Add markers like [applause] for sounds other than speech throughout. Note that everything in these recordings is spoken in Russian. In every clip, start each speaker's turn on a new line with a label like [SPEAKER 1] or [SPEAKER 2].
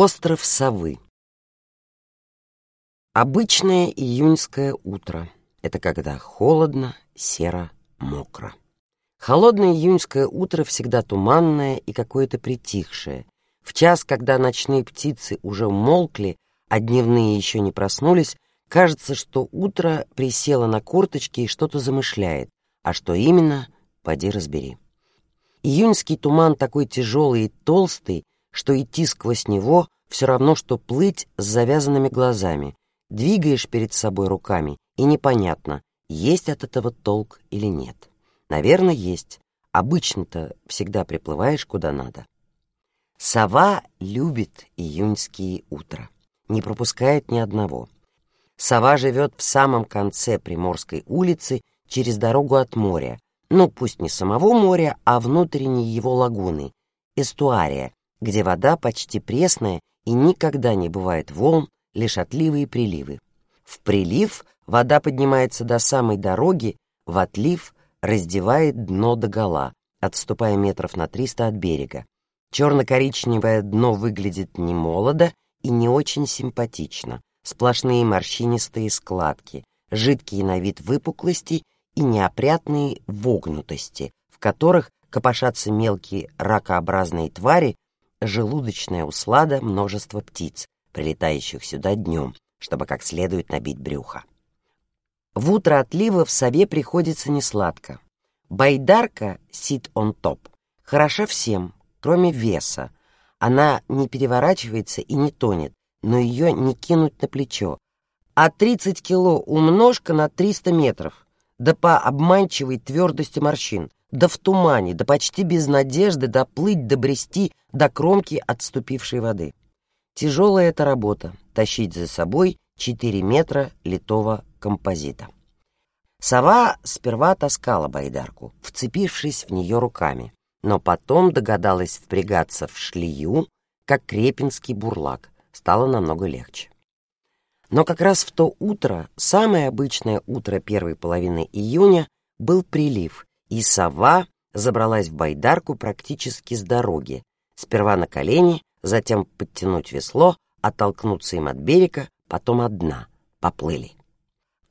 [SPEAKER 1] Остров совы. Обычное июньское утро. Это когда холодно, серо, мокро. Холодное июньское утро всегда туманное и какое-то притихшее. В час, когда ночные птицы уже умолкли, а дневные еще не проснулись, кажется, что утро присело на корточки и что-то замышляет. А что именно, поди разбери. Июньский туман такой тяжелый и толстый, что идти сквозь него все равно, что плыть с завязанными глазами. Двигаешь перед собой руками, и непонятно, есть от этого толк или нет. Наверное, есть. Обычно-то всегда приплываешь куда надо. Сова любит июньские утра. Не пропускает ни одного. Сова живет в самом конце Приморской улицы через дорогу от моря. Ну, пусть не самого моря, а внутренней его лагуны, эстуария, где вода почти пресная и никогда не бывает волн, лишь отливы и приливы. В прилив вода поднимается до самой дороги, в отлив раздевает дно догола, отступая метров на триста от берега. Черно-коричневое дно выглядит не молодо и не очень симпатично. Сплошные морщинистые складки, жидкие на вид выпуклости и неопрятные вогнутости, в которых копошатся мелкие ракообразные твари, желудочная услада множества птиц, прилетающих сюда днем, чтобы как следует набить брюхо. В утро отлива в сове приходится несладко. Байдарка сит он топ хороша всем, кроме веса. Она не переворачивается и не тонет, но ее не кинуть на плечо. А 30 кило умножка на 300 метров, да по обманчивой твердости морщин да в тумане, да почти без надежды доплыть, добрести до кромки отступившей воды. Тяжелая эта работа — тащить за собой 4 метра литого композита. Сова сперва таскала байдарку, вцепившись в нее руками, но потом догадалась впрягаться в шлею, как крепинский бурлак, стало намного легче. Но как раз в то утро, самое обычное утро первой половины июня, был прилив, и сова забралась в байдарку практически с дороги, сперва на колени, затем подтянуть весло, оттолкнуться им от берега, потом одна. Поплыли.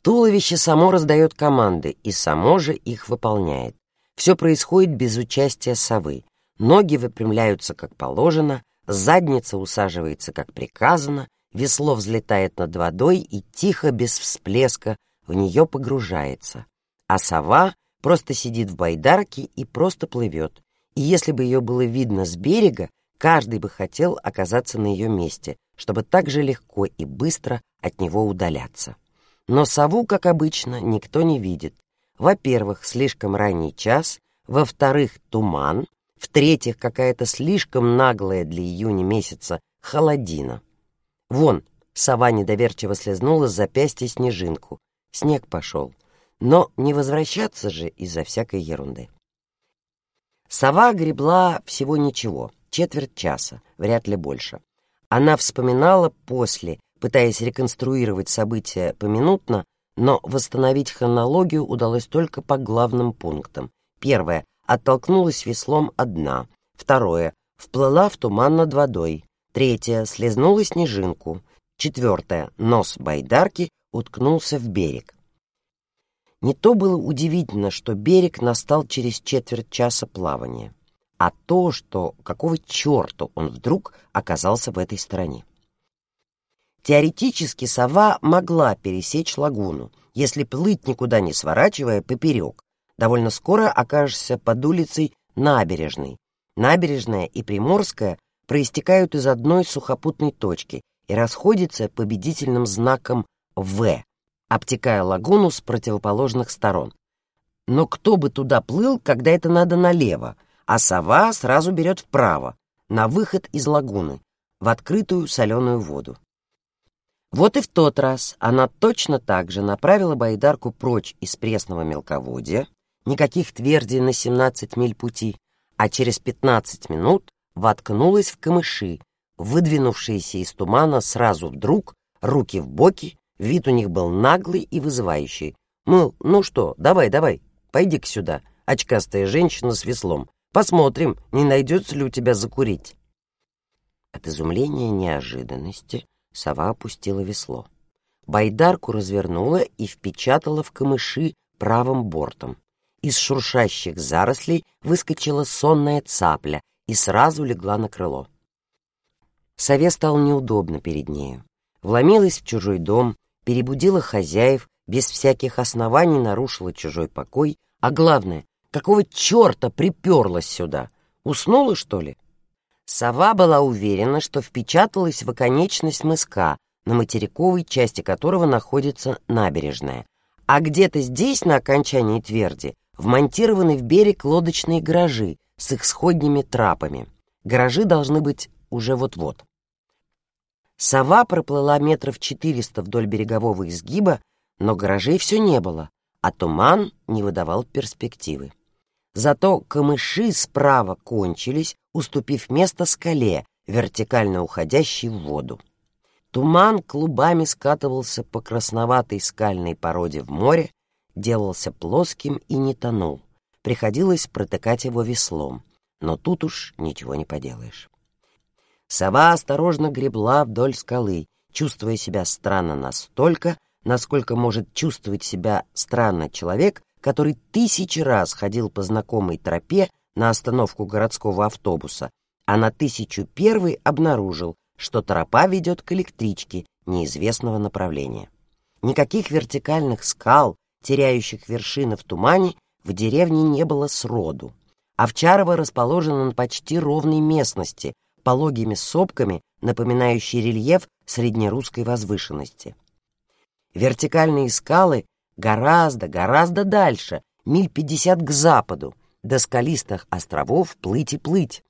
[SPEAKER 1] Туловище само раздает команды, и само же их выполняет. Все происходит без участия совы. Ноги выпрямляются как положено, задница усаживается как приказано, весло взлетает над водой и тихо, без всплеска, в нее погружается. А сова просто сидит в байдарке и просто плывет. И если бы ее было видно с берега, каждый бы хотел оказаться на ее месте, чтобы так же легко и быстро от него удаляться. Но сову, как обычно, никто не видит. Во-первых, слишком ранний час, во-вторых, туман, в-третьих, какая-то слишком наглая для июня месяца холодина. Вон, сова недоверчиво слезнула с запястья снежинку. Снег пошел. Но не возвращаться же из-за всякой ерунды. Сова гребла всего ничего, четверть часа, вряд ли больше. Она вспоминала после, пытаясь реконструировать события поминутно, но восстановить хронологию удалось только по главным пунктам. Первое — оттолкнулась веслом одна. Второе — вплыла в туман над водой. Третье — слезнула снежинку. Четвертое — нос байдарки уткнулся в берег. Не то было удивительно, что берег настал через четверть часа плавания, а то, что какого черта он вдруг оказался в этой стороне. Теоретически сова могла пересечь лагуну, если плыть никуда не сворачивая поперек. Довольно скоро окажешься под улицей набережной. Набережная и Приморская проистекают из одной сухопутной точки и расходятся победительным знаком «В», обтекая лагуну с противоположных сторон. Но кто бы туда плыл, когда это надо налево, а сова сразу берет вправо, на выход из лагуны, в открытую соленую воду. Вот и в тот раз она точно так же направила байдарку прочь из пресного мелководья, никаких твердей на 17 миль пути, а через 15 минут воткнулась в камыши, выдвинувшиеся из тумана сразу вдруг, руки в боки, Вид у них был наглый и вызывающий. Мол, ну что, давай, давай, пойди-ка сюда, очкастая женщина с веслом. Посмотрим, не найдется ли у тебя закурить. От изумления неожиданности сова опустила весло. Байдарку развернула и впечатала в камыши правым бортом. Из шуршащих зарослей выскочила сонная цапля и сразу легла на крыло. Сове стало неудобно перед нею. Вломилась в чужой дом, перебудила хозяев, без всяких оснований нарушила чужой покой, а главное, какого черта приперлась сюда? Уснула, что ли? Сова была уверена, что впечаталась в оконечность мыска, на материковой части которого находится набережная. А где-то здесь, на окончании тверди, вмонтированы в берег лодочные гаражи с их сходнями трапами. Гаражи должны быть уже вот-вот. Сова проплыла метров четыреста вдоль берегового изгиба, но гаражей все не было, а туман не выдавал перспективы. Зато камыши справа кончились, уступив место скале, вертикально уходящей в воду. Туман клубами скатывался по красноватой скальной породе в море, делался плоским и не тонул. Приходилось протыкать его веслом, но тут уж ничего не поделаешь. Сова осторожно гребла вдоль скалы, чувствуя себя странно настолько, насколько может чувствовать себя странно человек, который тысячи раз ходил по знакомой тропе на остановку городского автобуса, а на тысячу первый обнаружил, что тропа ведет к электричке неизвестного направления. Никаких вертикальных скал, теряющих вершины в тумане, в деревне не было сроду. Овчарово расположена на почти ровной местности, пологими сопками, напоминающей рельеф среднерусской возвышенности. Вертикальные скалы гораздо, гораздо дальше, миль пятьдесят к западу, до скалистых островов плыть и плыть.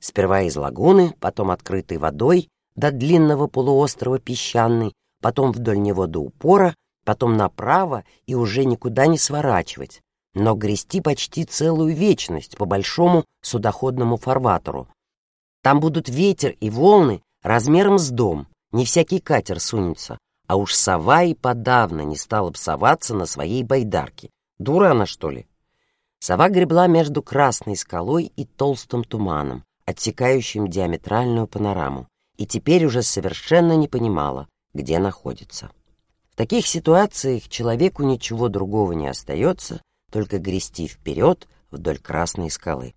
[SPEAKER 1] Сперва из лагуны, потом открытой водой, до длинного полуострова песчаный, потом вдоль него до упора, потом направо и уже никуда не сворачивать, но грести почти целую вечность по большому судоходному фарватеру, там будут ветер и волны размером с дом, не всякий катер сунется, а уж сова и подавно не стала псоваться на своей байдарке. Дура она, что ли? Сова гребла между красной скалой и толстым туманом, отсекающим диаметральную панораму, и теперь уже совершенно не понимала, где находится. В таких ситуациях человеку ничего другого не остается, только грести вперед вдоль красной скалы.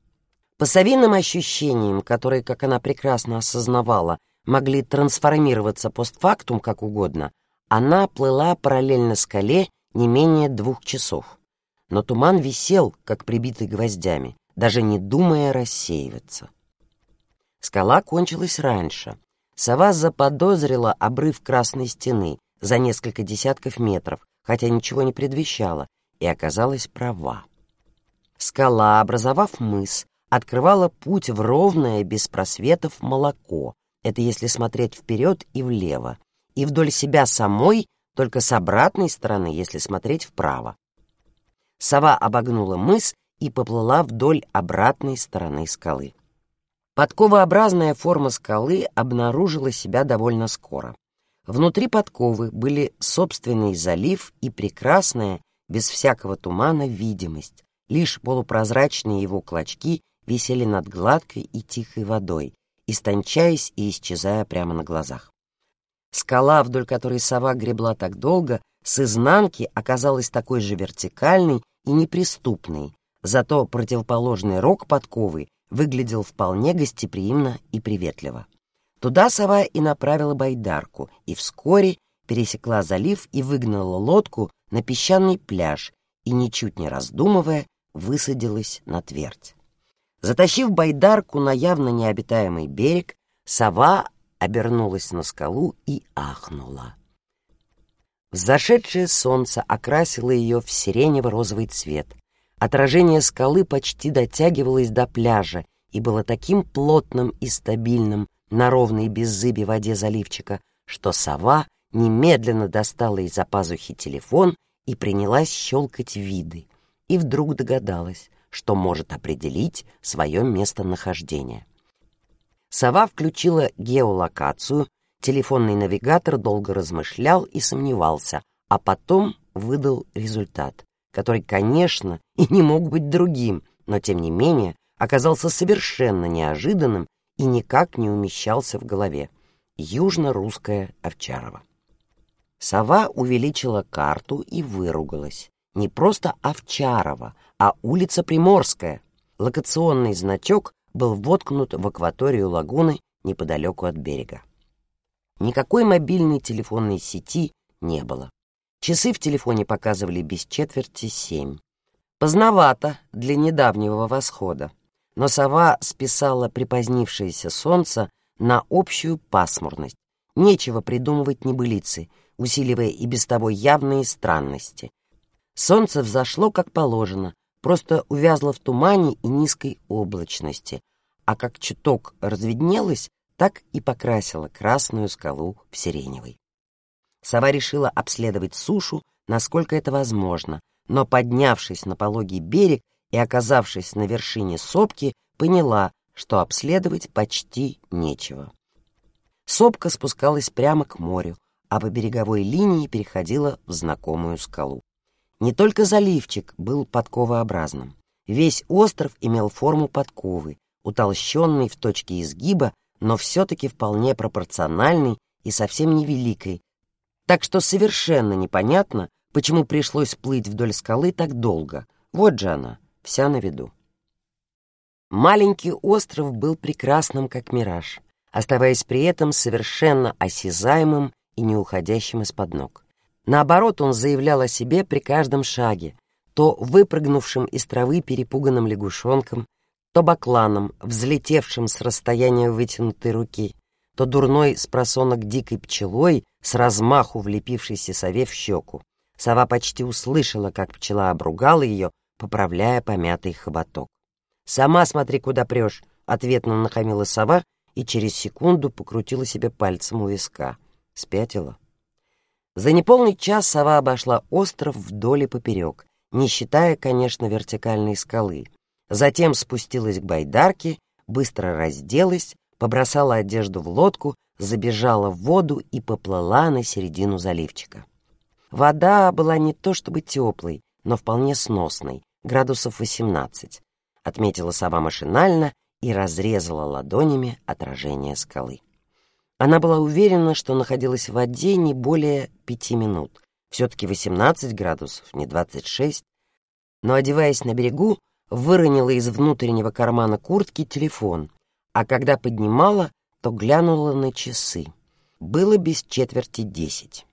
[SPEAKER 1] По совиным ощущениям, которые, как она прекрасно осознавала, могли трансформироваться постфактум как угодно, она плыла параллельно скале не менее двух часов. Но туман висел, как прибитый гвоздями, даже не думая рассеиваться. Скала кончилась раньше. Сова заподозрила обрыв красной стены за несколько десятков метров, хотя ничего не предвещало, и оказалась права. Скала, образовав мыс, открывала путь в ровное, без просветов, молоко. Это если смотреть вперед и влево. И вдоль себя самой, только с обратной стороны, если смотреть вправо. Сова обогнула мыс и поплыла вдоль обратной стороны скалы. Подковообразная форма скалы обнаружила себя довольно скоро. Внутри подковы были собственный залив и прекрасная, без всякого тумана, видимость, лишь полупрозрачные его клочки висели над гладкой и тихой водой, истончаясь и исчезая прямо на глазах. Скала, вдоль которой сова гребла так долго, с изнанки оказалась такой же вертикальной и неприступной, зато противоположный рог подковы выглядел вполне гостеприимно и приветливо. Туда сова и направила байдарку, и вскоре пересекла залив и выгнала лодку на песчаный пляж и, ничуть не раздумывая, высадилась на твердь. Затащив байдарку на явно необитаемый берег, сова обернулась на скалу и ахнула. Зашедшее солнце окрасило ее в сиренево-розовый цвет. Отражение скалы почти дотягивалось до пляжа и было таким плотным и стабильным на ровной без зыби воде заливчика, что сова немедленно достала из-за пазухи телефон и принялась щелкать виды. И вдруг догадалась, что может определить свое местонахождение. Сова включила геолокацию, телефонный навигатор долго размышлял и сомневался, а потом выдал результат, который, конечно, [laughs] и не мог быть другим, но тем не менее оказался совершенно неожиданным и никак не умещался в голове. Южно-русская Овчарова. Сова увеличила карту и выругалась. Не просто Овчарова, а улица Приморская. Локационный значок был воткнут в акваторию лагуны неподалеку от берега. Никакой мобильной телефонной сети не было. Часы в телефоне показывали без четверти семь. Поздновато для недавнего восхода, но сова списала припозднившееся солнце на общую пасмурность. Нечего придумывать небылицы, усиливая и без того явные странности. Солнце взошло как положено, просто увязло в тумане и низкой облачности, а как чуток разведнелось, так и покрасило красную скалу в сиреневый. Сова решила обследовать сушу, насколько это возможно, но, поднявшись на пологий берег и оказавшись на вершине сопки, поняла, что обследовать почти нечего. Сопка спускалась прямо к морю, а по береговой линии переходила в знакомую скалу. Не только заливчик был подковообразным. Весь остров имел форму подковы, утолщенный в точке изгиба, но все-таки вполне пропорциональный и совсем невеликой, так что совершенно непонятно, почему пришлось плыть вдоль скалы так долго. Вот же она, вся на виду. Маленький остров был прекрасным, как мираж, оставаясь при этом совершенно осязаемым и не уходящим из-под ног. Наоборот, он заявлял о себе при каждом шаге, то выпрыгнувшим из травы перепуганным лягушонком, то бакланом, взлетевшим с расстояния вытянутой руки, то дурной с просонок дикой пчелой, с размаху влепившейся сове в щеку. Сова почти услышала, как пчела обругала ее, поправляя помятый хоботок. «Сама смотри, куда прешь!» — ответно нахамила сова и через секунду покрутила себе пальцем у виска. Спятила. За неполный час сова обошла остров вдоль и поперек, не считая, конечно, вертикальной скалы — Затем спустилась к байдарке, быстро разделась, побросала одежду в лодку, забежала в воду и поплыла на середину заливчика. Вода была не то чтобы теплой, но вполне сносной, градусов 18, отметила сова машинально и разрезала ладонями отражение скалы. Она была уверена, что находилась в воде не более пяти минут. Все-таки 18 градусов, не 26. Но, одеваясь на берегу, выронила из внутреннего кармана куртки телефон, а когда поднимала, то глянула на часы. Было без четверти десять.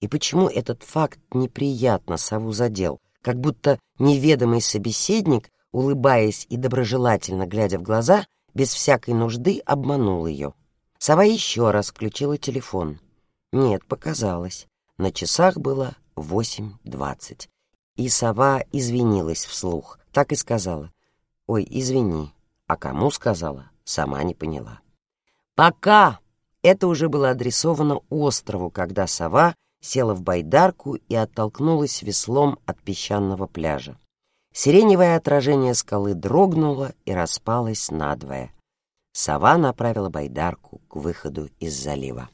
[SPEAKER 1] И почему этот факт неприятно сову задел, как будто неведомый собеседник, улыбаясь и доброжелательно глядя в глаза, без всякой нужды обманул ее. Сова еще раз включила телефон. Нет, показалось. На часах было восемь двадцать. И сова извинилась вслух, так и сказала. «Ой, извини». А кому сказала, сама не поняла. «Пока!» Это уже было адресовано острову, когда сова села в байдарку и оттолкнулась веслом от песчаного пляжа. Сиреневое отражение скалы дрогнуло и распалось надвое. Сова направила байдарку к выходу из залива.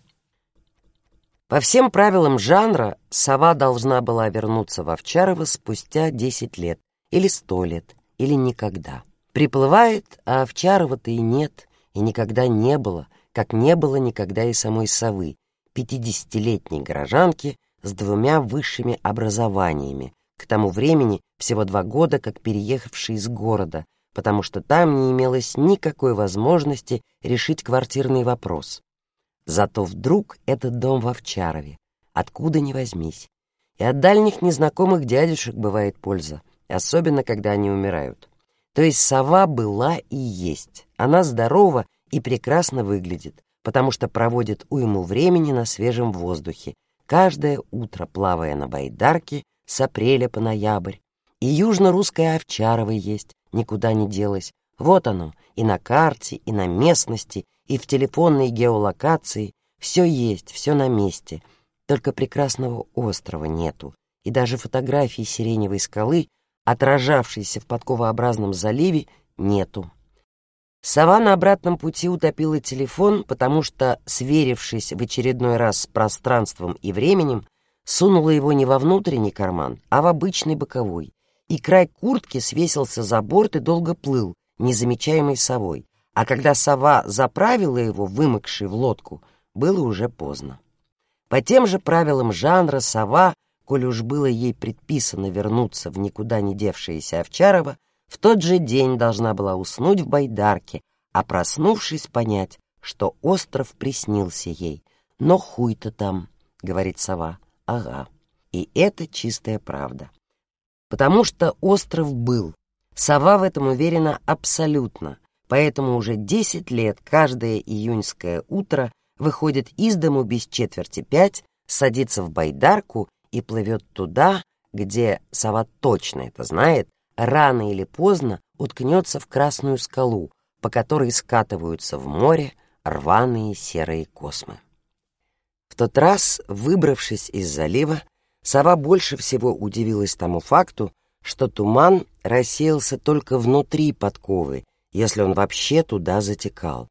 [SPEAKER 1] По всем правилам жанра, сова должна была вернуться в Овчарово спустя 10 лет, или 100 лет, или никогда. Приплывает, а Овчарова-то и нет, и никогда не было, как не было никогда и самой совы, пятидесятилетней горожанки с двумя высшими образованиями, к тому времени всего два года, как переехавшей из города, потому что там не имелось никакой возможности решить квартирный вопрос. Зато вдруг этот дом в Овчарове, откуда ни возьмись. И от дальних незнакомых дядюшек бывает польза, особенно когда они умирают. То есть сова была и есть. Она здорова и прекрасно выглядит, потому что проводит уйму времени на свежем воздухе, каждое утро плавая на байдарке с апреля по ноябрь. И южно-русская Овчарова есть, никуда не делась. Вот оно, и на карте, и на местности, и в телефонной геолокации все есть, все на месте, только прекрасного острова нету, и даже фотографии сиреневой скалы, отражавшейся в подковообразном заливе, нету. Сова на обратном пути утопила телефон, потому что, сверившись в очередной раз с пространством и временем, сунула его не во внутренний карман, а в обычный боковой, и край куртки свесился за борт и долго плыл, незамечаемый совой, а когда сова заправила его, вымокший в лодку, было уже поздно. По тем же правилам жанра сова, коль уж было ей предписано вернуться в никуда не девшееся Овчарова, в тот же день должна была уснуть в байдарке, а проснувшись понять, что остров приснился ей. Но хуй-то там, говорит сова. Ага. И это чистая правда. Потому что остров был. Сова в этом уверена абсолютно. Поэтому уже десять лет каждое июньское утро выходит из дому без четверти пять, садится в байдарку и плывет туда, где сова точно это знает, рано или поздно уткнется в красную скалу, по которой скатываются в море рваные серые космы. В тот раз, выбравшись из залива, сова больше всего удивилась тому факту, что туман рассеялся только внутри подковы, если он вообще туда затекал.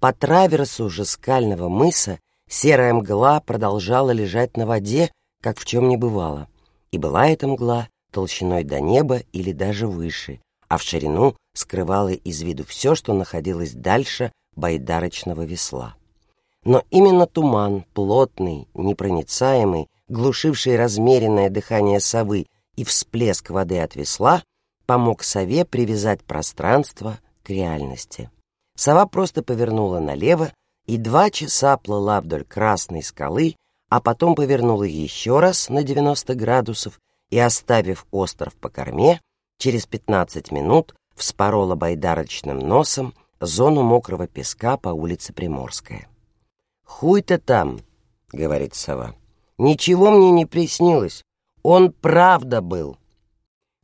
[SPEAKER 1] По траверсу же скального мыса серая мгла продолжала лежать на воде, как в чем не бывало. И была эта мгла толщиной до неба или даже выше, а в ширину скрывала из виду все, что находилось дальше байдарочного весла. Но именно туман, плотный, непроницаемый, глушивший размеренное дыхание совы и всплеск воды от весла, помог сове привязать пространство к реальности. Сова просто повернула налево и два часа плыла вдоль красной скалы, а потом повернула еще раз на 90 градусов и, оставив остров по корме, через 15 минут вспорола байдарочным носом зону мокрого песка по улице Приморская. «Хуй-то там», — говорит сова, — «ничего мне не приснилось, он правда был».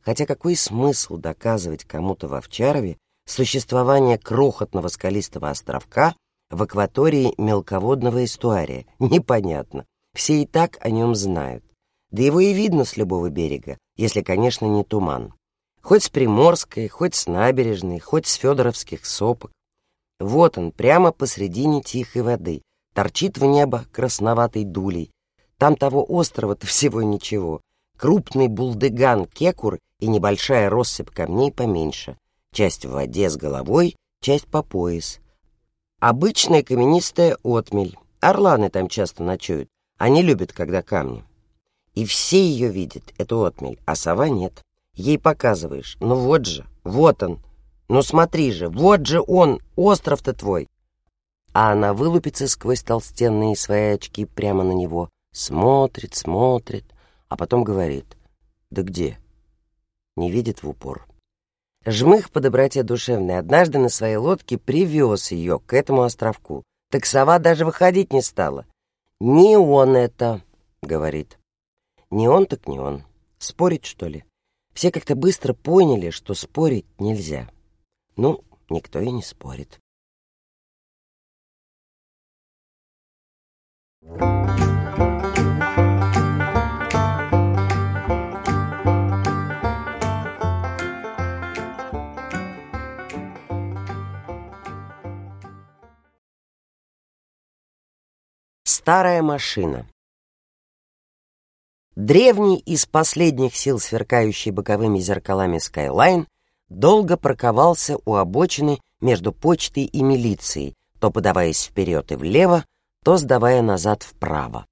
[SPEAKER 1] Хотя какой смысл доказывать кому-то в Овчарове существование крохотного скалистого островка в акватории мелководного эстуария? [laughs] Непонятно. Все и так о нем знают. Да его и видно с любого берега, если, конечно, не туман. Хоть с Приморской, хоть с набережной, хоть с Федоровских сопок. Вот он, прямо посредине тихой воды, торчит в небо красноватой дулей. Там того острова-то всего ничего. Крупный булдыган кекур и небольшая россыпь камней поменьше. Часть в воде с головой, часть по пояс. Обычная каменистая отмель. Орланы там часто ночуют. Они любят, когда камни. И все ее видят, эту отмель, а сова нет. Ей показываешь, ну вот же, вот он. Ну смотри же, вот же он, остров-то твой. А она вылупится сквозь толстенные свои очки прямо на него, смотрит, смотрит, а потом говорит, да где? Не видит в упор. Жмых по доброте душевной однажды на своей лодке привез ее к этому островку. Так сова даже выходить не стала. «Не он это», — говорит. Не он так не он. Спорить, что ли? Все как-то быстро поняли, что спорить нельзя. Ну, никто и не спорит. Старая машина Древний из последних сил сверкающий боковыми зеркалами Skyline долго парковался у обочины между почтой и милицией, то подаваясь вперед и влево, то сдавая назад вправо.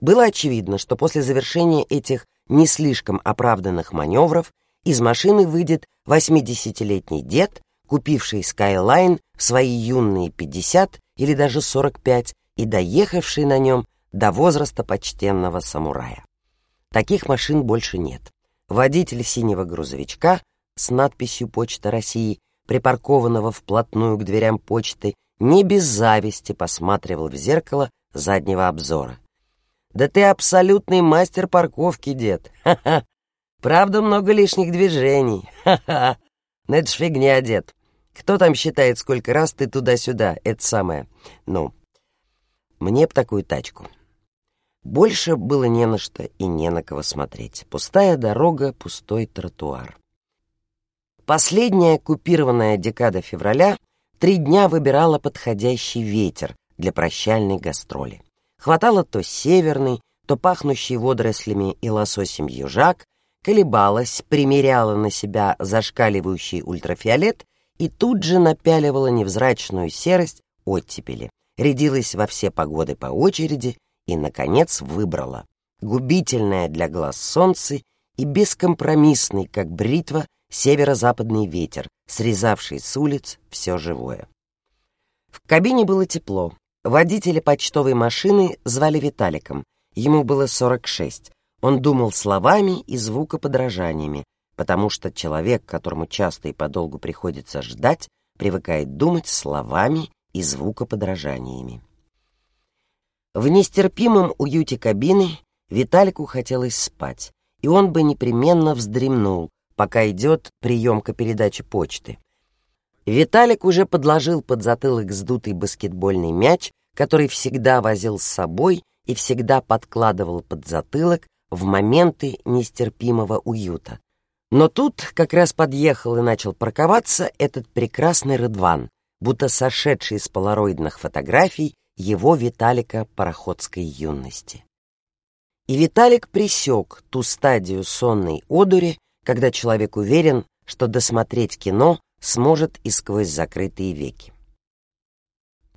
[SPEAKER 1] Было очевидно, что после завершения этих не слишком оправданных маневров из машины выйдет 80-летний дед, купивший Skyline в свои юные 50 или даже 45 и доехавший на нем до возраста почтенного самурая. Таких машин больше нет. Водитель синего грузовичка с надписью «Почта России», припаркованного вплотную к дверям почты, не без зависти посматривал в зеркало заднего обзора. «Да ты абсолютный мастер парковки, дед! Ха-ха! Правда, много лишних движений! Ха-ха! Но это ж фигня, дед! Кто там считает, сколько раз ты туда-сюда, это самое? Ну, мне б такую тачку!» Больше было не на что и не на кого смотреть. Пустая дорога, пустой тротуар. Последняя купированная декада февраля три дня выбирала подходящий ветер для прощальной гастроли. Хватало то северный, то пахнущий водорослями и лососем южак, колебалась, примеряла на себя зашкаливающий ультрафиолет и тут же напяливала невзрачную серость оттепели, рядилась во все погоды по очереди и, наконец, выбрала губительное для глаз солнце и бескомпромиссный, как бритва, северо-западный ветер, срезавший с улиц все живое. В кабине было тепло. Водителя почтовой машины звали Виталиком. Ему было 46. Он думал словами и звукоподражаниями, потому что человек, которому часто и подолгу приходится ждать, привыкает думать словами и звукоподражаниями. В нестерпимом уюте кабины Виталику хотелось спать, и он бы непременно вздремнул, пока идет приемка передачи почты. Виталик уже подложил под затылок сдутый баскетбольный мяч, который всегда возил с собой и всегда подкладывал под затылок в моменты нестерпимого уюта. Но тут как раз подъехал и начал парковаться этот прекрасный Рыдван, будто сошедший из полароидных фотографий его Виталика пароходской юности. И Виталик присек ту стадию сонной одури, когда человек уверен, что досмотреть кино сможет и сквозь закрытые веки.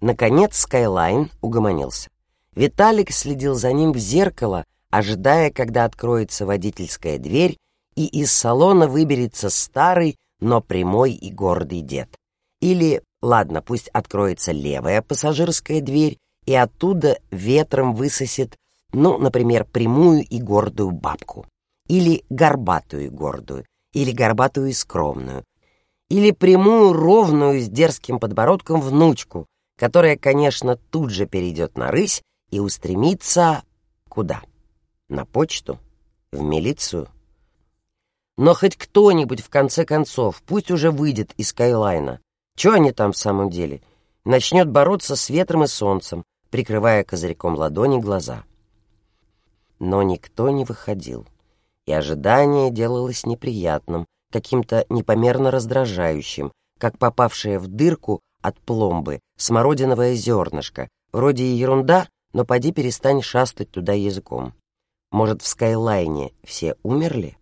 [SPEAKER 1] Наконец Скайлайн угомонился. Виталик следил за ним в зеркало, ожидая, когда откроется водительская дверь, и из салона выберется старый, но прямой и гордый дед. Или, ладно, пусть откроется левая пассажирская дверь, и оттуда ветром высосет ну, например, прямую и гордую бабку, или горбатую и гордую, или горбатую и скромную, или прямую, ровную, с дерзким подбородком внучку, которая, конечно, тут же перейдет на рысь и устремится куда? На почту? В милицию? Но хоть кто-нибудь, в конце концов, пусть уже выйдет из Кайлайна. Чего они там в самом деле? Начнет бороться с ветром и солнцем, прикрывая козырьком ладони глаза но никто не выходил, и ожидание делалось неприятным, каким-то непомерно раздражающим, как попавшее в дырку от пломбы смородиновое зернышко, вроде и ерунда, но поди перестань шастать туда языком. Может, в Скайлайне все умерли?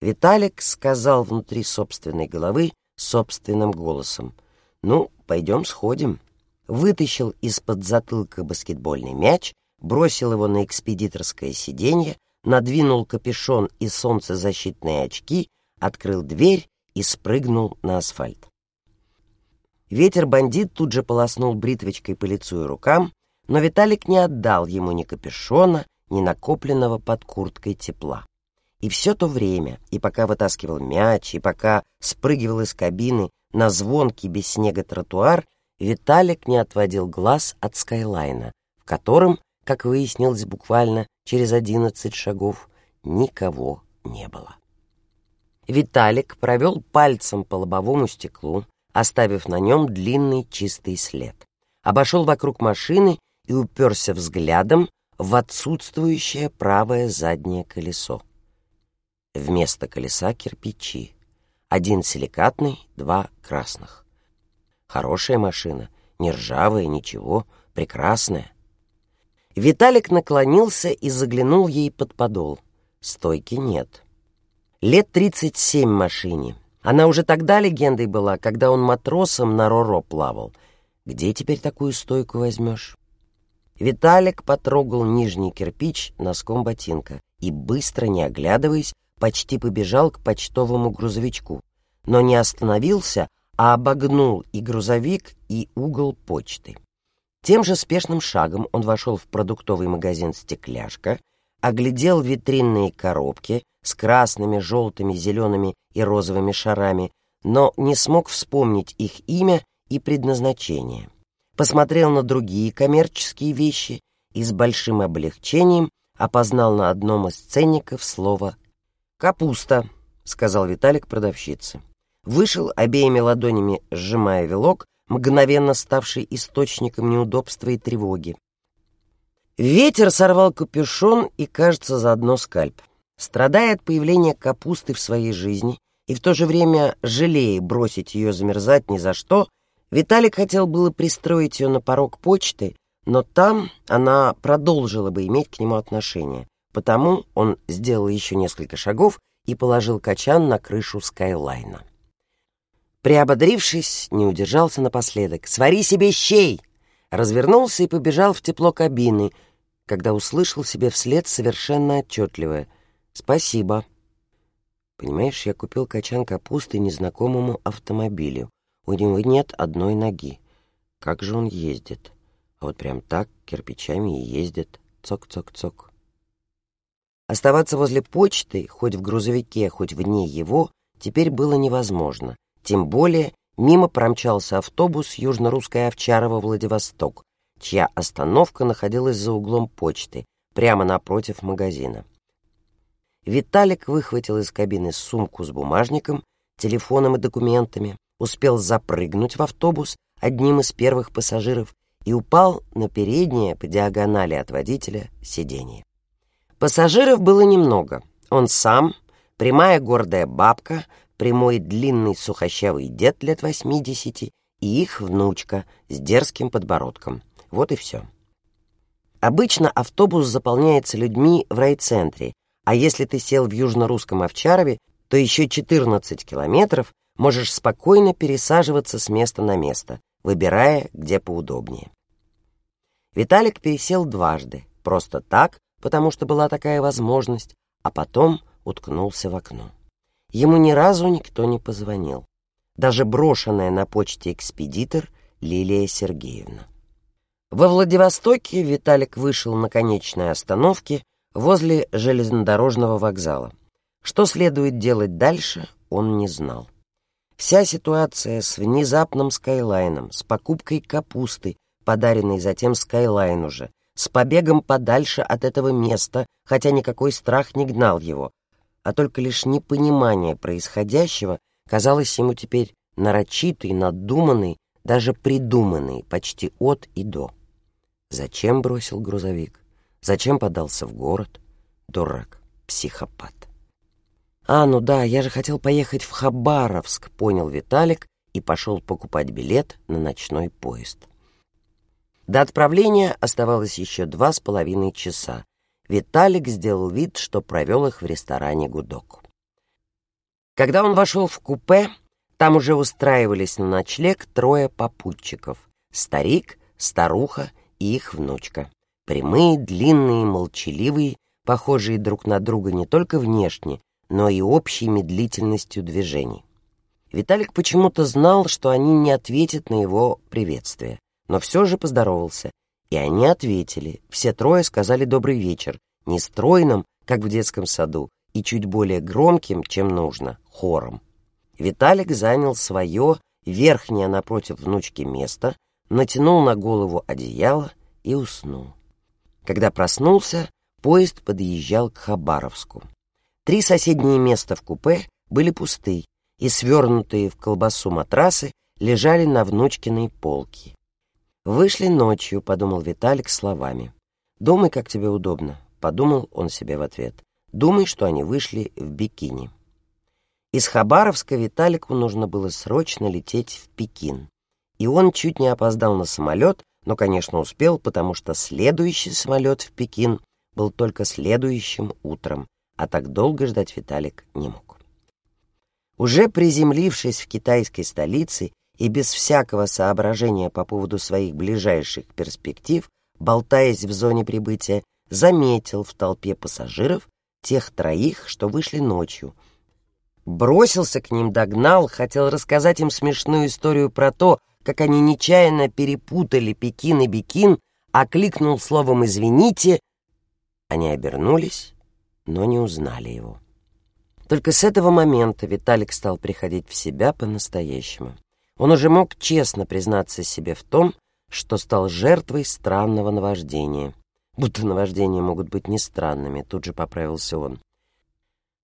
[SPEAKER 1] Виталик сказал внутри собственной головы собственным голосом. «Ну, пойдем сходим». Вытащил из-под затылка баскетбольный мяч бросил его на экспедиторское сиденье, надвинул капюшон и солнцезащитные очки, открыл дверь и спрыгнул на асфальт. Ветер-бандит тут же полоснул бритвочкой по лицу и рукам, но Виталик не отдал ему ни капюшона, ни накопленного под курткой тепла. И все то время, и пока вытаскивал мяч, и пока спрыгивал из кабины на звонкий без снега тротуар, Виталик не отводил глаз от Скайлайна, в котором как выяснилось буквально через одиннадцать шагов, никого не было. Виталик провел пальцем по лобовому стеклу, оставив на нем длинный чистый след. Обошел вокруг машины и уперся взглядом в отсутствующее правое заднее колесо. Вместо колеса кирпичи. Один силикатный, два красных. Хорошая машина, не ржавая, ничего, прекрасная. Виталик наклонился и заглянул ей под подол. Стойки нет. Лет тридцать семь машине. Она уже тогда легендой была, когда он матросом на Роро плавал. Где теперь такую стойку возьмешь? Виталик потрогал нижний кирпич носком ботинка и, быстро не оглядываясь, почти побежал к почтовому грузовичку, но не остановился, а обогнул и грузовик, и угол почты. Тем же спешным шагом он вошел в продуктовый магазин «Стекляшка», оглядел витринные коробки с красными, желтыми, зелеными и розовыми шарами, но не смог вспомнить их имя и предназначение. Посмотрел на другие коммерческие вещи и с большим облегчением опознал на одном из ценников слово «капуста», — сказал Виталик продавщице. Вышел обеими ладонями, сжимая вилок, мгновенно ставший источником неудобства и тревоги. Ветер сорвал капюшон и, кажется, заодно скальп. Страдая от появления капусты в своей жизни и в то же время жалея бросить ее замерзать ни за что, Виталик хотел было пристроить ее на порог почты, но там она продолжила бы иметь к нему отношение. Потому он сделал еще несколько шагов и положил качан на крышу Скайлайна. Приободрившись, не удержался напоследок. «Свари себе щей!» Развернулся и побежал в тепло кабины, когда услышал себе вслед совершенно отчетливое «Спасибо». Понимаешь, я купил качан капусты незнакомому автомобилю. У него нет одной ноги. Как же он ездит? А вот прям так, кирпичами и ездит. Цок-цок-цок. Оставаться возле почты, хоть в грузовике, хоть вне его, теперь было невозможно. Тем более мимо промчался автобус Южно-Русская Овчарова-Владивосток, чья остановка находилась за углом почты, прямо напротив магазина. Виталик выхватил из кабины сумку с бумажником, телефоном и документами, успел запрыгнуть в автобус одним из первых пассажиров и упал на переднее по диагонали от водителя сиденье. Пассажиров было немного. Он сам, прямая гордая бабка, прямой длинный сухощавый дед лет восьмидесяти и их внучка с дерзким подбородком. Вот и все. Обычно автобус заполняется людьми в райцентре, а если ты сел в южно-русском Овчарове, то еще 14 километров можешь спокойно пересаживаться с места на место, выбирая, где поудобнее. Виталик пересел дважды, просто так, потому что была такая возможность, а потом уткнулся в окно. Ему ни разу никто не позвонил. Даже брошенная на почте экспедитор Лилия Сергеевна. Во Владивостоке Виталик вышел на конечной остановке возле железнодорожного вокзала. Что следует делать дальше, он не знал. Вся ситуация с внезапным Скайлайном, с покупкой капусты, подаренной затем Скайлайну же, с побегом подальше от этого места, хотя никакой страх не гнал его, а только лишь непонимание происходящего казалось ему теперь нарочитой, надуманной, даже придуманной, почти от и до. Зачем бросил грузовик? Зачем подался в город? Дурак, психопат. «А, ну да, я же хотел поехать в Хабаровск», — понял Виталик и пошел покупать билет на ночной поезд. До отправления оставалось еще два с половиной часа, Виталик сделал вид, что провел их в ресторане «Гудок». Когда он вошел в купе, там уже устраивались на ночлег трое попутчиков — старик, старуха и их внучка. Прямые, длинные, молчаливые, похожие друг на друга не только внешне, но и общей медлительностью движений. Виталик почему-то знал, что они не ответят на его приветствие, но все же поздоровался и они ответили. Все трое сказали «добрый вечер», не стройным, как в детском саду, и чуть более громким, чем нужно, хором. Виталик занял свое, верхнее напротив внучки место, натянул на голову одеяло и уснул. Когда проснулся, поезд подъезжал к Хабаровску. Три соседние места в купе были пусты, и свернутые в колбасу матрасы лежали на внучкиной полке. «Вышли ночью», — подумал Виталик словами. «Думай, как тебе удобно», — подумал он себе в ответ. «Думай, что они вышли в бикини». Из Хабаровска Виталику нужно было срочно лететь в Пекин. И он чуть не опоздал на самолет, но, конечно, успел, потому что следующий самолет в Пекин был только следующим утром, а так долго ждать Виталик не мог. Уже приземлившись в китайской столице и без всякого соображения по поводу своих ближайших перспектив, болтаясь в зоне прибытия, заметил в толпе пассажиров тех троих, что вышли ночью. Бросился к ним, догнал, хотел рассказать им смешную историю про то, как они нечаянно перепутали Пекин и Бикин, окликнул словом «извините». Они обернулись, но не узнали его. Только с этого момента Виталик стал приходить в себя по-настоящему. Он уже мог честно признаться себе в том, что стал жертвой странного наваждения. Будто наваждения могут быть не странными, тут же поправился он.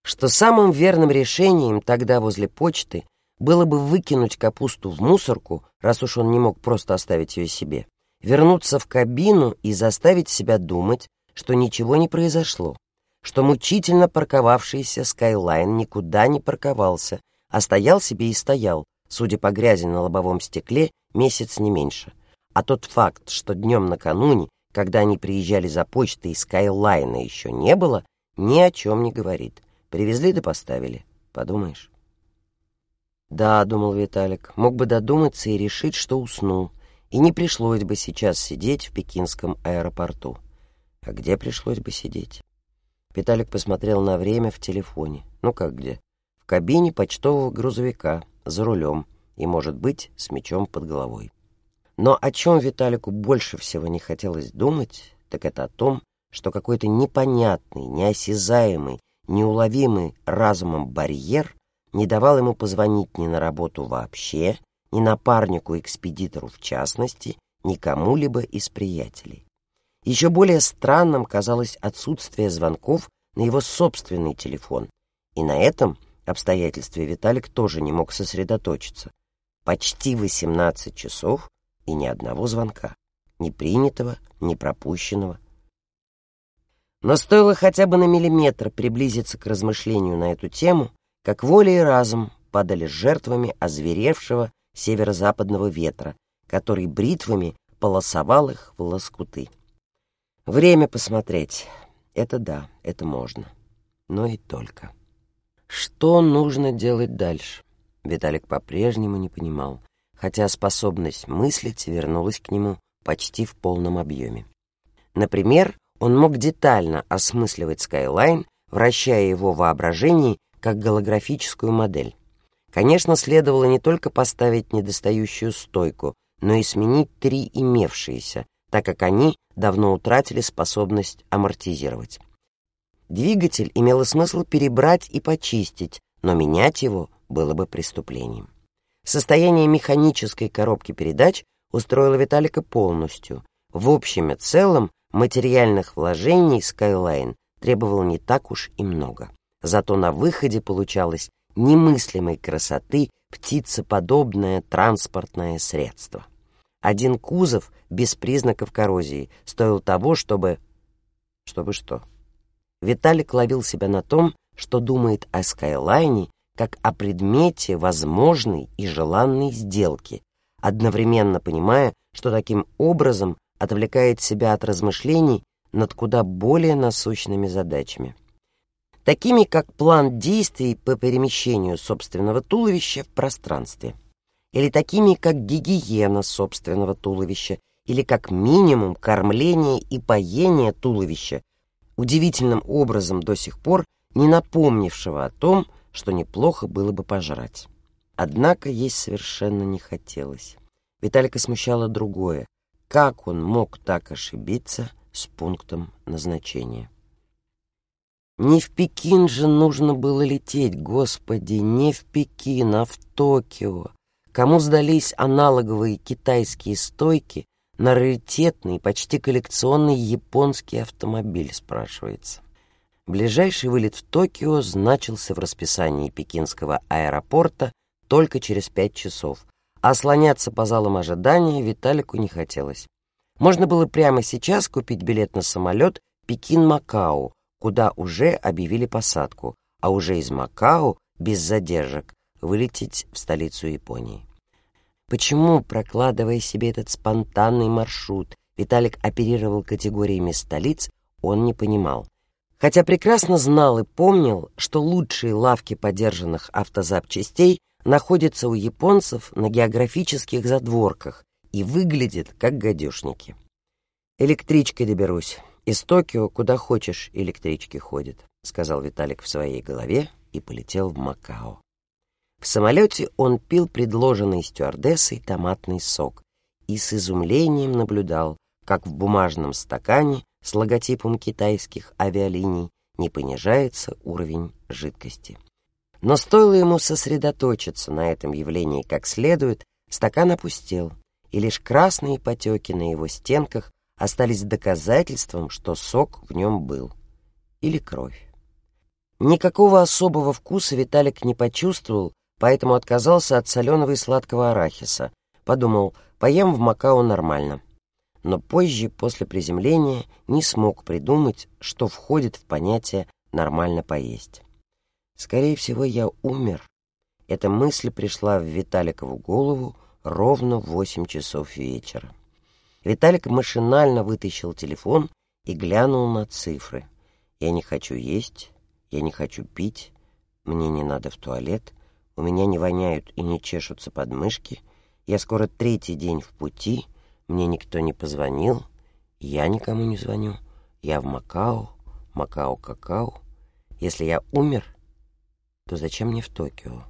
[SPEAKER 1] Что самым верным решением тогда возле почты было бы выкинуть капусту в мусорку, раз уж он не мог просто оставить ее себе, вернуться в кабину и заставить себя думать, что ничего не произошло, что мучительно парковавшийся Скайлайн никуда не парковался, а стоял себе и стоял, судя по грязи на лобовом стекле, месяц не меньше. А тот факт, что днем накануне, когда они приезжали за почтой и Скайлайна еще не было, ни о чем не говорит. Привезли да поставили. Подумаешь. Да, думал Виталик, мог бы додуматься и решить, что уснул, и не пришлось бы сейчас сидеть в пекинском аэропорту. А где пришлось бы сидеть? Виталик посмотрел на время в телефоне. Ну как где? В кабине почтового грузовика, за рулем, и, может быть, с мечом под головой. Но о чем Виталику больше всего не хотелось думать, так это о том, что какой-то непонятный, неосязаемый, неуловимый разумом барьер не давал ему позвонить ни на работу вообще, ни напарнику-экспедитору в частности, ни кому-либо из приятелей. Еще более странным казалось отсутствие звонков на его собственный телефон, и на этом обстоятельстве Виталик тоже не мог сосредоточиться. Почти 18 часов и ни одного звонка, ни принятого, ни пропущенного. Но стоило хотя бы на миллиметр приблизиться к размышлению на эту тему, как воля и разум падали жертвами озверевшего северо-западного ветра, который бритвами полосовал их в лоскуты. Время посмотреть. Это да, это можно. Но и только. Что нужно делать дальше? Виталик по-прежнему не понимал, хотя способность мыслить вернулась к нему почти в полном объеме. Например, он мог детально осмысливать Skyline, вращая его в воображении как голографическую модель. Конечно, следовало не только поставить недостающую стойку, но и сменить три имевшиеся, так как они давно утратили способность амортизировать. Двигатель имело смысл перебрать и почистить, но менять его было бы преступлением. Состояние механической коробки передач устроило Виталика полностью. В общем и целом материальных вложений Skyline требовал не так уж и много. Зато на выходе получалось немыслимой красоты птицеподобное транспортное средство. Один кузов без признаков коррозии стоил того, чтобы... Чтобы что? Виталик ловил себя на том, что думает о Скайлайне как о предмете возможной и желанной сделки, одновременно понимая, что таким образом отвлекает себя от размышлений над куда более насущными задачами. Такими как план действий по перемещению собственного туловища в пространстве, или такими как гигиена собственного туловища, или как минимум кормление и поение туловища, удивительным образом до сих пор не напомнившего о том, что неплохо было бы пожрать. Однако есть совершенно не хотелось. Виталика смущало другое. Как он мог так ошибиться с пунктом назначения? Не в Пекин же нужно было лететь, господи, не в Пекин, а в Токио. Кому сдались аналоговые китайские стойки на раритетный, почти коллекционный японский автомобиль, спрашивается. Ближайший вылет в Токио значился в расписании пекинского аэропорта только через пять часов, а слоняться по залам ожидания Виталику не хотелось. Можно было прямо сейчас купить билет на самолет Пекин-Макао, куда уже объявили посадку, а уже из Макао, без задержек, вылететь в столицу Японии. Почему, прокладывая себе этот спонтанный маршрут, Виталик оперировал категориями столиц, он не понимал хотя прекрасно знал и помнил, что лучшие лавки подержанных автозапчастей находятся у японцев на географических задворках и выглядят как гадюшники. «Электричкой доберусь. Из Токио куда хочешь электрички ходят», — сказал Виталик в своей голове и полетел в Макао. В самолете он пил предложенный стюардессой томатный сок и с изумлением наблюдал, как в бумажном стакане с логотипом китайских авиалиний не понижается уровень жидкости. Но стоило ему сосредоточиться на этом явлении как следует, стакан опустел, и лишь красные потеки на его стенках остались доказательством, что сок в нем был. Или кровь. Никакого особого вкуса Виталик не почувствовал, поэтому отказался от соленого и сладкого арахиса. Подумал, поем в Макао нормально но позже, после приземления, не смог придумать, что входит в понятие «нормально поесть». Скорее всего, я умер. Эта мысль пришла в Виталикову голову ровно в восемь часов вечера. Виталик машинально вытащил телефон и глянул на цифры. «Я не хочу есть, я не хочу пить, мне не надо в туалет, у меня не воняют и не чешутся подмышки, я скоро третий день в пути, мне никто не позвонил, я никому не звоню, я в Макао, Макао-какао. Если я умер, то зачем мне в Токио?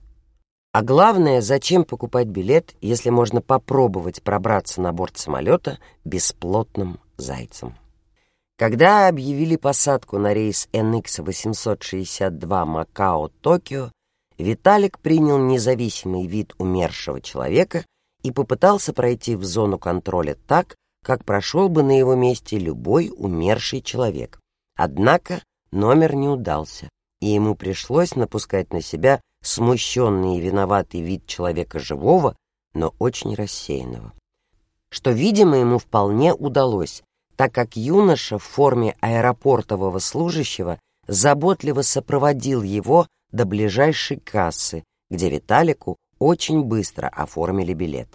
[SPEAKER 1] А главное, зачем покупать билет, если можно попробовать пробраться на борт самолета бесплотным зайцем? Когда объявили посадку на рейс NX-862 Макао-Токио, Виталик принял независимый вид умершего человека и попытался пройти в зону контроля так, как прошел бы на его месте любой умерший человек. Однако номер не удался, и ему пришлось напускать на себя смущенный и виноватый вид человека живого, но очень рассеянного. Что, видимо, ему вполне удалось, так как юноша в форме аэропортового служащего заботливо сопроводил его до ближайшей кассы, где Виталику очень быстро оформили билет.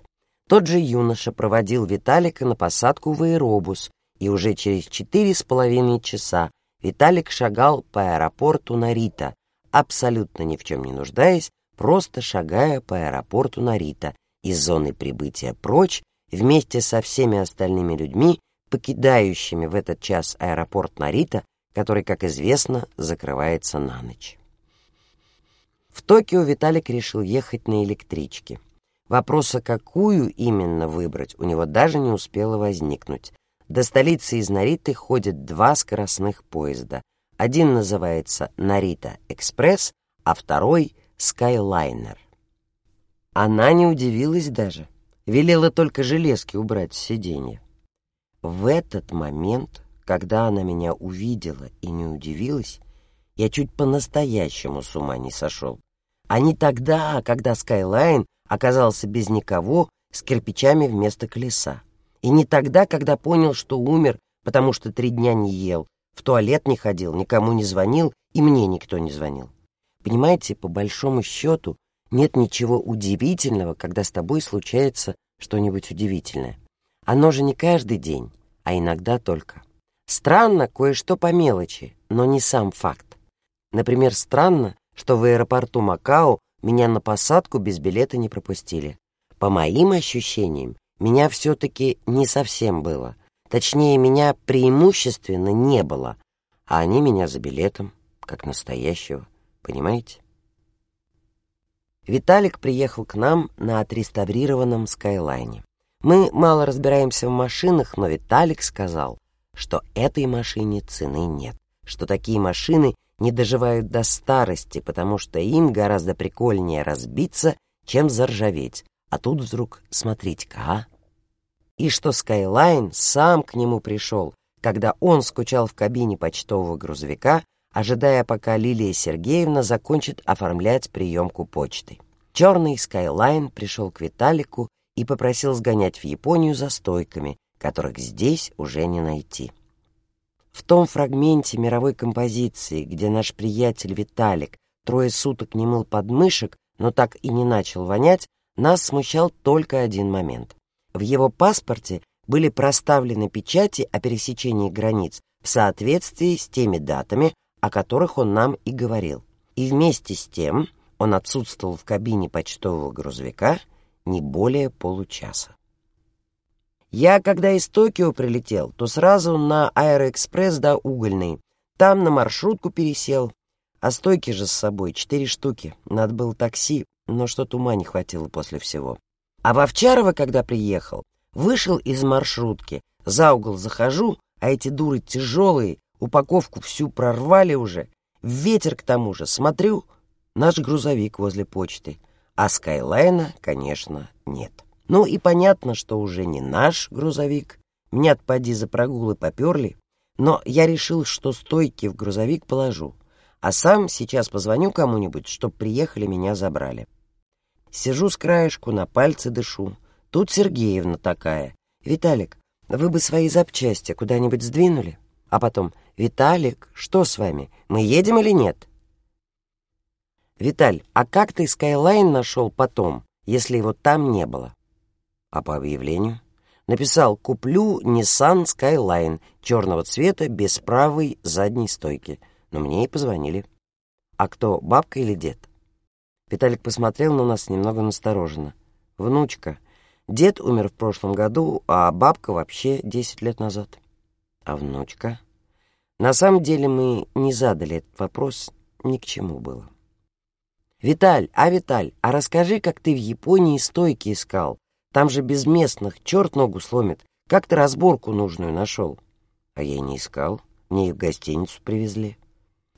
[SPEAKER 1] Тот же юноша проводил Виталика на посадку в аэробус, и уже через четыре с половиной часа Виталик шагал по аэропорту Нарита, абсолютно ни в чем не нуждаясь, просто шагая по аэропорту Нарита из зоны прибытия прочь вместе со всеми остальными людьми, покидающими в этот час аэропорт Нарита, который, как известно, закрывается на ночь. В Токио Виталик решил ехать на электричке. Вопроса, какую именно выбрать, у него даже не успело возникнуть. До столицы из Нариты ходят два скоростных поезда. Один называется «Нарита Экспресс», а второй «Скайлайнер». Она не удивилась даже, велела только железки убрать с сиденья. В этот момент, когда она меня увидела и не удивилась, я чуть по-настоящему с ума не сошел. А не тогда, когда Скайлайн оказался без никого, с кирпичами вместо колеса. И не тогда, когда понял, что умер, потому что три дня не ел, в туалет не ходил, никому не звонил, и мне никто не звонил. Понимаете, по большому счету, нет ничего удивительного, когда с тобой случается что-нибудь удивительное. Оно же не каждый день, а иногда только. Странно кое-что по мелочи, но не сам факт. Например, странно, что в аэропорту Макао меня на посадку без билета не пропустили. По моим ощущениям, меня все-таки не совсем было. Точнее, меня преимущественно не было, а они меня за билетом, как настоящего, понимаете? Виталик приехал к нам на отреставрированном Скайлайне. Мы мало разбираемся в машинах, но Виталик сказал, что этой машине цены нет, что такие машины не доживают до старости, потому что им гораздо прикольнее разбиться, чем заржаветь. А тут вдруг, смотрите-ка, а? И что Скайлайн сам к нему пришел, когда он скучал в кабине почтового грузовика, ожидая, пока Лилия Сергеевна закончит оформлять приемку почты. Черный Скайлайн пришел к Виталику и попросил сгонять в Японию за стойками, которых здесь уже не найти. В том фрагменте мировой композиции, где наш приятель Виталик трое суток не мыл подмышек, но так и не начал вонять, нас смущал только один момент. В его паспорте были проставлены печати о пересечении границ в соответствии с теми датами, о которых он нам и говорил. И вместе с тем он отсутствовал в кабине почтового грузовика не более получаса. Я, когда из Токио прилетел, то сразу на Аэроэкспресс до Угольной. Там на маршрутку пересел. А стойки же с собой четыре штуки. Надо было такси, но что-то ума не хватило после всего. А в Овчарово, когда приехал, вышел из маршрутки, за угол захожу, а эти дуры тяжелые, упаковку всю прорвали уже. Ветер к тому же. Смотрю, наш грузовик возле почты. А Скайлайна, конечно, нет. Ну и понятно, что уже не наш грузовик. Меня так поди за прогулы поперли. Но я решил, что стойки в грузовик положу. А сам сейчас позвоню кому-нибудь, чтоб приехали меня забрали. Сижу с краешку, на пальцы дышу. Тут Сергеевна такая. «Виталик, вы бы свои запчасти куда-нибудь сдвинули?» А потом, «Виталик, что с вами? Мы едем или нет?» «Виталь, а как ты Скайлайн нашел потом, если его там не было?» А по объявлению? Написал «Куплю Nissan Skyline черного цвета без правой задней стойки». Но мне и позвонили. А кто, бабка или дед? Виталик посмотрел на нас немного настороженно. «Внучка, дед умер в прошлом году, а бабка вообще десять лет назад». «А внучка?» На самом деле мы не задали этот вопрос, ни к чему было. «Виталь, а, Виталь, а расскажи, как ты в Японии стойки искал? Там же без местных, черт ногу сломит. Как ты разборку нужную нашел?» «А я не искал, мне их в гостиницу привезли».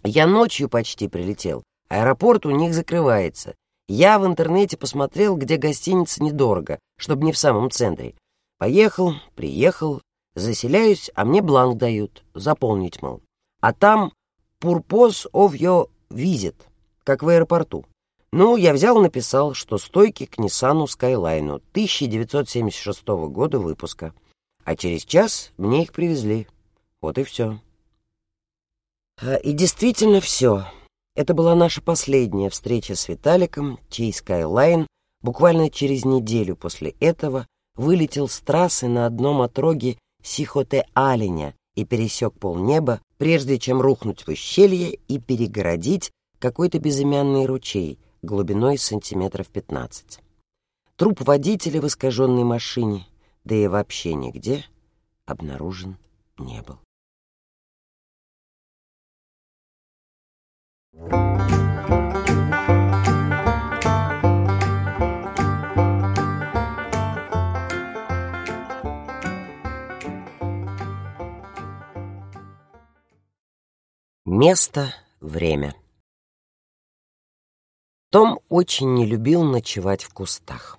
[SPEAKER 1] «Я ночью почти прилетел, аэропорт у них закрывается. Я в интернете посмотрел, где гостиница недорого, чтобы не в самом центре. Поехал, приехал, заселяюсь, а мне бланк дают, заполнить, мол. А там «Purpose of your visit», как в аэропорту. Ну, я взял и написал, что стойки к Ниссану Скайлайну 1976 года выпуска. А через час мне их привезли. Вот и все. А, и действительно все. Это была наша последняя встреча с Виталиком, чей Скайлайн буквально через неделю после этого вылетел с трассы на одном отроге Сихоте-Аленя и пересек полнеба, прежде чем рухнуть в ущелье и перегородить какой-то безымянный ручей, глубиной сантиметров 15. Труп водителя в искаженной машине, да и вообще нигде, обнаружен не был. Место, время. Том очень не любил ночевать в кустах.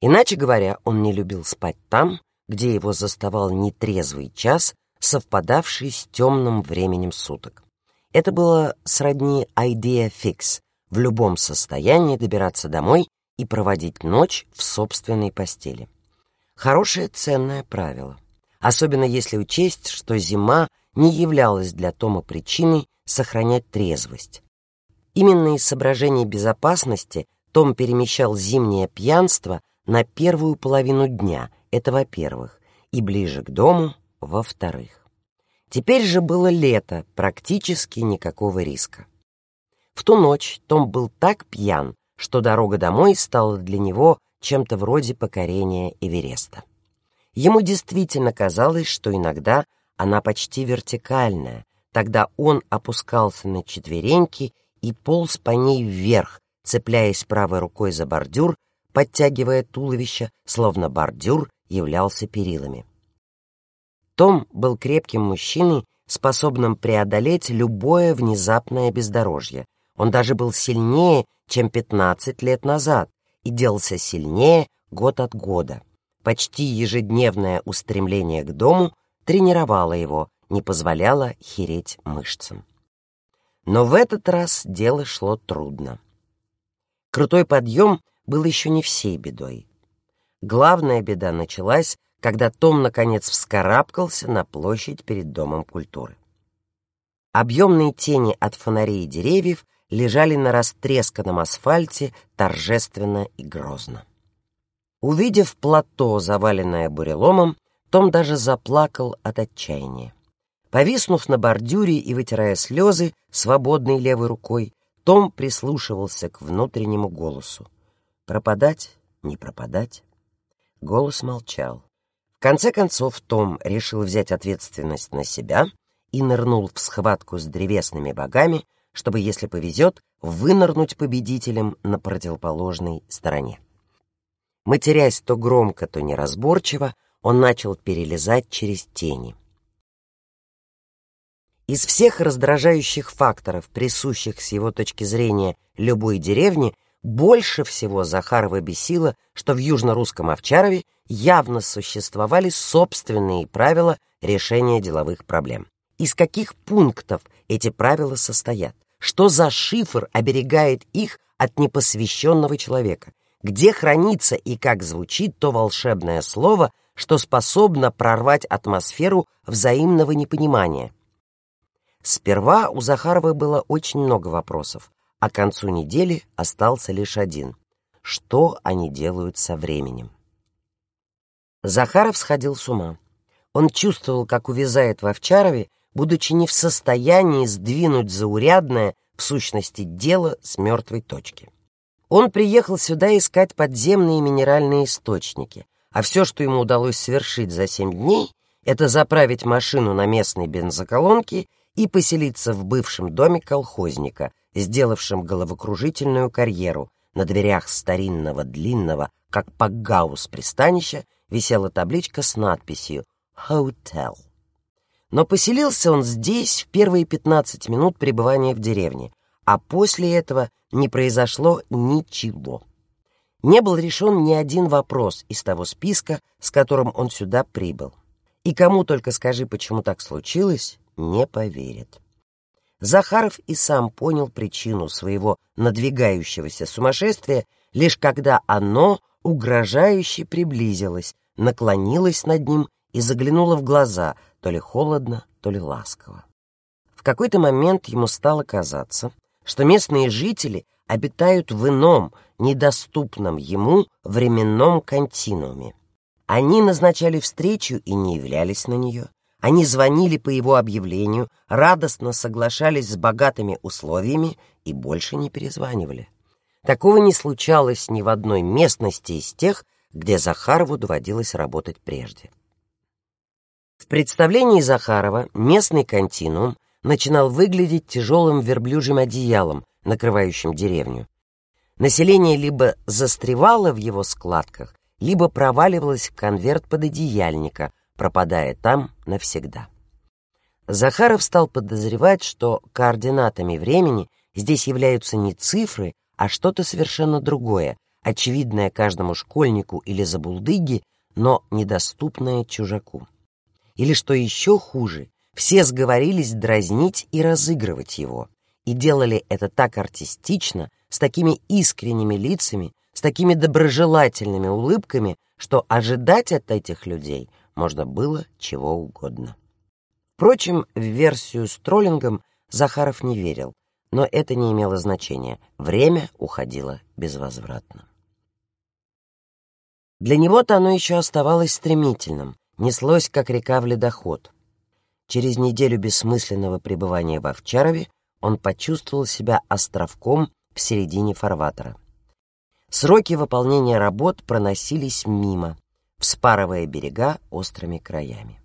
[SPEAKER 1] Иначе говоря, он не любил спать там, где его заставал нетрезвый час, совпадавший с темным временем суток. Это было сродни idea fix — в любом состоянии добираться домой и проводить ночь в собственной постели. Хорошее ценное правило, особенно если учесть, что зима не являлась для Тома причиной сохранять трезвость. Именно из соображений безопасности Том перемещал зимнее пьянство на первую половину дня, это во-первых, и ближе к дому, во-вторых. Теперь же было лето, практически никакого риска. В ту ночь Том был так пьян, что дорога домой стала для него чем-то вроде покорения Эвереста. Ему действительно казалось, что иногда она почти вертикальная, тогда он опускался на четвереньки и полз по ней вверх, цепляясь правой рукой за бордюр, подтягивая туловище, словно бордюр являлся перилами. Том был крепким мужчиной, способным преодолеть любое внезапное бездорожье. Он даже был сильнее, чем 15 лет назад, и делался сильнее год от года. Почти ежедневное устремление к дому тренировало его, не позволяло хереть мышцам. Но в этот раз дело шло трудно. Крутой подъем был еще не всей бедой. Главная беда началась, когда Том наконец вскарабкался на площадь перед Домом культуры. Объемные тени от фонарей и деревьев лежали на растресканном асфальте торжественно и грозно. Увидев плато, заваленное буреломом, том даже заплакал от отчаяния. Повиснув на бордюре и вытирая слезы свободной левой рукой, Том прислушивался к внутреннему голосу. Пропадать, не пропадать. Голос молчал. В конце концов Том решил взять ответственность на себя и нырнул в схватку с древесными богами, чтобы, если повезет, вынырнуть победителем на противоположной стороне. Матерясь то громко, то неразборчиво, он начал перелезать через тени. Из всех раздражающих факторов, присущих с его точки зрения любой деревне, больше всего Захарова бесило, что в южно-русском Овчарове явно существовали собственные правила решения деловых проблем. Из каких пунктов эти правила состоят? Что за шифр оберегает их от непосвященного человека? Где хранится и как звучит то волшебное слово, что способно прорвать атмосферу взаимного непонимания. Сперва у Захаровой было очень много вопросов, а к концу недели остался лишь один. Что они делают со временем? Захаров сходил с ума. Он чувствовал, как увязает в Овчарове, будучи не в состоянии сдвинуть заурядное, в сущности, дело с мертвой точки. Он приехал сюда искать подземные минеральные источники, а все, что ему удалось совершить за семь дней, это заправить машину на местной бензоколонке и поселиться в бывшем доме колхозника, сделавшем головокружительную карьеру. На дверях старинного длинного, как пакгаус пристанища, висела табличка с надписью «Hotel». Но поселился он здесь в первые 15 минут пребывания в деревне, а после этого не произошло ничего. Не был решен ни один вопрос из того списка, с которым он сюда прибыл. И кому только скажи, почему так случилось, не поверит. Захаров и сам понял причину своего надвигающегося сумасшествия, лишь когда оно угрожающе приблизилось, наклонилось над ним и заглянуло в глаза, то ли холодно, то ли ласково. В какой-то момент ему стало казаться, что местные жители обитают в ином, недоступном ему временном континууме. Они назначали встречу и не являлись на нее. Они звонили по его объявлению, радостно соглашались с богатыми условиями и больше не перезванивали. Такого не случалось ни в одной местности из тех, где Захарову доводилось работать прежде. В представлении Захарова местный континуум начинал выглядеть тяжелым верблюжьим одеялом, накрывающим деревню. Население либо застревало в его складках, либо проваливалось в конверт пододеяльника, пропадая там навсегда. Захаров стал подозревать, что координатами времени здесь являются не цифры, а что-то совершенно другое, очевидное каждому школьнику или забулдыге, но недоступное чужаку. Или что еще хуже, все сговорились дразнить и разыгрывать его, и делали это так артистично, с такими искренними лицами, с такими доброжелательными улыбками, что ожидать от этих людей можно было чего угодно. Впрочем, в версию с троллингом Захаров не верил, но это не имело значения. Время уходило безвозвратно. Для него-то оно еще оставалось стремительным, неслось, как река в ледоход. Через неделю бессмысленного пребывания в Овчарове он почувствовал себя островком в середине фарватера. Сроки выполнения работ проносились мимо, вспарывая берега острыми краями.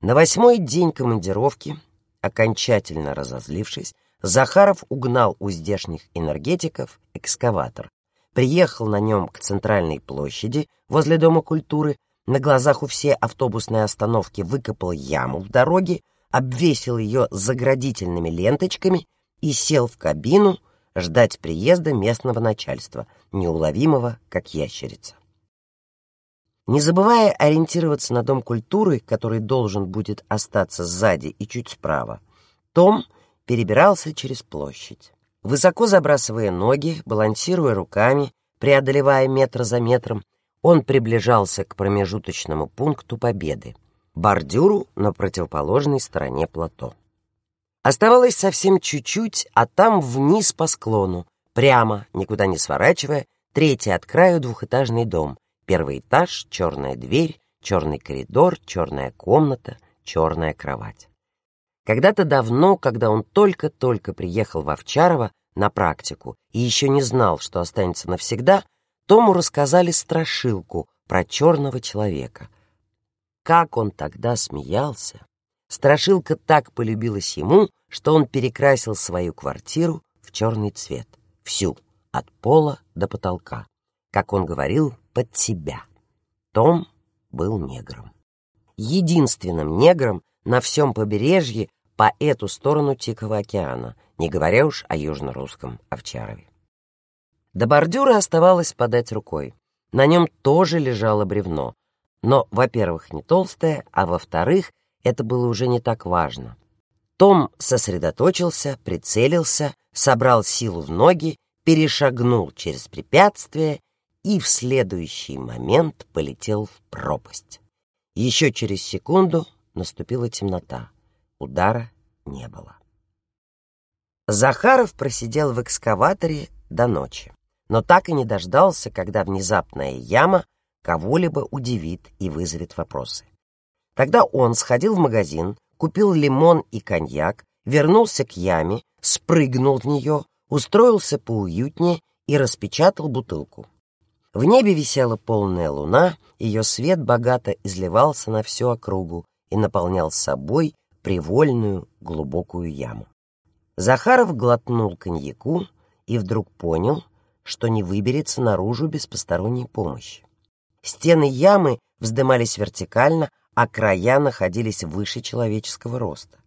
[SPEAKER 1] На восьмой день командировки, окончательно разозлившись, Захаров угнал у здешних энергетиков экскаватор, приехал на нем к центральной площади возле Дома культуры, на глазах у всей автобусной остановки выкопал яму в дороге, обвесил ее заградительными ленточками и сел в кабину ждать приезда местного начальства, неуловимого, как ящерица. Не забывая ориентироваться на Дом культуры, который должен будет остаться сзади и чуть справа, Том перебирался через площадь. Высоко забрасывая ноги, балансируя руками, преодолевая метр за метром, он приближался к промежуточному пункту Победы, бордюру на противоположной стороне плато. Оставалось совсем чуть-чуть, а там вниз по склону, прямо, никуда не сворачивая, третий от краю двухэтажный дом. Первый этаж, черная дверь, черный коридор, черная комната, черная кровать. Когда-то давно, когда он только-только приехал в Овчарово на практику и еще не знал, что останется навсегда, Тому рассказали страшилку про черного человека. Как он тогда смеялся! Страшилка так полюбилась ему, что он перекрасил свою квартиру в черный цвет, всю, от пола до потолка, как он говорил, под себя. Том был негром. Единственным негром на всем побережье по эту сторону Тихого океана, не говоря уж о южно-русском Овчарове. До бордюра оставалось подать рукой. На нем тоже лежало бревно. Но, во-первых, не толстое, а во-вторых, это было уже не так важно. Том сосредоточился, прицелился, собрал силу в ноги, перешагнул через препятствие и в следующий момент полетел в пропасть. Еще через секунду наступила темнота. Удара не было. Захаров просидел в экскаваторе до ночи но так и не дождался, когда внезапная яма кого-либо удивит и вызовет вопросы. Тогда он сходил в магазин, купил лимон и коньяк, вернулся к яме, спрыгнул в нее, устроился поуютнее и распечатал бутылку. В небе висела полная луна, ее свет богато изливался на всю округу и наполнял собой привольную глубокую яму. Захаров глотнул коньяку и вдруг понял, что не выберется наружу без посторонней помощи. Стены ямы вздымались вертикально, а края находились выше человеческого роста.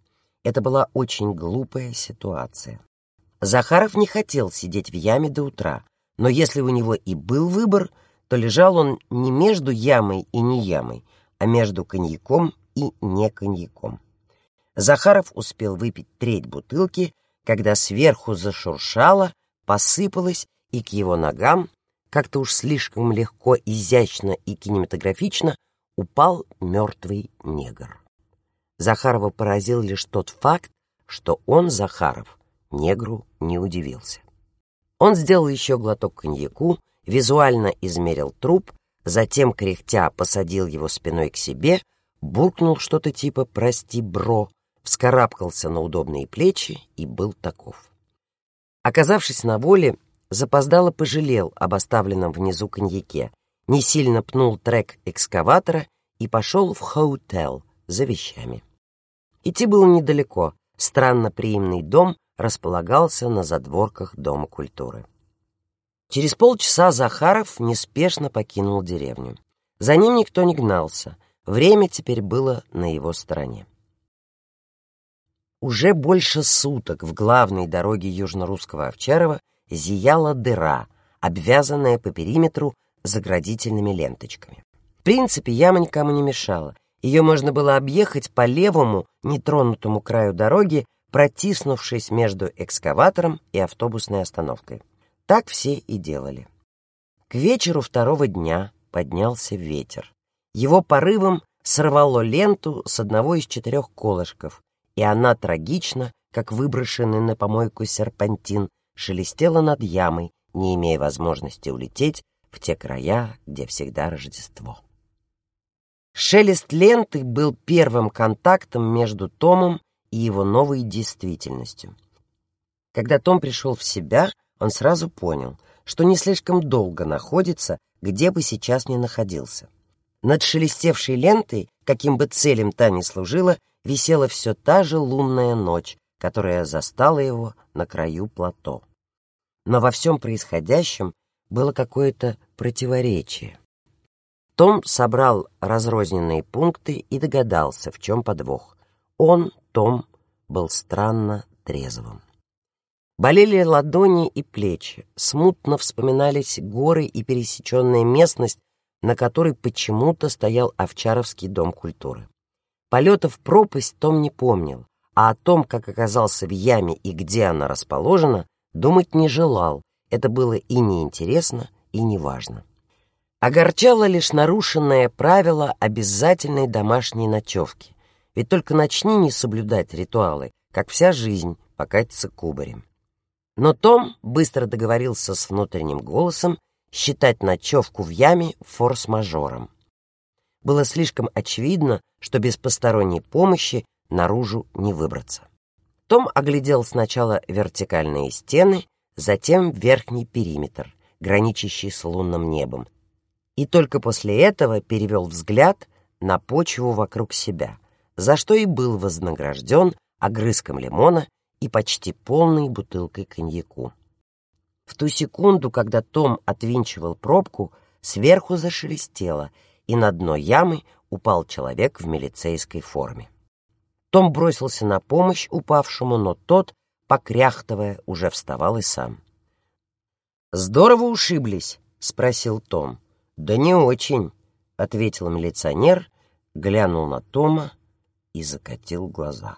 [SPEAKER 1] Это была очень глупая ситуация. Захаров не хотел сидеть в яме до утра, но если у него и был выбор, то лежал он не между ямой и не ямой, а между коньяком и не коньяком. Захаров успел выпить треть бутылки, когда сверху зашуршало, посыпалось, и к его ногам, как-то уж слишком легко, изящно и кинематографично, упал мертвый негр. Захарова поразил лишь тот факт, что он, Захаров, негру не удивился. Он сделал еще глоток коньяку, визуально измерил труп, затем, кряхтя, посадил его спиной к себе, буркнул что-то типа «прости, бро», вскарабкался на удобные плечи и был таков. Оказавшись на воле, запоздало пожалел об оставленном внизу коньяке, не сильно пнул трек экскаватора и пошел в хоутел за вещами. Идти было недалеко, странно приимный дом располагался на задворках Дома культуры. Через полчаса Захаров неспешно покинул деревню. За ним никто не гнался, время теперь было на его стороне. Уже больше суток в главной дороге Южно-Русского Овчарова зияла дыра, обвязанная по периметру заградительными ленточками. В принципе, яма никому не мешала. Ее можно было объехать по левому, нетронутому краю дороги, протиснувшись между экскаватором и автобусной остановкой. Так все и делали. К вечеру второго дня поднялся ветер. Его порывом сорвало ленту с одного из четырех колышков, и она трагично, как выброшенный на помойку серпантин, шелестела над ямой, не имея возможности улететь в те края, где всегда Рождество. Шелест ленты был первым контактом между Томом и его новой действительностью. Когда Том пришел в себя, он сразу понял, что не слишком долго находится, где бы сейчас ни находился. Над шелестевшей лентой, каким бы целям та ни служила, висела все та же лунная ночь, которая застала его на краю плато. Но во всем происходящем было какое-то противоречие. Том собрал разрозненные пункты и догадался, в чем подвох. Он, Том, был странно трезвым. Болели ладони и плечи, смутно вспоминались горы и пересеченная местность, на которой почему-то стоял Овчаровский дом культуры. Полета в пропасть Том не помнил, а о том, как оказался в яме и где она расположена, думать не желал. Это было и неинтересно, и неважно. Огорчало лишь нарушенное правило обязательной домашней ночевки. Ведь только начни не соблюдать ритуалы, как вся жизнь покатится кубарем. Но Том быстро договорился с внутренним голосом считать ночевку в яме форс-мажором. Было слишком очевидно, что без посторонней помощи наружу не выбраться. Том оглядел сначала вертикальные стены, затем верхний периметр, граничащий с лунным небом, и только после этого перевел взгляд на почву вокруг себя, за что и был вознагражден огрызком лимона и почти полной бутылкой коньяку. В ту секунду, когда Том отвинчивал пробку, сверху зашелестело, и на дно ямы упал человек в милицейской форме. Том бросился на помощь упавшему, но тот, покряхтывая, уже вставал и сам. «Здорово ушиблись?» — спросил Том. «Да не очень», — ответил милиционер, глянул на Тома и закатил глаза.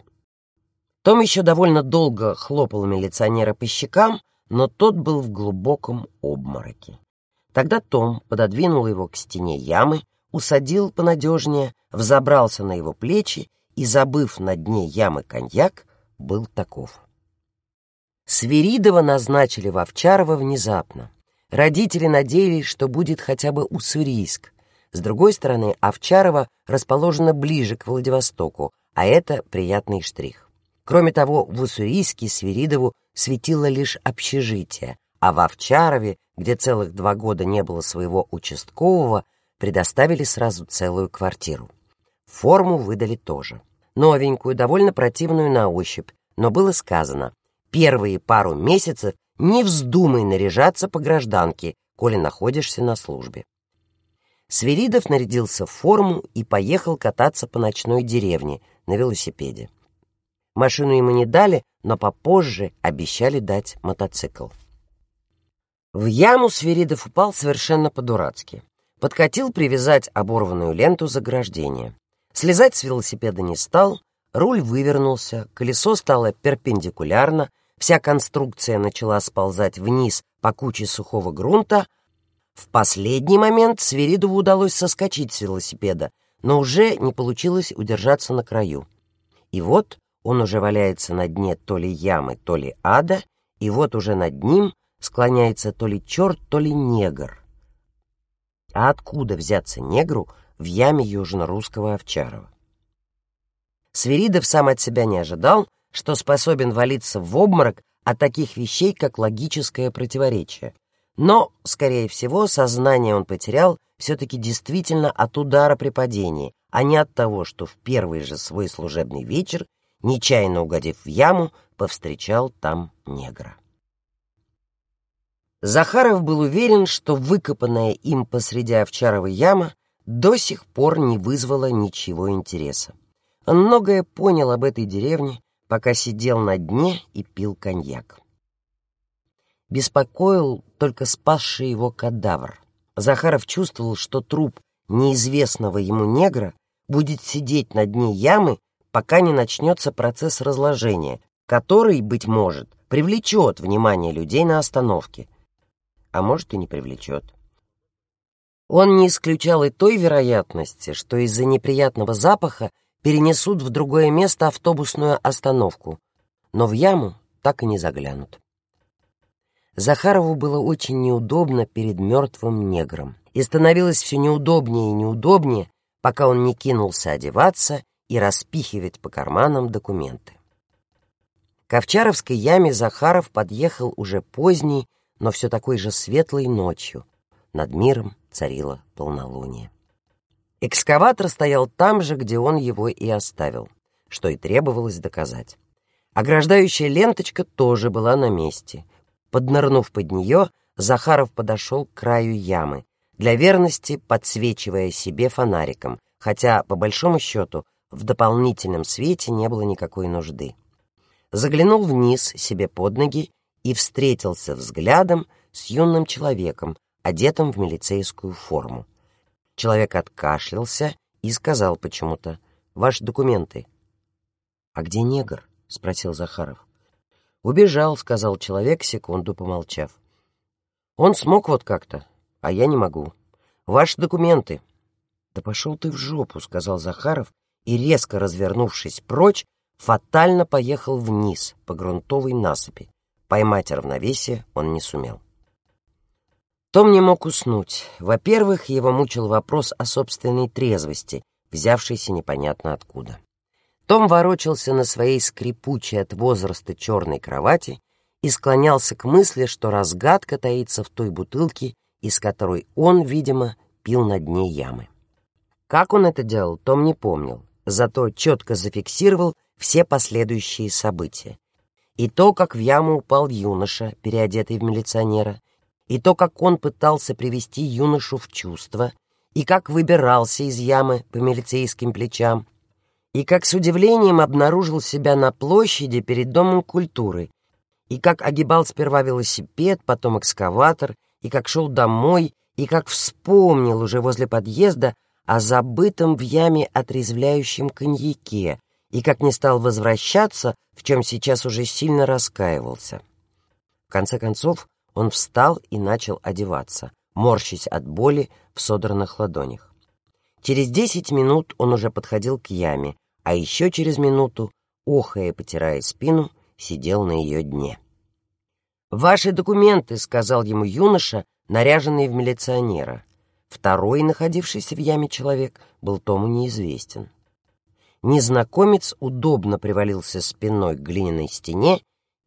[SPEAKER 1] Том еще довольно долго хлопал милиционера по щекам, но тот был в глубоком обмороке. Тогда Том пододвинул его к стене ямы, усадил понадежнее, взобрался на его плечи и, забыв на дне ямы коньяк, был таков. Свиридова назначили в Овчарово внезапно. Родители надеялись, что будет хотя бы Уссурийск. С другой стороны, Овчарово расположено ближе к Владивостоку, а это приятный штрих. Кроме того, в Уссурийске Свиридову светило лишь общежитие, а в Овчарове, где целых два года не было своего участкового, предоставили сразу целую квартиру. Форму выдали тоже. Новенькую, довольно противную на ощупь, но было сказано, первые пару месяцев не вздумай наряжаться по гражданке, коли находишься на службе. Свиридов нарядился в форму и поехал кататься по ночной деревне на велосипеде. Машину ему не дали, но попозже обещали дать мотоцикл. В яму Свиридов упал совершенно по-дурацки. Подкатил привязать оборванную ленту заграждения. Слезать с велосипеда не стал, руль вывернулся, колесо стало перпендикулярно, вся конструкция начала сползать вниз по куче сухого грунта. В последний момент Свиридову удалось соскочить с велосипеда, но уже не получилось удержаться на краю. И вот он уже валяется на дне то ли ямы, то ли ада, и вот уже над ним склоняется то ли черт, то ли негр. А откуда взяться негру в яме южно-русского Овчарова? Свиридов сам от себя не ожидал, что способен валиться в обморок от таких вещей, как логическое противоречие. Но, скорее всего, сознание он потерял все-таки действительно от удара при падении, а не от того, что в первый же свой служебный вечер, нечаянно угодив в яму, повстречал там негра. Захаров был уверен, что выкопанная им посреди овчаровой яма до сих пор не вызвала ничего интереса. Он многое понял об этой деревне, пока сидел на дне и пил коньяк. Беспокоил только спасший его кадавр. Захаров чувствовал, что труп неизвестного ему негра будет сидеть на дне ямы, пока не начнется процесс разложения, который, быть может, привлечет внимание людей на остановке, а может и не привлечет. Он не исключал и той вероятности, что из-за неприятного запаха перенесут в другое место автобусную остановку, но в яму так и не заглянут. Захарову было очень неудобно перед мертвым негром, и становилось все неудобнее и неудобнее, пока он не кинулся одеваться и распихивать по карманам документы. К Овчаровской яме Захаров подъехал уже поздней, но все такой же светлой ночью. Над миром царило полнолуние. Экскаватор стоял там же, где он его и оставил, что и требовалось доказать. Ограждающая ленточка тоже была на месте. Поднырнув под нее, Захаров подошел к краю ямы, для верности подсвечивая себе фонариком, хотя, по большому счету, в дополнительном свете не было никакой нужды. Заглянул вниз себе под ноги и встретился взглядом с юным человеком, одетым в милицейскую форму. Человек откашлялся и сказал почему-то «Ваши документы». «А где негр?» — спросил Захаров. «Убежал», — сказал человек, секунду помолчав. «Он смог вот как-то, а я не могу. Ваши документы». «Да пошел ты в жопу», — сказал Захаров, и, резко развернувшись прочь, фатально поехал вниз по грунтовой насыпи. Поймать равновесие он не сумел. Том не мог уснуть. Во-первых, его мучил вопрос о собственной трезвости, взявшейся непонятно откуда. Том ворочался на своей скрипучей от возраста черной кровати и склонялся к мысли, что разгадка таится в той бутылке, из которой он, видимо, пил на дне ямы. Как он это делал, Том не помнил, зато четко зафиксировал все последующие события. И то, как в яму упал юноша, переодетый в милиционера, и то, как он пытался привести юношу в чувство, и как выбирался из ямы по милицейским плечам, и как с удивлением обнаружил себя на площади перед Домом культуры, и как огибал сперва велосипед, потом экскаватор, и как шел домой, и как вспомнил уже возле подъезда о забытом в яме отрезвляющем коньяке, и как не стал возвращаться, в чем сейчас уже сильно раскаивался. В конце концов, он встал и начал одеваться, морщась от боли в содранных ладонях. Через десять минут он уже подходил к яме, а еще через минуту, охая и потирая спину, сидел на ее дне. «Ваши документы», — сказал ему юноша, наряженный в милиционера. Второй, находившийся в яме человек, был Тому неизвестен. Незнакомец удобно привалился спиной к глиняной стене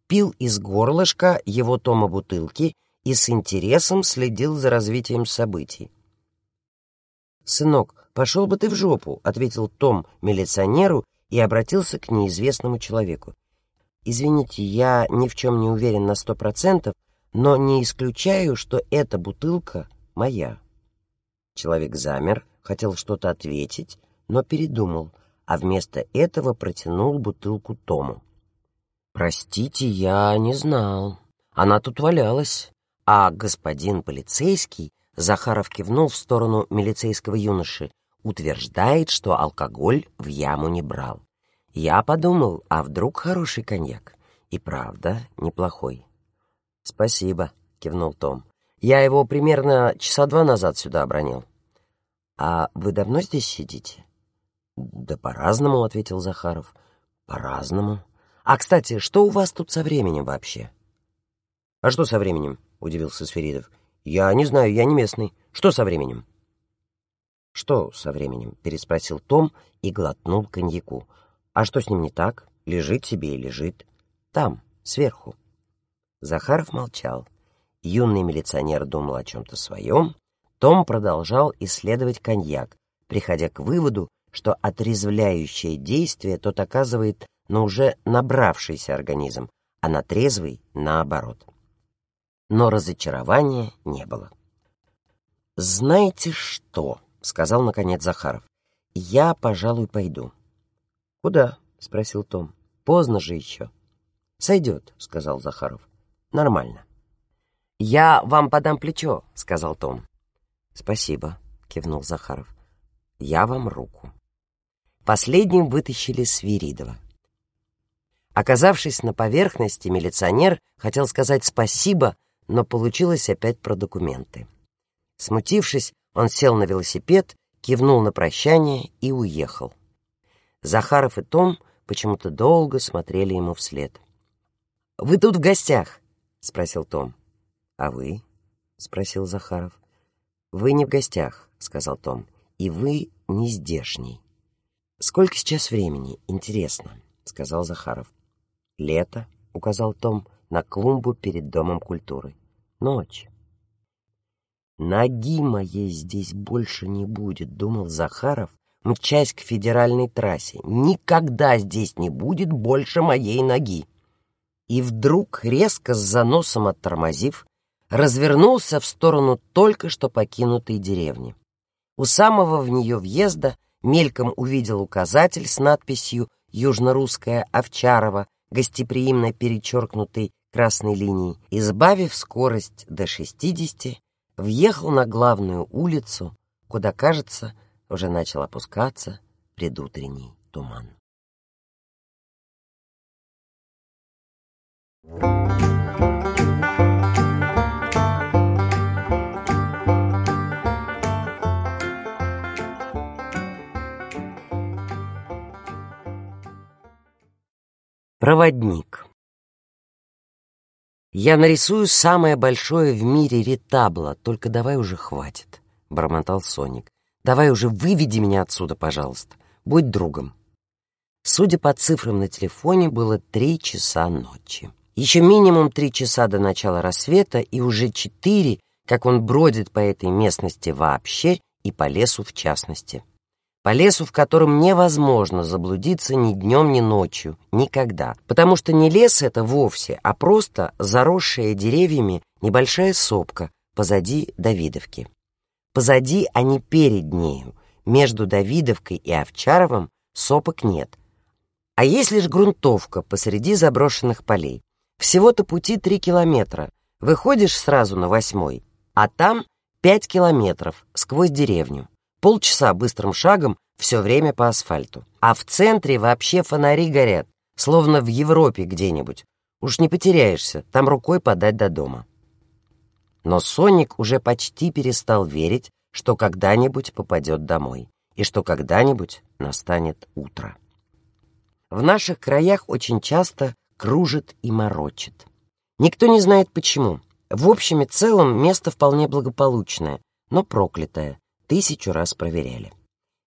[SPEAKER 1] пил из горлышка его тома бутылки и с интересом следил за развитием событий. «Сынок, пошел бы ты в жопу», — ответил Том милиционеру и обратился к неизвестному человеку. «Извините, я ни в чем не уверен на сто процентов, но не исключаю, что эта бутылка моя». Человек замер, хотел что-то ответить, но передумал, а вместо этого протянул бутылку Тому. «Простите, я не знал. Она тут валялась». А господин полицейский, Захаров кивнул в сторону милицейского юноши, утверждает, что алкоголь в яму не брал. Я подумал, а вдруг хороший коньяк? И правда, неплохой. «Спасибо», — кивнул Том. «Я его примерно часа два назад сюда обронил». «А вы давно здесь сидите?» «Да по-разному», — ответил Захаров. «По-разному. А, кстати, что у вас тут со временем вообще?» «А что со временем?» — удивился Сферидов. «Я не знаю, я не местный. Что со временем?» «Что со временем?» — переспросил Том и глотнул коньяку. «А что с ним не так? Лежит себе и лежит. Там, сверху». Захаров молчал. Юный милиционер думал о чем-то своем. Том продолжал исследовать коньяк, приходя к выводу, что отрезвляющее действие тот оказывает на уже набравшийся организм, а на трезвый — наоборот. Но разочарования не было. «Знаете что?» — сказал, наконец, Захаров. «Я, пожалуй, пойду». «Куда?» — спросил Том. «Поздно же еще». «Сойдет», — сказал Захаров. «Нормально». «Я вам подам плечо», — сказал Том. «Спасибо», — кивнул Захаров. «Я вам руку». Последним вытащили Свиридова. Оказавшись на поверхности, милиционер хотел сказать спасибо, но получилось опять про документы. Смутившись, он сел на велосипед, кивнул на прощание и уехал. Захаров и Том почему-то долго смотрели ему вслед. «Вы тут в гостях?» — спросил Том. «А вы?» — спросил Захаров. «Вы не в гостях», — сказал Том, — «и вы не здешний». «Сколько сейчас времени? Интересно», — сказал Захаров. «Лето», — указал Том, — на клумбу перед Домом культуры. Ночь. «Ноги моей здесь больше не будет», — думал Захаров, мчась к федеральной трассе. «Никогда здесь не будет больше моей ноги». И вдруг, резко с заносом оттормозив, развернулся в сторону только что покинутой деревни. У самого в нее въезда мельком увидел указатель с надписью «Южно-русская Овчарова», гостеприимно перечеркнутый красной линии, избавив скорость до 60, въехал на главную улицу, куда, кажется, уже начал опускаться предутренний туман. Проводник «Я нарисую самое большое в мире ретабло, только давай уже хватит», — бормотал Соник. «Давай уже выведи меня отсюда, пожалуйста. Будь другом». Судя по цифрам на телефоне, было три часа ночи. Еще минимум три часа до начала рассвета и уже четыре, как он бродит по этой местности вообще и по лесу в частности по лесу, в котором невозможно заблудиться ни днем, ни ночью, никогда. Потому что не лес это вовсе, а просто заросшая деревьями небольшая сопка позади Давидовки. Позади, а не перед нею. Между Давидовкой и Овчаровым сопок нет. А есть лишь грунтовка посреди заброшенных полей. Всего-то пути три километра. Выходишь сразу на восьмой, а там пять километров сквозь деревню полчаса быстрым шагом все время по асфальту. А в центре вообще фонари горят, словно в Европе где-нибудь. Уж не потеряешься, там рукой подать до дома. Но Соник уже почти перестал верить, что когда-нибудь попадет домой, и что когда-нибудь настанет утро. В наших краях очень часто кружит и морочит. Никто не знает почему. В общем и целом место вполне благополучное, но проклятое, тысячу раз проверяли.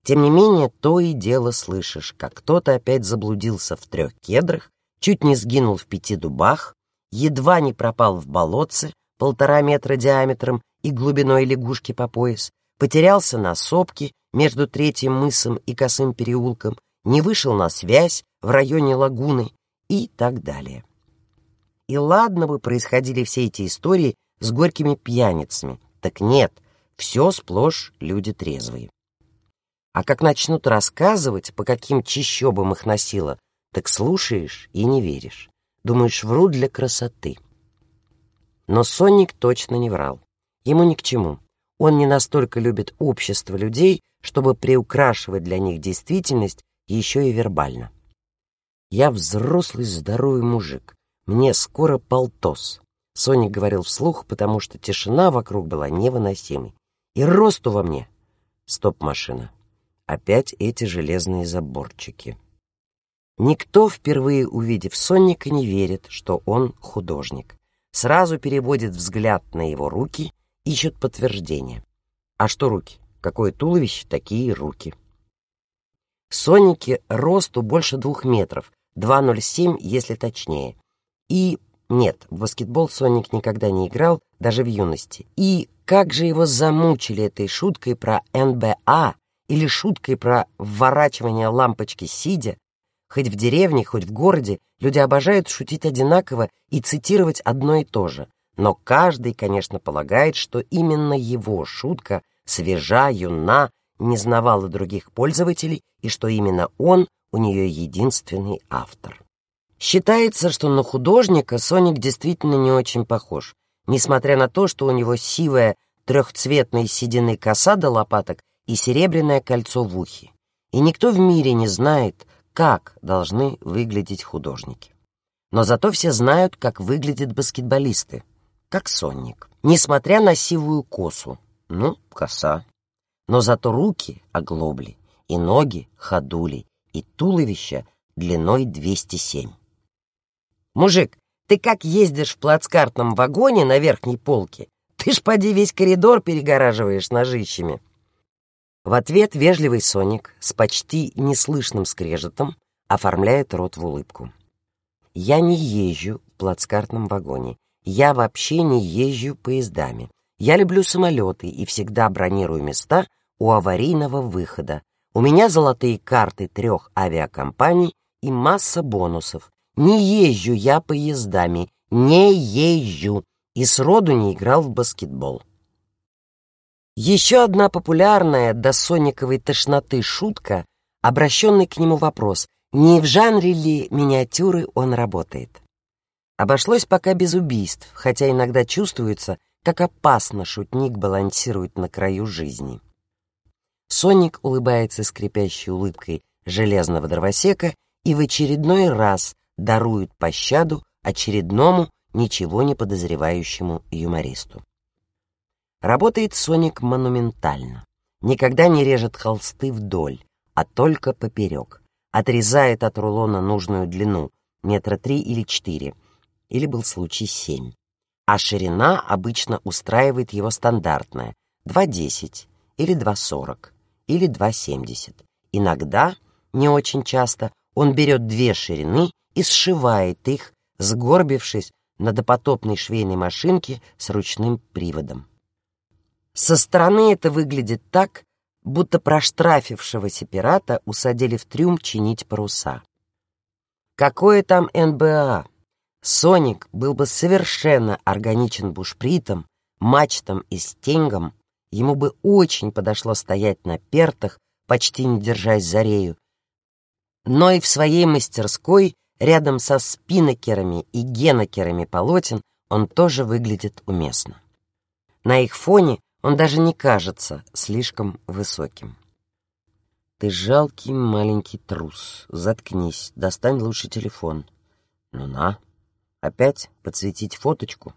[SPEAKER 1] Тем не менее, то и дело слышишь, как кто-то опять заблудился в трех кедрах чуть не сгинул в пяти дубах, едва не пропал в болотце полтора метра диаметром и глубиной лягушки по пояс, потерялся на сопке между третьим мысом и косым переулком, не вышел на связь в районе лагуны и так далее. И ладно бы происходили все эти истории с горькими пьяницами, так нет, все сплошь люди трезвые. А как начнут рассказывать, по каким чищобам их носило, так слушаешь и не веришь. Думаешь, вру для красоты. Но Сонник точно не врал. Ему ни к чему. Он не настолько любит общество людей, чтобы приукрашивать для них действительность еще и вербально. Я взрослый здоровый мужик. Мне скоро полтос. Соник говорил вслух, потому что тишина вокруг была невыносимой. И росту во мне. Стоп-машина. Опять эти железные заборчики. Никто, впервые увидев Сонника, не верит, что он художник. Сразу переводит взгляд на его руки, ищет подтверждение. А что руки? Какое туловище, такие руки. Сонники росту больше двух метров, 2,07, если точнее. И нет, в баскетбол Соник никогда не играл, даже в юности. И как же его замучили этой шуткой про НБА или шуткой про вворачивание лампочки сидя, Хоть в деревне, хоть в городе люди обожают шутить одинаково и цитировать одно и то же. Но каждый, конечно, полагает, что именно его шутка свежа, юна, не знавала других пользователей и что именно он у нее единственный автор. Считается, что на художника Соник действительно не очень похож, несмотря на то, что у него сивая трехцветная седины коса до лопаток и серебряное кольцо в ухе. И никто в мире не знает, как должны выглядеть художники. Но зато все знают, как выглядят баскетболисты, как сонник. Несмотря на сивую косу, ну, коса. Но зато руки оглобли, и ноги ходули, и туловище длиной 207. Мужик, ты как ездишь в плацкартном вагоне на верхней полке? Ты ж поди весь коридор перегораживаешь ножищами. В ответ вежливый Соник с почти неслышным скрежетом оформляет рот в улыбку. «Я не езжу в плацкартном вагоне. Я вообще не езжу поездами. Я люблю самолеты и всегда бронирую места у аварийного выхода. У меня золотые карты трех авиакомпаний и масса бонусов. Не езжу я поездами, не езжу и сроду не играл в баскетбол». Еще одна популярная до сониковой тошноты шутка, обращенный к нему вопрос, не в жанре ли миниатюры он работает. Обошлось пока без убийств, хотя иногда чувствуется, как опасно шутник балансирует на краю жизни. Соник улыбается скрипящей улыбкой железного дровосека и в очередной раз дарует пощаду очередному ничего не подозревающему юмористу. Работает Соник монументально. Никогда не режет холсты вдоль, а только поперек. Отрезает от рулона нужную длину, метра три или четыре, или был случай семь. А ширина обычно устраивает его стандартная — 2,10 или 2,40 или 2,70. Иногда, не очень часто, он берет две ширины и сшивает их, сгорбившись на допотопной швейной машинке с ручным приводом. Со стороны это выглядит так, будто проштрафившегося пирата усадили в трюм чинить паруса. Какое там НБА? Соник был бы совершенно органичен бушпритом, мачтом и стенгом. Ему бы очень подошло стоять на пертах, почти не держась за рею. Но и в своей мастерской, рядом со спинокерами и генокерами полотен, он тоже выглядит уместно. На их фоне он даже не кажется слишком высоким. Ты жалкий маленький трус. Заткнись, достань лучше телефон. Ну на, опять подсветить фоточку.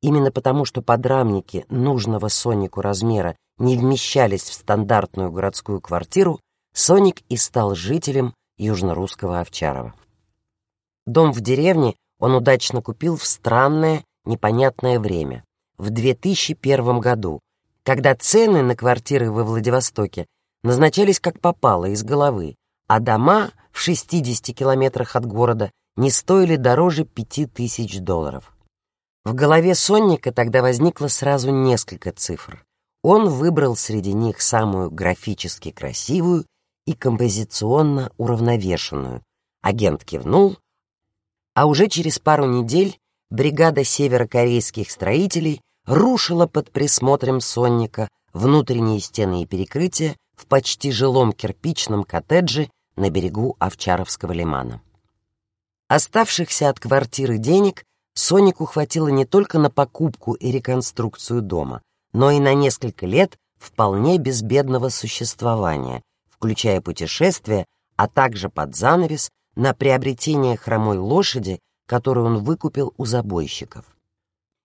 [SPEAKER 1] Именно потому, что подрамники нужного Сонику размера не вмещались в стандартную городскую квартиру, Соник и стал жителем южно-русского Овчарова. Дом в деревне он удачно купил в странное, непонятное время, в 2001 году, когда цены на квартиры во Владивостоке назначались как попало из головы, а дома в 60 километрах от города не стоили дороже 5000 долларов. В голове Сонника тогда возникло сразу несколько цифр. Он выбрал среди них самую графически красивую и композиционно уравновешенную. Агент кивнул, а уже через пару недель бригада северокорейских строителей рушила под присмотром Сонника внутренние стены и перекрытия в почти жилом кирпичном коттедже на берегу Овчаровского лимана. Оставшихся от квартиры денег Сонику хватило не только на покупку и реконструкцию дома, но и на несколько лет вполне безбедного существования, включая путешествия, а также под занавес на приобретение хромой лошади, которую он выкупил у забойщиков.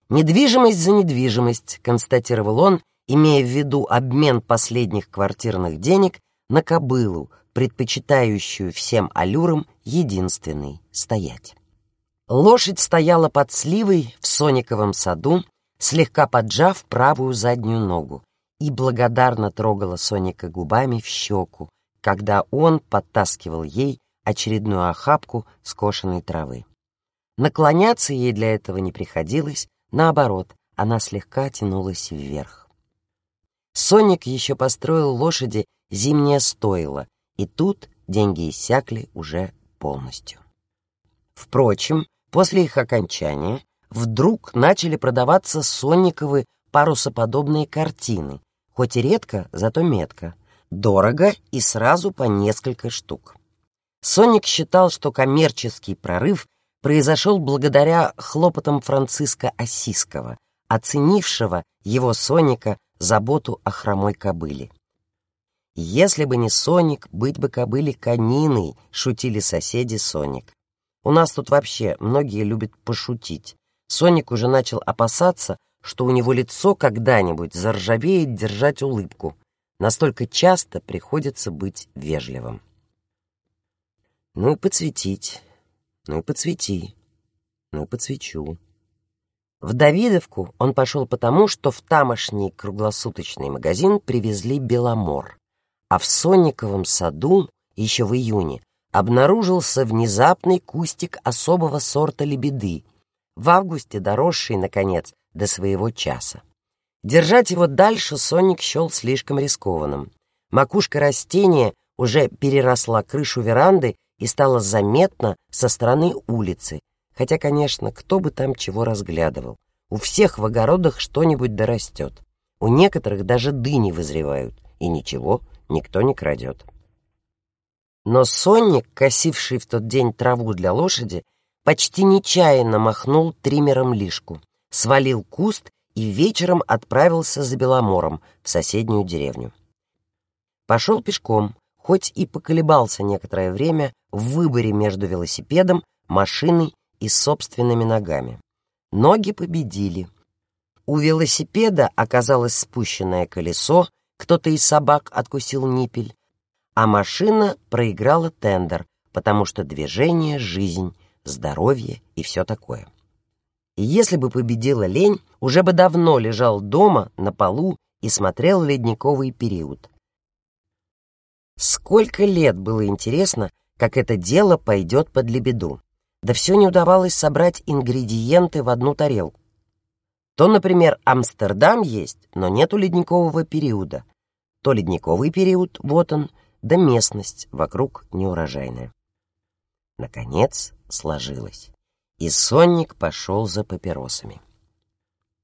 [SPEAKER 1] «Недвижимость за недвижимость», — констатировал он, имея в виду обмен последних квартирных денег на кобылу, предпочитающую всем аллюрам единственный — стоять. Лошадь стояла под сливой в сониковом саду, слегка поджав правую заднюю ногу, и благодарно трогала Соника губами в щеку, когда он подтаскивал ей очередную охапку скошенной травы. Наклоняться ей для этого не приходилось, наоборот, она слегка тянулась вверх. Соник еще построил лошади зимнее стойло, и тут деньги иссякли уже полностью. Впрочем, после их окончания вдруг начали продаваться сонниковые парусоподобные картины, хоть и редко, зато метко, дорого и сразу по несколько штук. Сонник считал, что коммерческий прорыв произошел благодаря хлопотам Франциска Осиского, оценившего его Соника заботу о хромой кобыле. «Если бы не Соник, быть бы кобыле кониной», — шутили соседи Соник. У нас тут вообще многие любят пошутить. Соник уже начал опасаться, что у него лицо когда-нибудь заржавеет держать улыбку. Настолько часто приходится быть вежливым. Ну подсветить, ну подсвети, ну подсвечу. В Давидовку он пошел потому, что в тамошний круглосуточный магазин привезли беломор, а в Сонниковом саду еще в июне обнаружился внезапный кустик особого сорта лебеды, в августе доросший, наконец, до своего часа. Держать его дальше Соник счел слишком рискованным. Макушка растения уже переросла крышу веранды и стала заметна со стороны улицы, хотя, конечно, кто бы там чего разглядывал. У всех в огородах что-нибудь дорастет. У некоторых даже дыни вызревают, и ничего никто не крадет. Но сонник, косивший в тот день траву для лошади, почти нечаянно махнул триммером лишку, свалил куст и вечером отправился за Беломором в соседнюю деревню. Пошел пешком, хоть и поколебался некоторое время в выборе между велосипедом, машиной и собственными ногами. Ноги победили. У велосипеда оказалось спущенное колесо, кто-то из собак откусил ниппель, а машина проиграла тендер, потому что движение — жизнь, здоровье и все такое. И если бы победила лень, уже бы давно лежал дома на полу и смотрел ледниковый период. Сколько лет было интересно, как это дело пойдет под лебеду. Да все не удавалось собрать ингредиенты в одну тарелку. То, например, Амстердам есть, но нету ледникового периода. То ледниковый период, вот он, да местность вокруг неурожайная. Наконец сложилось, и сонник пошел за папиросами.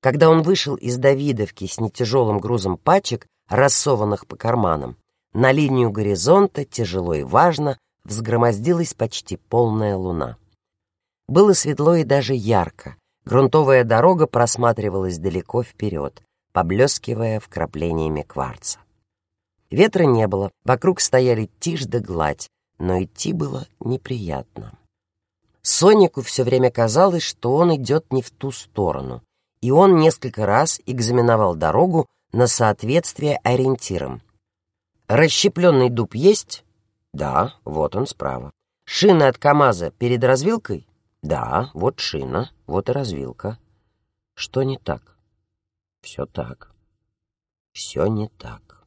[SPEAKER 1] Когда он вышел из Давидовки с нетяжелым грузом пачек, рассованных по карманам, на линию горизонта тяжело и важно взгромоздилась почти полная луна. Было светло и даже ярко. Грунтовая дорога просматривалась далеко вперед, поблескивая вкраплениями кварца. Ветра не было, вокруг стояли тишь да гладь, но идти было неприятно. Сонику все время казалось, что он идет не в ту сторону, и он несколько раз экзаменовал дорогу на соответствие ориентирам. Расщепленный дуб есть? Да, вот он справа. Шина от КамАЗа перед развилкой? Да, вот шина, вот и развилка. Что не так? Все так. Все не так.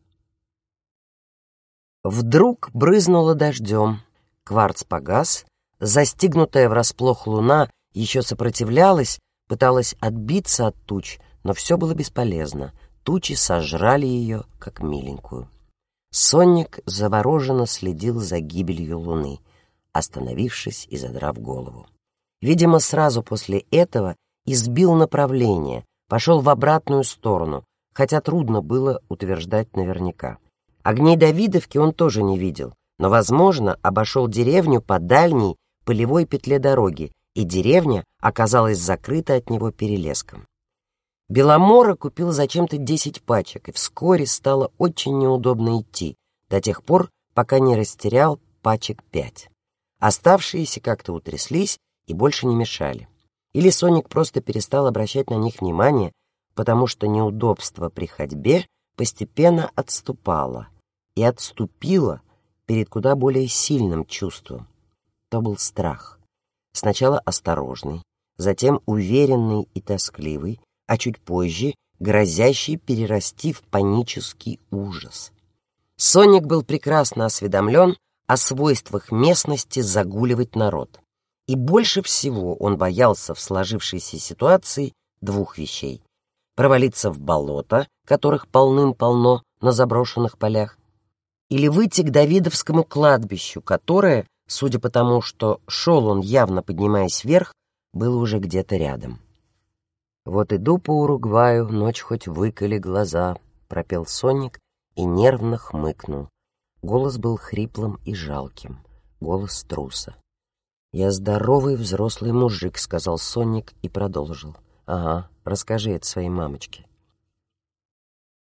[SPEAKER 1] Вдруг брызнуло дождем. Кварц погас, застигнутая врасплох луна еще сопротивлялась, пыталась отбиться от туч, но все было бесполезно. Тучи сожрали ее, как миленькую. Сонник завороженно следил за гибелью луны, остановившись и задрав голову. Видимо, сразу после этого избил направление, пошел в обратную сторону, хотя трудно было утверждать наверняка. Огней Давидовки он тоже не видел, но, возможно, обошел деревню по дальней полевой петле дороги, и деревня оказалась закрыта от него перелеском. Беломора купил зачем-то десять пачек, и вскоре стало очень неудобно идти, до тех пор, пока не растерял пачек пять. Оставшиеся как-то утряслись и больше не мешали. Или Соник просто перестал обращать на них внимание, потому что неудобство при ходьбе постепенно отступало и отступило перед куда более сильным чувством. То был страх. Сначала осторожный, затем уверенный и тоскливый, а чуть позже грозящий перерасти в панический ужас. Соник был прекрасно осведомлен о свойствах местности загуливать народ. И больше всего он боялся в сложившейся ситуации двух вещей. Провалиться в болото, которых полным-полно на заброшенных полях, или выйти к Давидовскому кладбищу, которое, судя по тому, что шел он явно поднимаясь вверх, было уже где-то рядом. «Вот иду по Уругваю, ночь хоть выколи глаза», — пропел Соник и нервно хмыкнул. Голос был хриплым и жалким, голос труса. «Я здоровый взрослый мужик», — сказал Соник и продолжил. «Ага, расскажи это своей мамочке».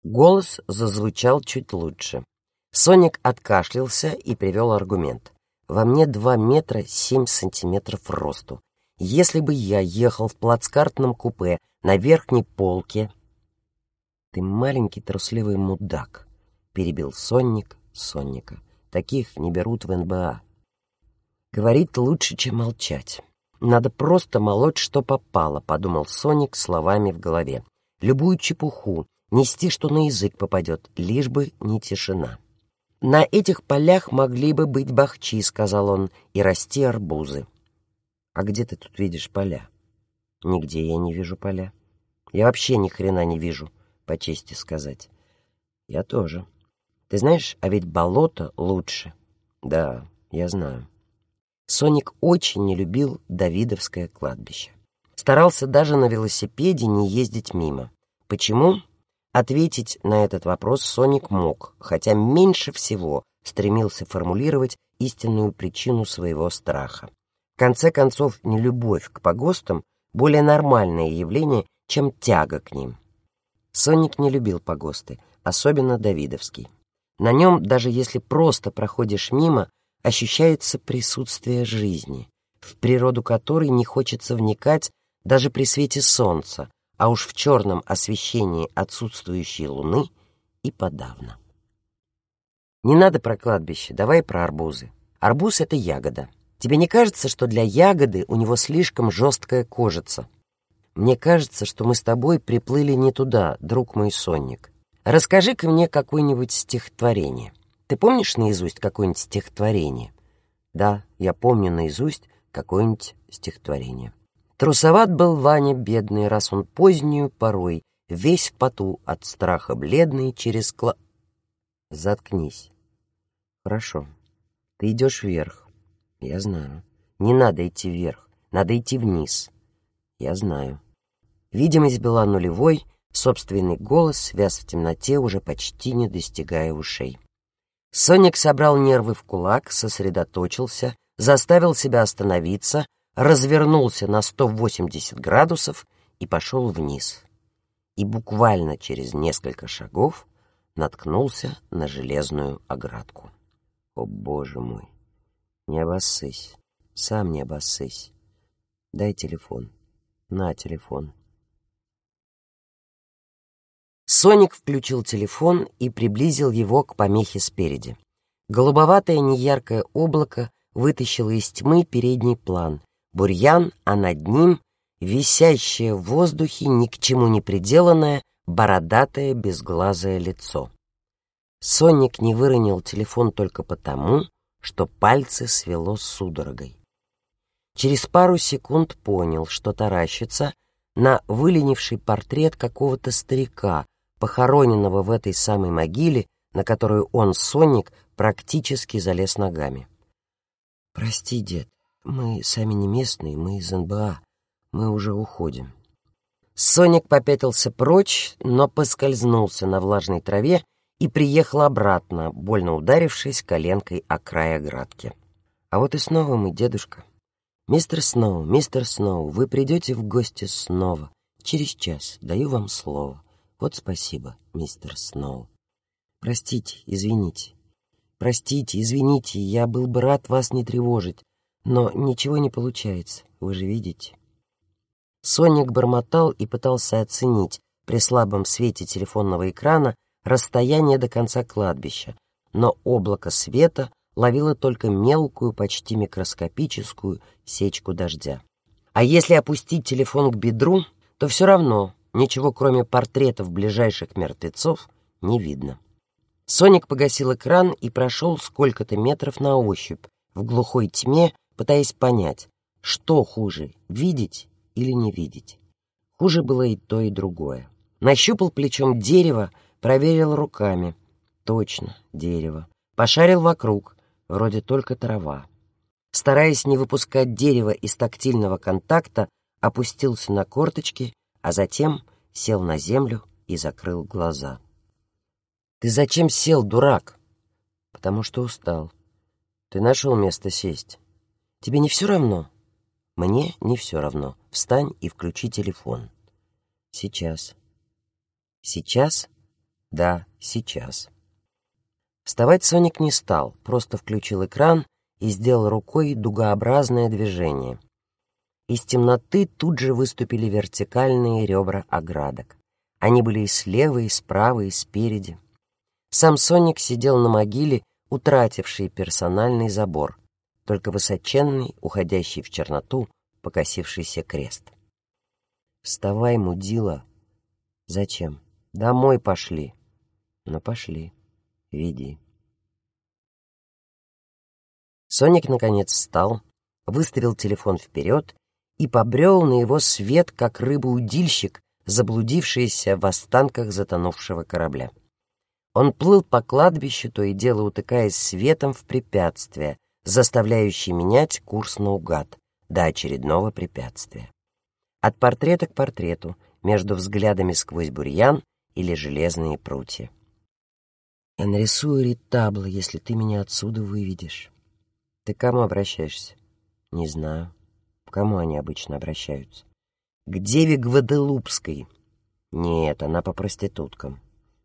[SPEAKER 1] Голос зазвучал чуть лучше. Соник откашлялся и привел аргумент. «Во мне два метра семь сантиметров росту. Если бы я ехал в плацкартном купе на верхней полке...» «Ты маленький трусливый мудак», — перебил Сонник Сонника. «Таких не берут в НБА. Говорить лучше, чем молчать. Надо просто молоть, что попало, подумал Соник словами в голове. Любую чепуху, нести, что на язык попадет, лишь бы не тишина. На этих полях могли бы быть бахчи, сказал он, и расти арбузы. А где ты тут видишь поля? Нигде я не вижу поля. Я вообще ни хрена не вижу, по чести сказать. Я тоже. Ты знаешь, а ведь болото лучше. Да, я знаю. Соник очень не любил Давидовское кладбище. Старался даже на велосипеде не ездить мимо. Почему? Ответить на этот вопрос Соник мог, хотя меньше всего стремился формулировать истинную причину своего страха. В конце концов, нелюбовь к погостам — более нормальное явление, чем тяга к ним. Соник не любил погосты, особенно Давидовский. На нем, даже если просто проходишь мимо, ощущается присутствие жизни, в природу которой не хочется вникать даже при свете солнца, а уж в черном освещении отсутствующей луны и подавно. Не надо про кладбище, давай про арбузы. Арбуз — это ягода. Тебе не кажется, что для ягоды у него слишком жесткая кожица? Мне кажется, что мы с тобой приплыли не туда, друг мой сонник. Расскажи-ка мне какое-нибудь стихотворение. Ты помнишь наизусть какое-нибудь стихотворение? Да, я помню наизусть какое-нибудь стихотворение. Трусоват был Ваня бедный, раз он позднюю порой, весь в поту от страха бледный через кла... Заткнись. Хорошо. Ты идешь вверх. Я знаю. Не надо идти вверх. Надо идти вниз. Я знаю. Видимость была нулевой, собственный голос связ в темноте, уже почти не достигая ушей. Соник собрал нервы в кулак, сосредоточился, заставил себя остановиться, развернулся на 180 градусов и пошел вниз. И буквально через несколько шагов наткнулся на железную оградку. О, боже мой! Не обоссысь, сам не обоссысь. Дай телефон. На телефон. Соник включил телефон и приблизил его к помехе спереди. Голубоватое неяркое облако вытащило из тьмы передний план. Бурьян, а над ним висящее в воздухе, ни к чему не приделанное, бородатое безглазое лицо. Соник не выронил телефон только потому, что пальцы свело судорогой. Через пару секунд понял, что таращится на выленивший портрет какого-то старика, похороненного в этой самой могиле, на которую он, сонник, практически залез ногами. «Прости, дед, мы сами не местные, мы из НБА, мы уже уходим». Соник попятился прочь, но поскользнулся на влажной траве и приехал обратно, больно ударившись коленкой о край оградки. А вот и снова мы, дедушка. Мистер Сноу, мистер Сноу, вы придете в гости снова. Через час, даю вам слово. Вот спасибо, мистер Сноу. Простите, извините. Простите, извините, я был бы рад вас не тревожить, но ничего не получается, вы же видите. Соник бормотал и пытался оценить при слабом свете телефонного экрана расстояние до конца кладбища, но облако света ловило только мелкую, почти микроскопическую сечку дождя. А если опустить телефон к бедру, то все равно ничего, кроме портретов ближайших мертвецов, не видно. Соник погасил экран и прошел сколько-то метров на ощупь, в глухой тьме, пытаясь понять, что хуже — видеть или не видеть. Хуже было и то, и другое. Нащупал плечом дерево, проверил руками. Точно, дерево. Пошарил вокруг, вроде только трава. Стараясь не выпускать дерево из тактильного контакта, опустился на корточки, а затем сел на землю и закрыл глаза. «Ты зачем сел, дурак?» «Потому что устал. Ты нашел место сесть. Тебе не все равно?» «Мне не все равно. Встань и включи телефон. Сейчас. Сейчас? Да, сейчас. Вставать Соник не стал, просто включил экран и сделал рукой дугообразное движение. Из темноты тут же выступили вертикальные ребра оградок. Они были и слева, и справа, и спереди. Сам Соник сидел на могиле, утративший персональный забор, только высоченный, уходящий в черноту, покосившийся крест. «Вставай, мудила!» «Зачем?» «Домой пошли!» «Ну, пошли. Веди». Соник, наконец, встал, выставил телефон вперед и побрел на его свет, как рыба-удильщик, заблудившийся в останках затонувшего корабля. Он плыл по кладбищу, то и дело утыкаясь светом в препятствия, заставляющие менять курс наугад, до очередного препятствия. От портрета к портрету, между взглядами сквозь бурьян или железные прутья. Я нарисую ретабло, если ты меня отсюда выведешь. Ты к кому обращаешься? Не знаю. К кому они обычно обращаются? К деве Гваделупской. Нет, она по проституткам.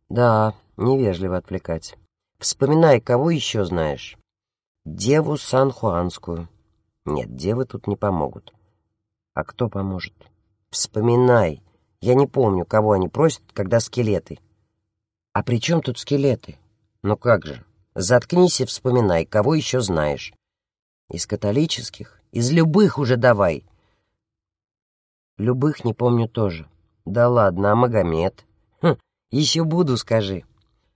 [SPEAKER 1] Да, невежливо отвлекать. Вспоминай, кого еще знаешь? Деву Сан-Хуанскую. Нет, девы тут не помогут. А кто поможет? Вспоминай. Я не помню, кого они просят, когда скелеты. А при чем тут скелеты? Ну как же? Заткнись и вспоминай, кого еще знаешь. Из католических? Из любых уже давай. Любых не помню тоже. Да ладно, а Магомед? Хм, еще буду, скажи.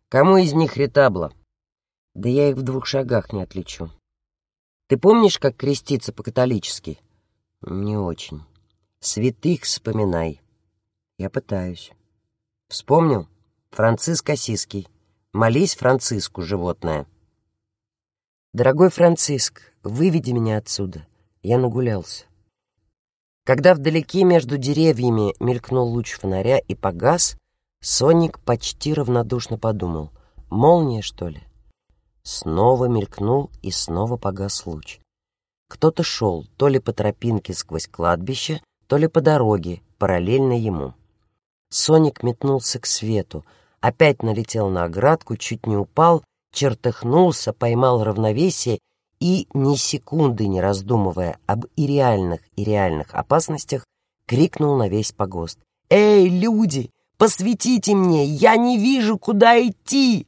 [SPEAKER 1] Кому из них ретабло? Да я их в двух шагах не отличу. Ты помнишь, как креститься по-католически? Не очень. Святых вспоминай. Я пытаюсь. Вспомнил? Франциск Осиский. Молись Франциску, животное. Дорогой Франциск, выведи меня отсюда. Я нагулялся. Когда вдалеке между деревьями мелькнул луч фонаря и погас, Соник почти равнодушно подумал. Молния, что ли? Снова мелькнул и снова погас луч. Кто-то шел то ли по тропинке сквозь кладбище, то ли по дороге, параллельно ему. Соник метнулся к свету, опять налетел на оградку, чуть не упал, чертыхнулся, поймал равновесие и, ни секунды не раздумывая об и и реальных опасностях, крикнул на весь погост. «Эй, люди, посветите мне, я не вижу, куда идти!»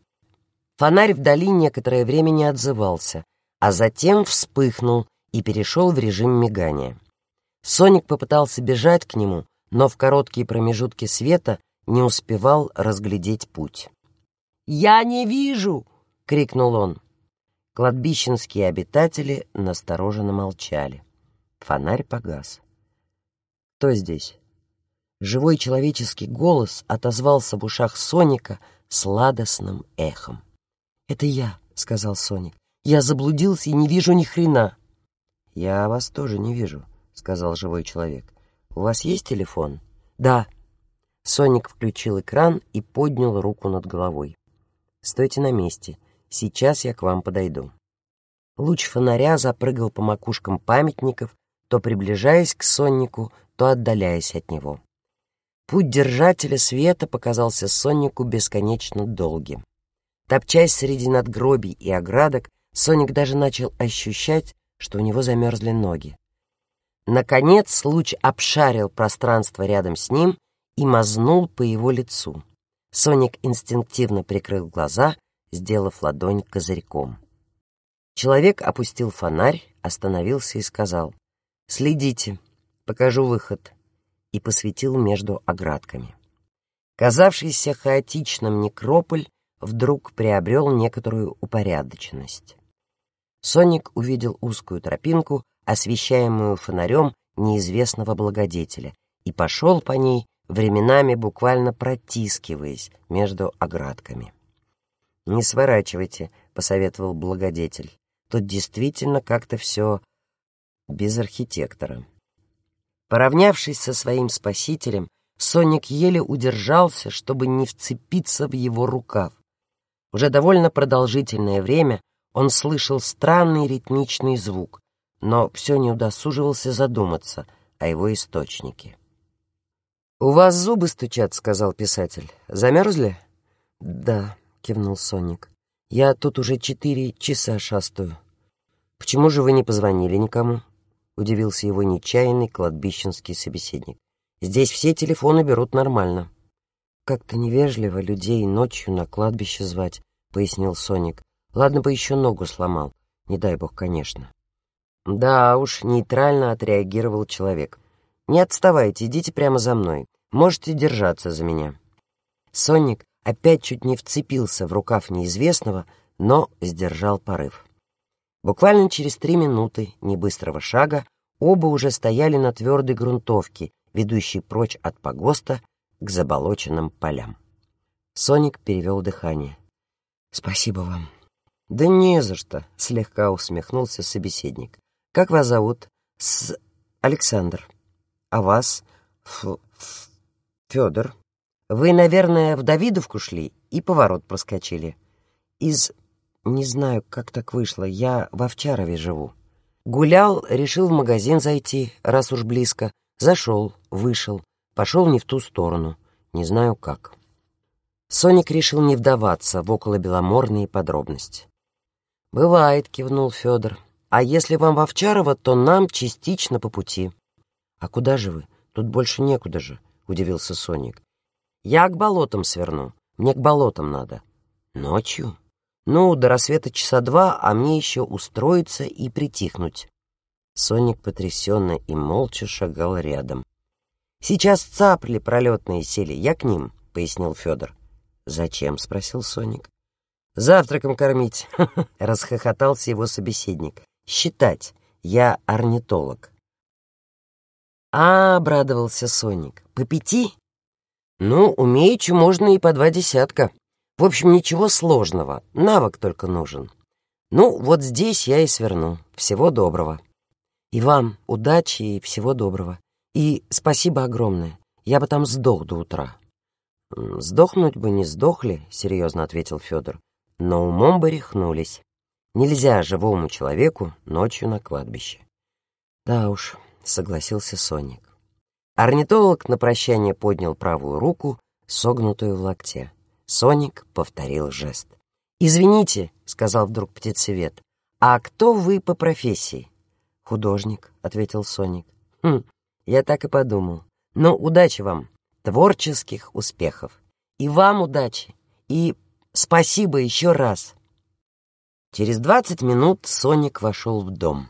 [SPEAKER 1] Фонарь вдали некоторое время не отзывался, а затем вспыхнул и перешел в режим мигания. Соник попытался бежать к нему, но в короткие промежутки света не успевал разглядеть путь. «Я не вижу!» — крикнул он. Кладбищенские обитатели настороженно молчали. Фонарь погас. «Кто здесь?» Живой человеческий голос отозвался в ушах Соника сладостным эхом. «Это я», — сказал Соник. «Я заблудился и не вижу ни хрена». «Я вас тоже не вижу», — сказал живой человек. «У вас есть телефон?» «Да». Соник включил экран и поднял руку над головой. «Стойте на месте. Сейчас я к вам подойду». Луч фонаря запрыгал по макушкам памятников, то приближаясь к соннику, то отдаляясь от него. Путь держателя света показался соннику бесконечно долгим. Топчась среди надгробий и оградок, Соник даже начал ощущать, что у него замерзли ноги. Наконец луч обшарил пространство рядом с ним и мазнул по его лицу. Соник инстинктивно прикрыл глаза, сделав ладонь козырьком. Человек опустил фонарь, остановился и сказал «Следите, покажу выход», и посветил между оградками. Казавшийся хаотичным некрополь вдруг приобрел некоторую упорядоченность. Соник увидел узкую тропинку, освещаемую фонарем неизвестного благодетеля, и пошел по ней, временами буквально протискиваясь между оградками. «Не сворачивайте», — посоветовал благодетель. «Тут действительно как-то все без архитектора. Поравнявшись со своим спасителем, Соник еле удержался, чтобы не вцепиться в его рукав. Уже довольно продолжительное время он слышал странный ритмичный звук, но все не удосуживался задуматься о его источнике. «У вас зубы стучат», — сказал писатель. «Замерзли?» «Да», — кивнул Соник. «Я тут уже четыре часа шастаю». «Почему же вы не позвонили никому?» удивился его нечаянный кладбищенский собеседник. «Здесь все телефоны берут нормально». «Как-то невежливо людей ночью на кладбище звать», — пояснил Соник. «Ладно бы еще ногу сломал, не дай бог, конечно». «Да уж», — нейтрально отреагировал человек. «Не отставайте, идите прямо за мной. Можете держаться за меня». Соник опять чуть не вцепился в рукав неизвестного, но сдержал порыв. Буквально через три минуты небыстрого шага оба уже стояли на твердой грунтовке, ведущей прочь от погоста к заболоченным полям. Соник перевел дыхание. «Спасибо вам». «Да не за что», — слегка усмехнулся собеседник. «Как вас зовут?» «С... Александр». «А вас?» Ф... «Федор». «Вы, наверное, в Давидовку шли и поворот проскочили». «Из не знаю, как так вышло. Я в Овчарове живу. Гулял, решил в магазин зайти, раз уж близко. Зашел, вышел. Пошел не в ту сторону. Не знаю как. Соник решил не вдаваться в околобеломорные подробности. «Бывает», — кивнул Федор. «А если вам в Овчарово, то нам частично по пути». «А куда же вы? Тут больше некуда же», — удивился Соник. «Я к болотам сверну. Мне к болотам надо». «Ночью?» Ну, до рассвета часа два, а мне еще устроиться и притихнуть. Соник потрясенно и молча шагал рядом. «Сейчас цапли пролетные сели, я к ним», — пояснил Федор. «Зачем?» — спросил Соник. «Завтраком кормить», — [laughs] расхохотался его собеседник. «Считать, я орнитолог». «А, — обрадовался Соник, — по пяти?» «Ну, умеючи можно и по два десятка», в общем, ничего сложного, навык только нужен. Ну, вот здесь я и сверну. Всего доброго. И вам удачи и всего доброго. И спасибо огромное. Я бы там сдох до утра. Сдохнуть бы не сдохли, серьезно ответил Федор. Но умом бы рехнулись. Нельзя живому человеку ночью на кладбище. Да уж, согласился Соник. Орнитолог на прощание поднял правую руку, согнутую в локте. Соник повторил жест. «Извините», — сказал вдруг птицевед, — «а кто вы по профессии?» «Художник», — ответил Соник. «Хм, я так и подумал. Ну, удачи вам, творческих успехов. И вам удачи, и спасибо еще раз». Через двадцать минут Соник вошел в дом.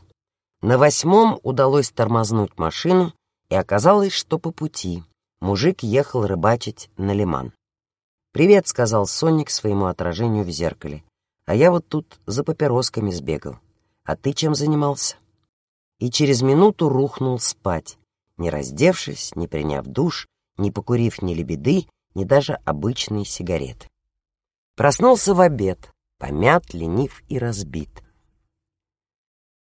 [SPEAKER 1] На восьмом удалось тормознуть машину, и оказалось, что по пути. Мужик ехал рыбачить на лиман. «Привет», — сказал Соник своему отражению в зеркале. А я вот тут за папиросками сбегал. А ты чем занимался? И через минуту рухнул спать, не раздевшись, не приняв душ, не покурив ни лебеды, ни даже обычные сигареты. Проснулся в обед, помят, ленив и разбит.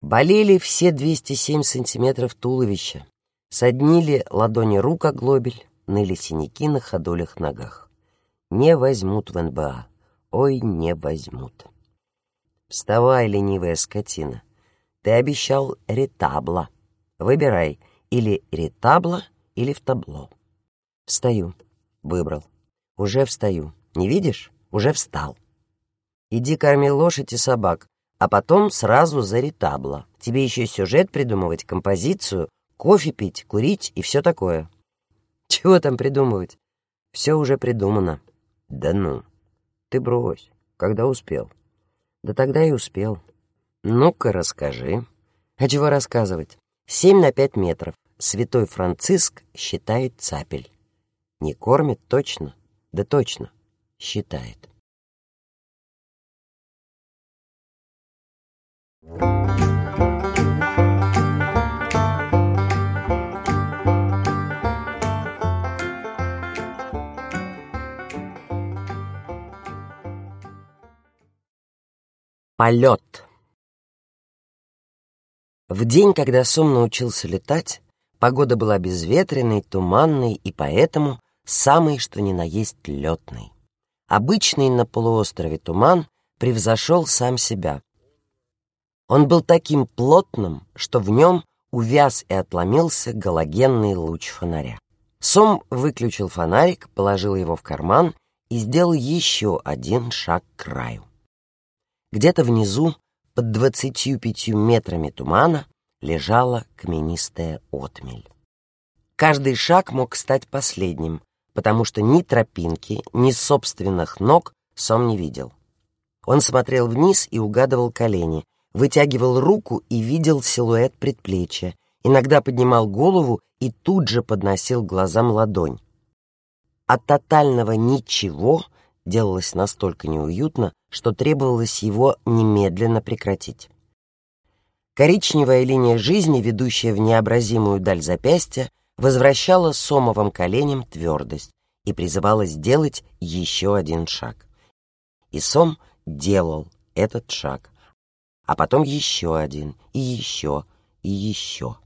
[SPEAKER 1] Болели все 207 сантиметров туловища, соднили ладони рук о глобель, ныли синяки на ходулях ногах. Не возьмут в НБА, ой, не возьмут. Вставай, ленивая скотина, ты обещал ретабла. Выбирай, или ретабла, или в табло. Встаю. Выбрал. Уже встаю. Не видишь? Уже встал. Иди корми лошадь и собак, а потом сразу за ретабло. Тебе еще сюжет придумывать, композицию, кофе пить, курить и все такое. [laughs] Чего там придумывать? Все уже придумано. Да ну. Ты брось. Когда успел? Да тогда и успел. Ну-ка, расскажи. А чего рассказывать? Семь на пять метров. Святой Франциск считает цапель. Не кормит точно? Да точно. Считает. Полет. В день, когда Сом научился летать, погода была безветренной, туманной и поэтому самый что ни на есть летный. Обычный на полуострове туман превзошел сам себя. Он был таким плотным, что в нем увяз и отломился галогенный луч фонаря. Сом выключил фонарик, положил его в карман и сделал еще один шаг к краю. Где-то внизу, под двадцатью пятью метрами тумана, лежала каменистая отмель. Каждый шаг мог стать последним, потому что ни тропинки, ни собственных ног сам не видел. Он смотрел вниз и угадывал колени, вытягивал руку и видел силуэт предплечья, иногда поднимал голову и тут же подносил глазам ладонь. От тотального ничего делалось настолько неуютно, что требовалось его немедленно прекратить. Коричневая линия жизни, ведущая в необразимую даль запястья, возвращала сомовым коленям твердость и призывала сделать еще один шаг. И сом делал этот шаг, а потом еще один, и еще, и еще.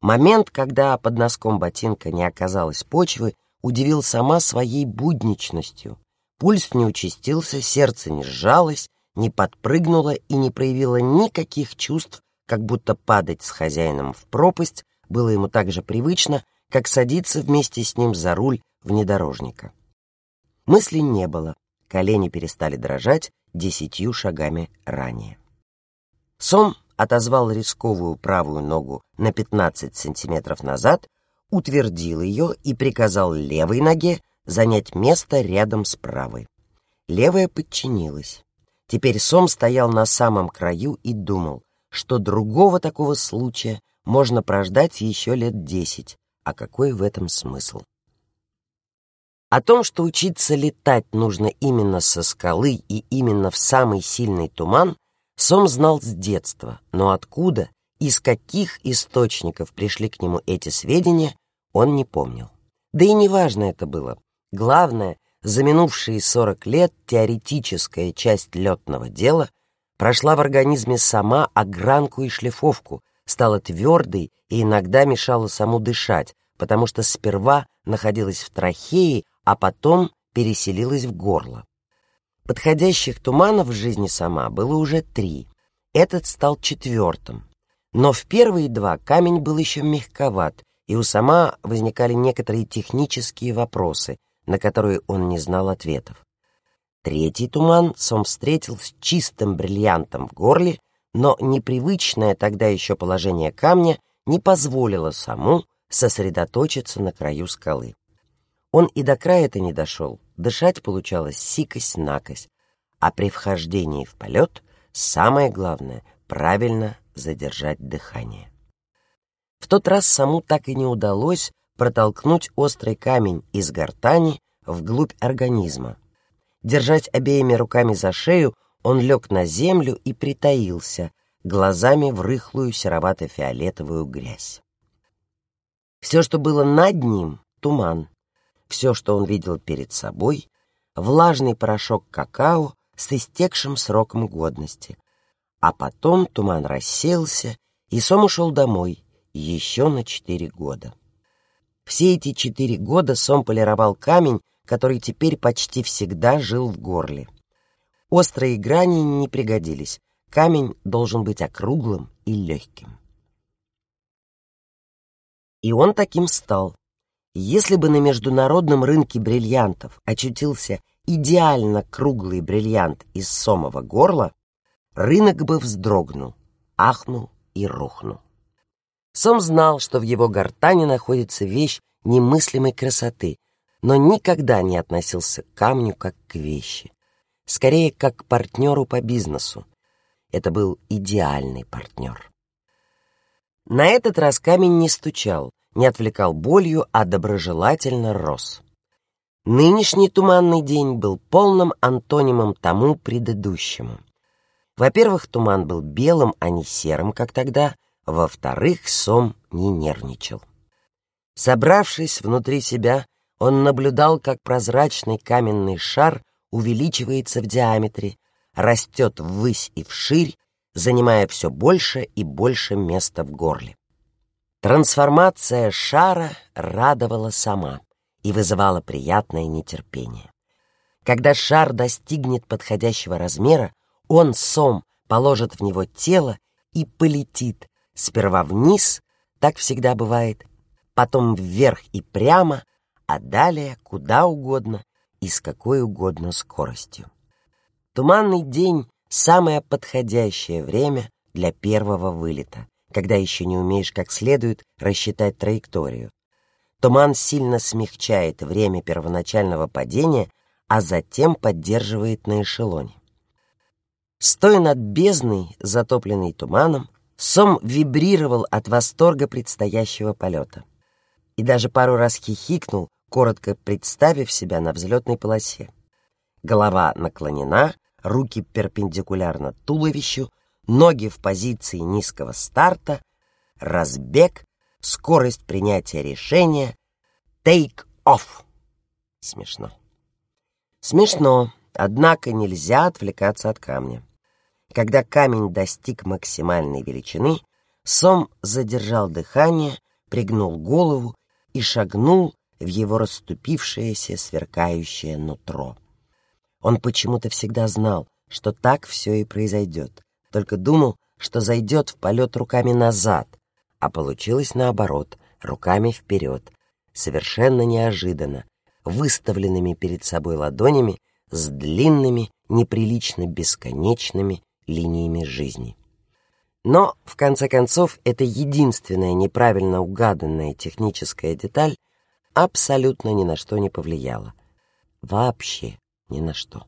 [SPEAKER 1] Момент, когда под носком ботинка не оказалось почвы, удивил сама своей будничностью. Пульс не участился, сердце не сжалось, не подпрыгнуло и не проявило никаких чувств, как будто падать с хозяином в пропасть было ему так же привычно, как садиться вместе с ним за руль внедорожника. Мыслей не было, колени перестали дрожать десятью шагами ранее. Сом отозвал рисковую правую ногу на 15 сантиметров назад, утвердил ее и приказал левой ноге занять место рядом с правой. Левая подчинилась. Теперь Сом стоял на самом краю и думал, что другого такого случая можно прождать еще лет десять, а какой в этом смысл? О том, что учиться летать нужно именно со скалы и именно в самый сильный туман, Сом знал с детства, но откуда, из каких источников пришли к нему эти сведения, он не помнил. Да и неважно это было. Главное, за минувшие 40 лет теоретическая часть летного дела прошла в организме сама огранку и шлифовку, стала твердой и иногда мешала саму дышать, потому что сперва находилась в трахее, а потом переселилась в горло. Подходящих туманов в жизни сама было уже три. Этот стал четвертым. Но в первые два камень был еще мягковат, и у сама возникали некоторые технические вопросы, на которые он не знал ответов. Третий туман Сом встретил с чистым бриллиантом в горле, но непривычное тогда еще положение камня не позволило саму сосредоточиться на краю скалы. Он и до края-то не дошел, дышать получалось сикость-накость, а при вхождении в полет самое главное — правильно задержать дыхание. В тот раз саму так и не удалось протолкнуть острый камень из гортани вглубь организма. Держать обеими руками за шею он лег на землю и притаился, глазами в рыхлую серовато-фиолетовую грязь. Все, что было над ним — туман. Все, что он видел перед собой — влажный порошок какао с истекшим сроком годности. А потом туман рассеялся, и Сом ушел домой еще на четыре года. Все эти четыре года Сом полировал камень, который теперь почти всегда жил в горле. Острые грани не пригодились. Камень должен быть округлым и легким. И он таким стал. Если бы на международном рынке бриллиантов очутился идеально круглый бриллиант из сомового горла, рынок бы вздрогнул, ахнул и рухнул. Сом знал, что в его гортане находится вещь немыслимой красоты, но никогда не относился к камню как к вещи скорее как к партнеру по бизнесу. Это был идеальный партнер. На этот раз камень не стучал, не отвлекал болью, а доброжелательно рос. Нынешний туманный день был полным антонимом тому предыдущему. Во-первых, туман был белым, а не серым, как тогда. Во-вторых, Сом не нервничал. Собравшись внутри себя, он наблюдал, как прозрачный каменный шар увеличивается в диаметре, растет ввысь и вширь, занимая все больше и больше места в горле. Трансформация шара радовала сама и вызывала приятное нетерпение. Когда шар достигнет подходящего размера, он сом положит в него тело и полетит сперва вниз, так всегда бывает, потом вверх и прямо, а далее куда угодно и с какой угодно скоростью. Туманный день — самое подходящее время для первого вылета, когда еще не умеешь как следует рассчитать траекторию. Туман сильно смягчает время первоначального падения, а затем поддерживает на эшелоне. Стоя над бездной, затопленной туманом, Сом вибрировал от восторга предстоящего полета. И даже пару раз хихикнул, коротко представив себя на взлетной полосе. Голова наклонена, руки перпендикулярно туловищу, ноги в позиции низкого старта, разбег, скорость принятия решения, take off. Смешно. Смешно, однако нельзя отвлекаться от камня. Когда камень достиг максимальной величины, Сом задержал дыхание, пригнул голову и шагнул в его расступившееся сверкающее нутро. Он почему-то всегда знал, что так все и произойдет, только думал, что зайдет в полет руками назад, а получилось наоборот, руками вперед, совершенно неожиданно, выставленными перед собой ладонями с длинными, неприлично бесконечными линиями жизни. Но, в конце концов, это единственная неправильно угаданная техническая деталь абсолютно ни на что не повлияло. Вообще ни на что.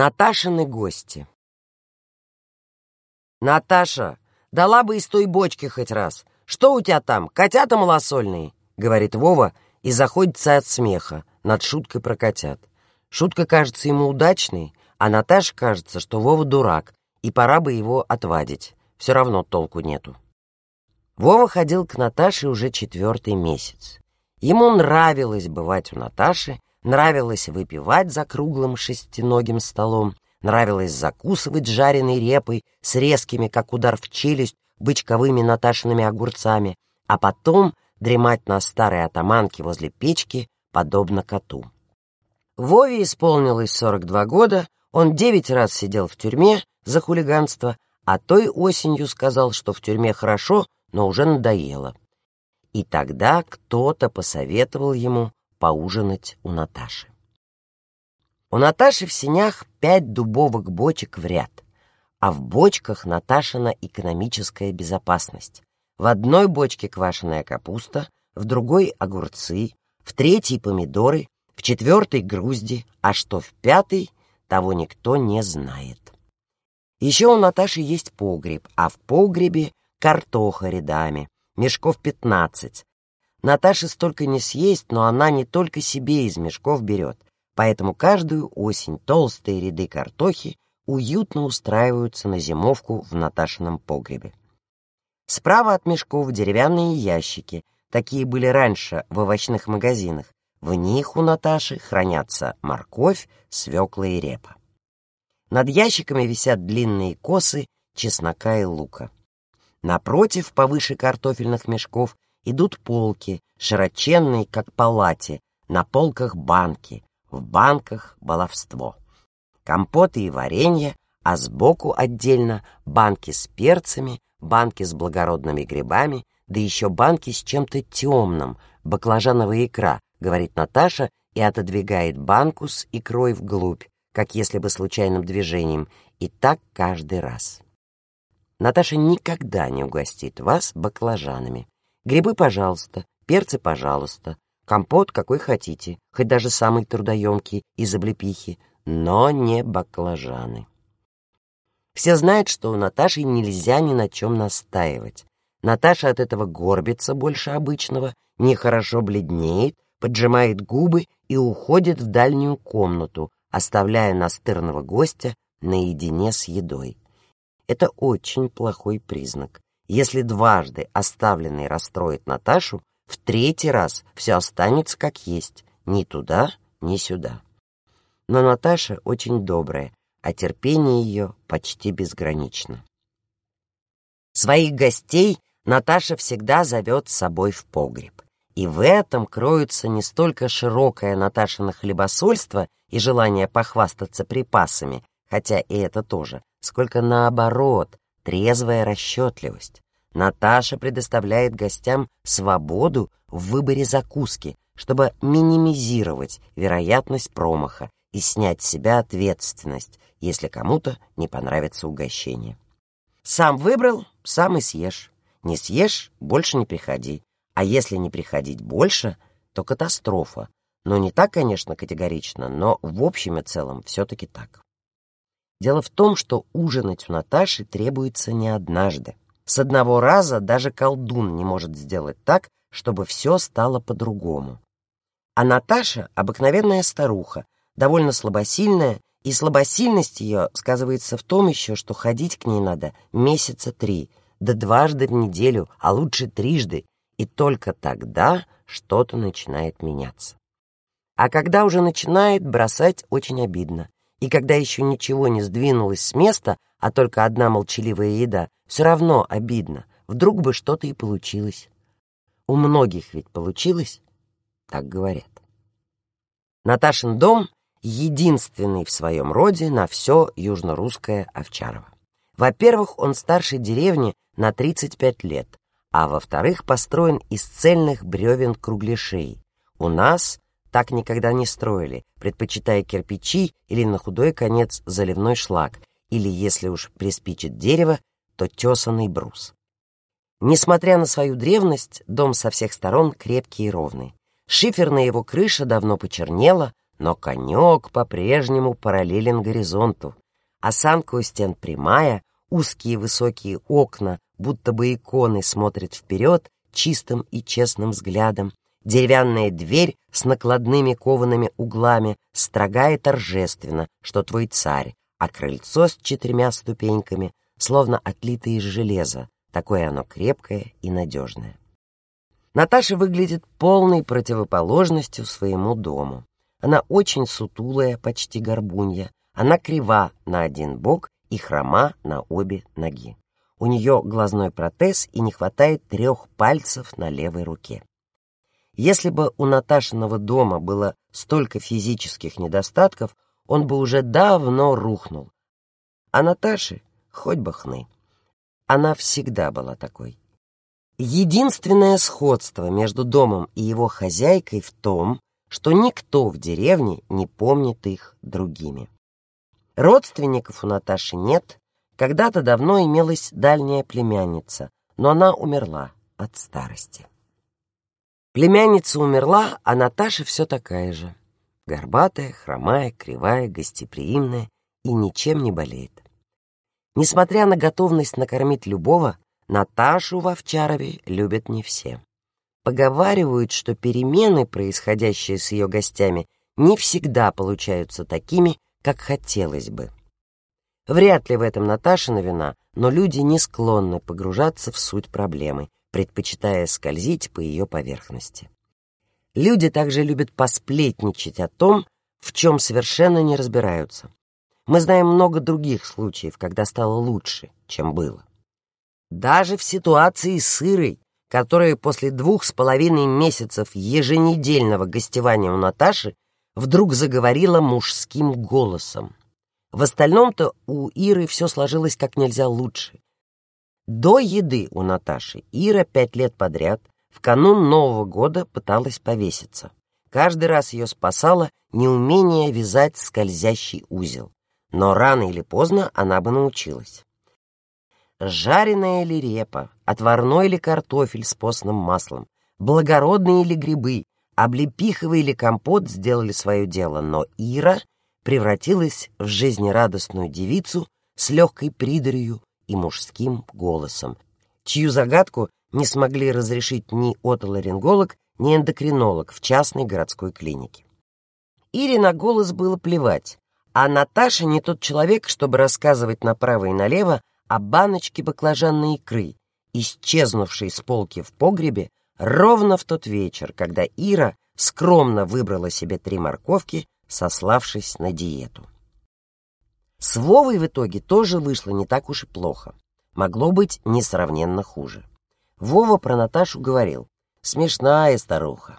[SPEAKER 1] Наташины гости «Наташа, дала бы из той бочки хоть раз. «Что у тебя там, котята малосольные?» — говорит Вова и заходится от смеха над шуткой про котят. Шутка кажется ему удачной, а Наташе кажется, что Вова дурак, и пора бы его отвадить. Все равно толку нету. Вова ходил к Наташе уже четвертый месяц. Ему нравилось бывать у Наташи, нравилось выпивать за круглым шестиногим столом, нравилось закусывать жареной репой с резкими, как удар в челюсть, бычковыми Наташиными огурцами, а потом дремать на старой атаманке возле печки, подобно коту. Вове исполнилось 42 года, он девять раз сидел в тюрьме за хулиганство, а той осенью сказал, что в тюрьме хорошо, но уже надоело. И тогда кто-то посоветовал ему поужинать у Наташи. У Наташи в сенях пять дубовых бочек в ряд — а в бочках Наташина экономическая безопасность. В одной бочке квашеная капуста, в другой — огурцы, в третьей — помидоры, в четвертой — грузди, а что в пятой того никто не знает. Еще у Наташи есть погреб, а в погребе картоха рядами, мешков пятнадцать. Наташе столько не съесть, но она не только себе из мешков берет, поэтому каждую осень толстые ряды картохи уютно устраиваются на зимовку в Наташином погребе. Справа от мешков деревянные ящики, такие были раньше в овощных магазинах. В них у Наташи хранятся морковь, свекла и репа. Над ящиками висят длинные косы чеснока и лука. Напротив, повыше картофельных мешков, идут полки, широченные, как палати, на полках банки, в банках баловство. Компоты и варенье, а сбоку отдельно банки с перцами, банки с благородными грибами, да еще банки с чем-то темным, баклажановая икра, говорит Наташа и отодвигает банку с икрой вглубь, как если бы случайным движением, и так каждый раз. Наташа никогда не угостит вас баклажанами. Грибы, пожалуйста, перцы, пожалуйста, компот какой хотите, хоть даже самый трудоемкий из облепихи, но не баклажаны. Все знают, что у Наташи нельзя ни на чем настаивать. Наташа от этого горбится больше обычного, нехорошо бледнеет, поджимает губы и уходит в дальнюю комнату, оставляя настырного гостя наедине с едой. Это очень плохой признак. Если дважды оставленный расстроит Наташу, в третий раз все останется как есть, ни туда, ни сюда. Но Наташа очень добрая, а терпение ее почти безгранично. Своих гостей Наташа всегда зовет с собой в погреб. И в этом кроются не столько широкое Наташино хлебосольство и желание похвастаться припасами, хотя и это тоже, сколько наоборот, трезвая расчетливость. Наташа предоставляет гостям свободу в выборе закуски, чтобы минимизировать вероятность промаха и снять с себя ответственность, если кому-то не понравится угощение. Сам выбрал, сам и съешь. Не съешь — больше не приходи. А если не приходить больше, то катастрофа. Но не так, конечно, категорично, но в общем и целом все-таки так. Дело в том, что ужинать у Наташи требуется не однажды. С одного раза даже колдун не может сделать так, чтобы все стало по-другому. А Наташа — обыкновенная старуха, довольно слабосильная, и слабосильность ее сказывается в том еще, что ходить к ней надо месяца три, да дважды в неделю, а лучше трижды, и только тогда что-то начинает меняться. А когда уже начинает, бросать очень обидно. И когда еще ничего не сдвинулось с места, а только одна молчаливая еда, все равно обидно. Вдруг бы что-то и получилось. У многих ведь получилось, так говорят. Наташин дом — единственный в своем роде на все южно-русское Овчарово. Во-первых, он старше деревни на 35 лет, а во-вторых, построен из цельных бревен кругляшей. У нас так никогда не строили, предпочитая кирпичи или на худой конец заливной шлак, или, если уж приспичит дерево, то тесанный брус. Несмотря на свою древность, дом со всех сторон крепкий и ровный. Шиферная его крыша давно почернела, но конек по-прежнему параллелен горизонту. Осанка у стен прямая, узкие высокие окна, будто бы иконы, смотрят вперед чистым и честным взглядом, Деревянная дверь с накладными коваными углами строга торжественно, что твой царь, а крыльцо с четырьмя ступеньками, словно отлитое из железа, такое оно крепкое и надежное. Наташа выглядит полной противоположностью своему дому. Она очень сутулая, почти горбунья. Она крива на один бок и хрома на обе ноги. У нее глазной протез и не хватает трех пальцев на левой руке. Если бы у Наташиного дома было столько физических недостатков, он бы уже давно рухнул. А Наташи хоть бы хны. Она всегда была такой. Единственное сходство между домом и его хозяйкой в том, что никто в деревне не помнит их другими. Родственников у Наташи нет. Когда-то давно имелась дальняя племянница, но она умерла от старости. Племянница умерла, а Наташа все такая же. Горбатая, хромая, кривая, гостеприимная и ничем не болеет. Несмотря на готовность накормить любого, Наташу в Овчарове любят не все. Поговаривают, что перемены, происходящие с ее гостями, не всегда получаются такими, как хотелось бы. Вряд ли в этом Наташина вина, но люди не склонны погружаться в суть проблемы, предпочитая скользить по ее поверхности. Люди также любят посплетничать о том, в чем совершенно не разбираются. Мы знаем много других случаев, когда стало лучше, чем было. Даже в ситуации с Ирой, которая после двух с половиной месяцев еженедельного гостевания у Наташи вдруг заговорила мужским голосом. В остальном-то у Иры все сложилось как нельзя лучше. До еды у Наташи Ира пять лет подряд в канун Нового года пыталась повеситься. Каждый раз ее спасало неумение вязать скользящий узел но рано или поздно она бы научилась. Жареная ли репа, отварной ли картофель с постным маслом, благородные ли грибы, облепиховый или компот сделали свое дело, но Ира превратилась в жизнерадостную девицу с легкой придурью и мужским голосом, чью загадку не смогли разрешить ни отоларинголог, ни эндокринолог в частной городской клинике. Ире на голос было плевать, а Наташа не тот человек, чтобы рассказывать направо и налево о баночке баклажанной икры, исчезнувшей с полки в погребе ровно в тот вечер, когда Ира скромно выбрала себе три морковки, сославшись на диету. С Вовой в итоге тоже вышло не так уж и плохо. Могло быть несравненно хуже. Вова про Наташу говорил. Смешная старуха.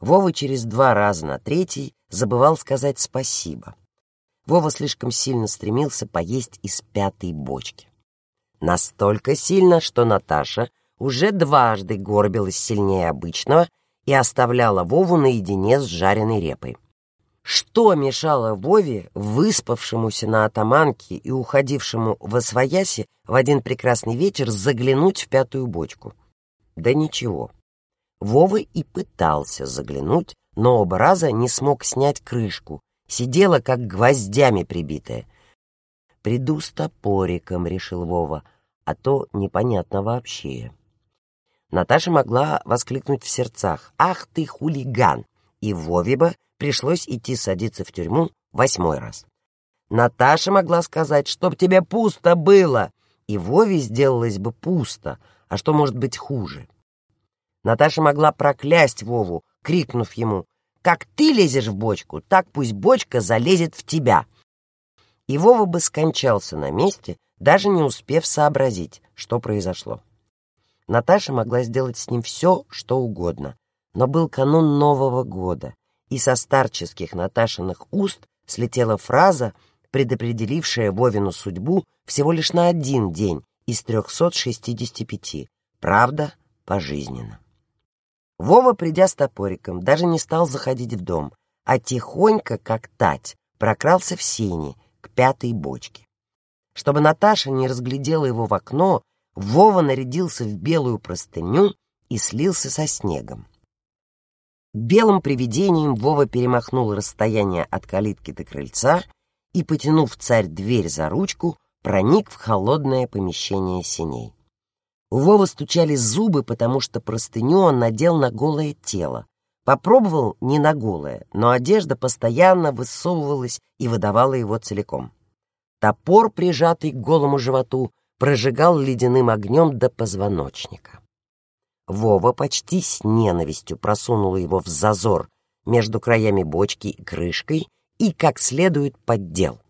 [SPEAKER 1] Вова через два раза на третий забывал сказать спасибо. Вова слишком сильно стремился поесть из пятой бочки. Настолько сильно, что Наташа уже дважды горбилась сильнее обычного и оставляла Вову наедине с жареной репой. Что мешало Вове, выспавшемуся на атаманке и уходившему в освояси, в один прекрасный вечер заглянуть в пятую бочку? Да ничего. Вова и пытался заглянуть, но оба раза не смог снять крышку, сидела как гвоздями прибитая. «Приду с топориком», — решил Вова, — «а то непонятно вообще». Наташа могла воскликнуть в сердцах «Ах ты, хулиган!» и Вове бы пришлось идти садиться в тюрьму восьмой раз. Наташа могла сказать «Чтоб тебе пусто было!» и Вове сделалось бы пусто, а что может быть хуже? Наташа могла проклясть Вову, крикнув ему как ты лезешь в бочку, так пусть бочка залезет в тебя. И Вова бы скончался на месте, даже не успев сообразить, что произошло. Наташа могла сделать с ним все, что угодно, но был канун Нового года, и со старческих Наташиных уст слетела фраза, предопределившая Вовину судьбу всего лишь на один день из 365, правда, пожизненно. Вова, придя с топориком, даже не стал заходить в дом, а тихонько, как тать, прокрался в сени к пятой бочке. Чтобы Наташа не разглядела его в окно, Вова нарядился в белую простыню и слился со снегом. Белым привидением Вова перемахнул расстояние от калитки до крыльца и, потянув царь дверь за ручку, проник в холодное помещение синей. У Вовы стучали зубы, потому что простыню он надел на голое тело. Попробовал не на голое, но одежда постоянно высовывалась и выдавала его целиком. Топор, прижатый к голому животу, прожигал ледяным огнем до позвоночника. Вова почти с ненавистью просунул его в зазор между краями бочки и крышкой и как следует поддел.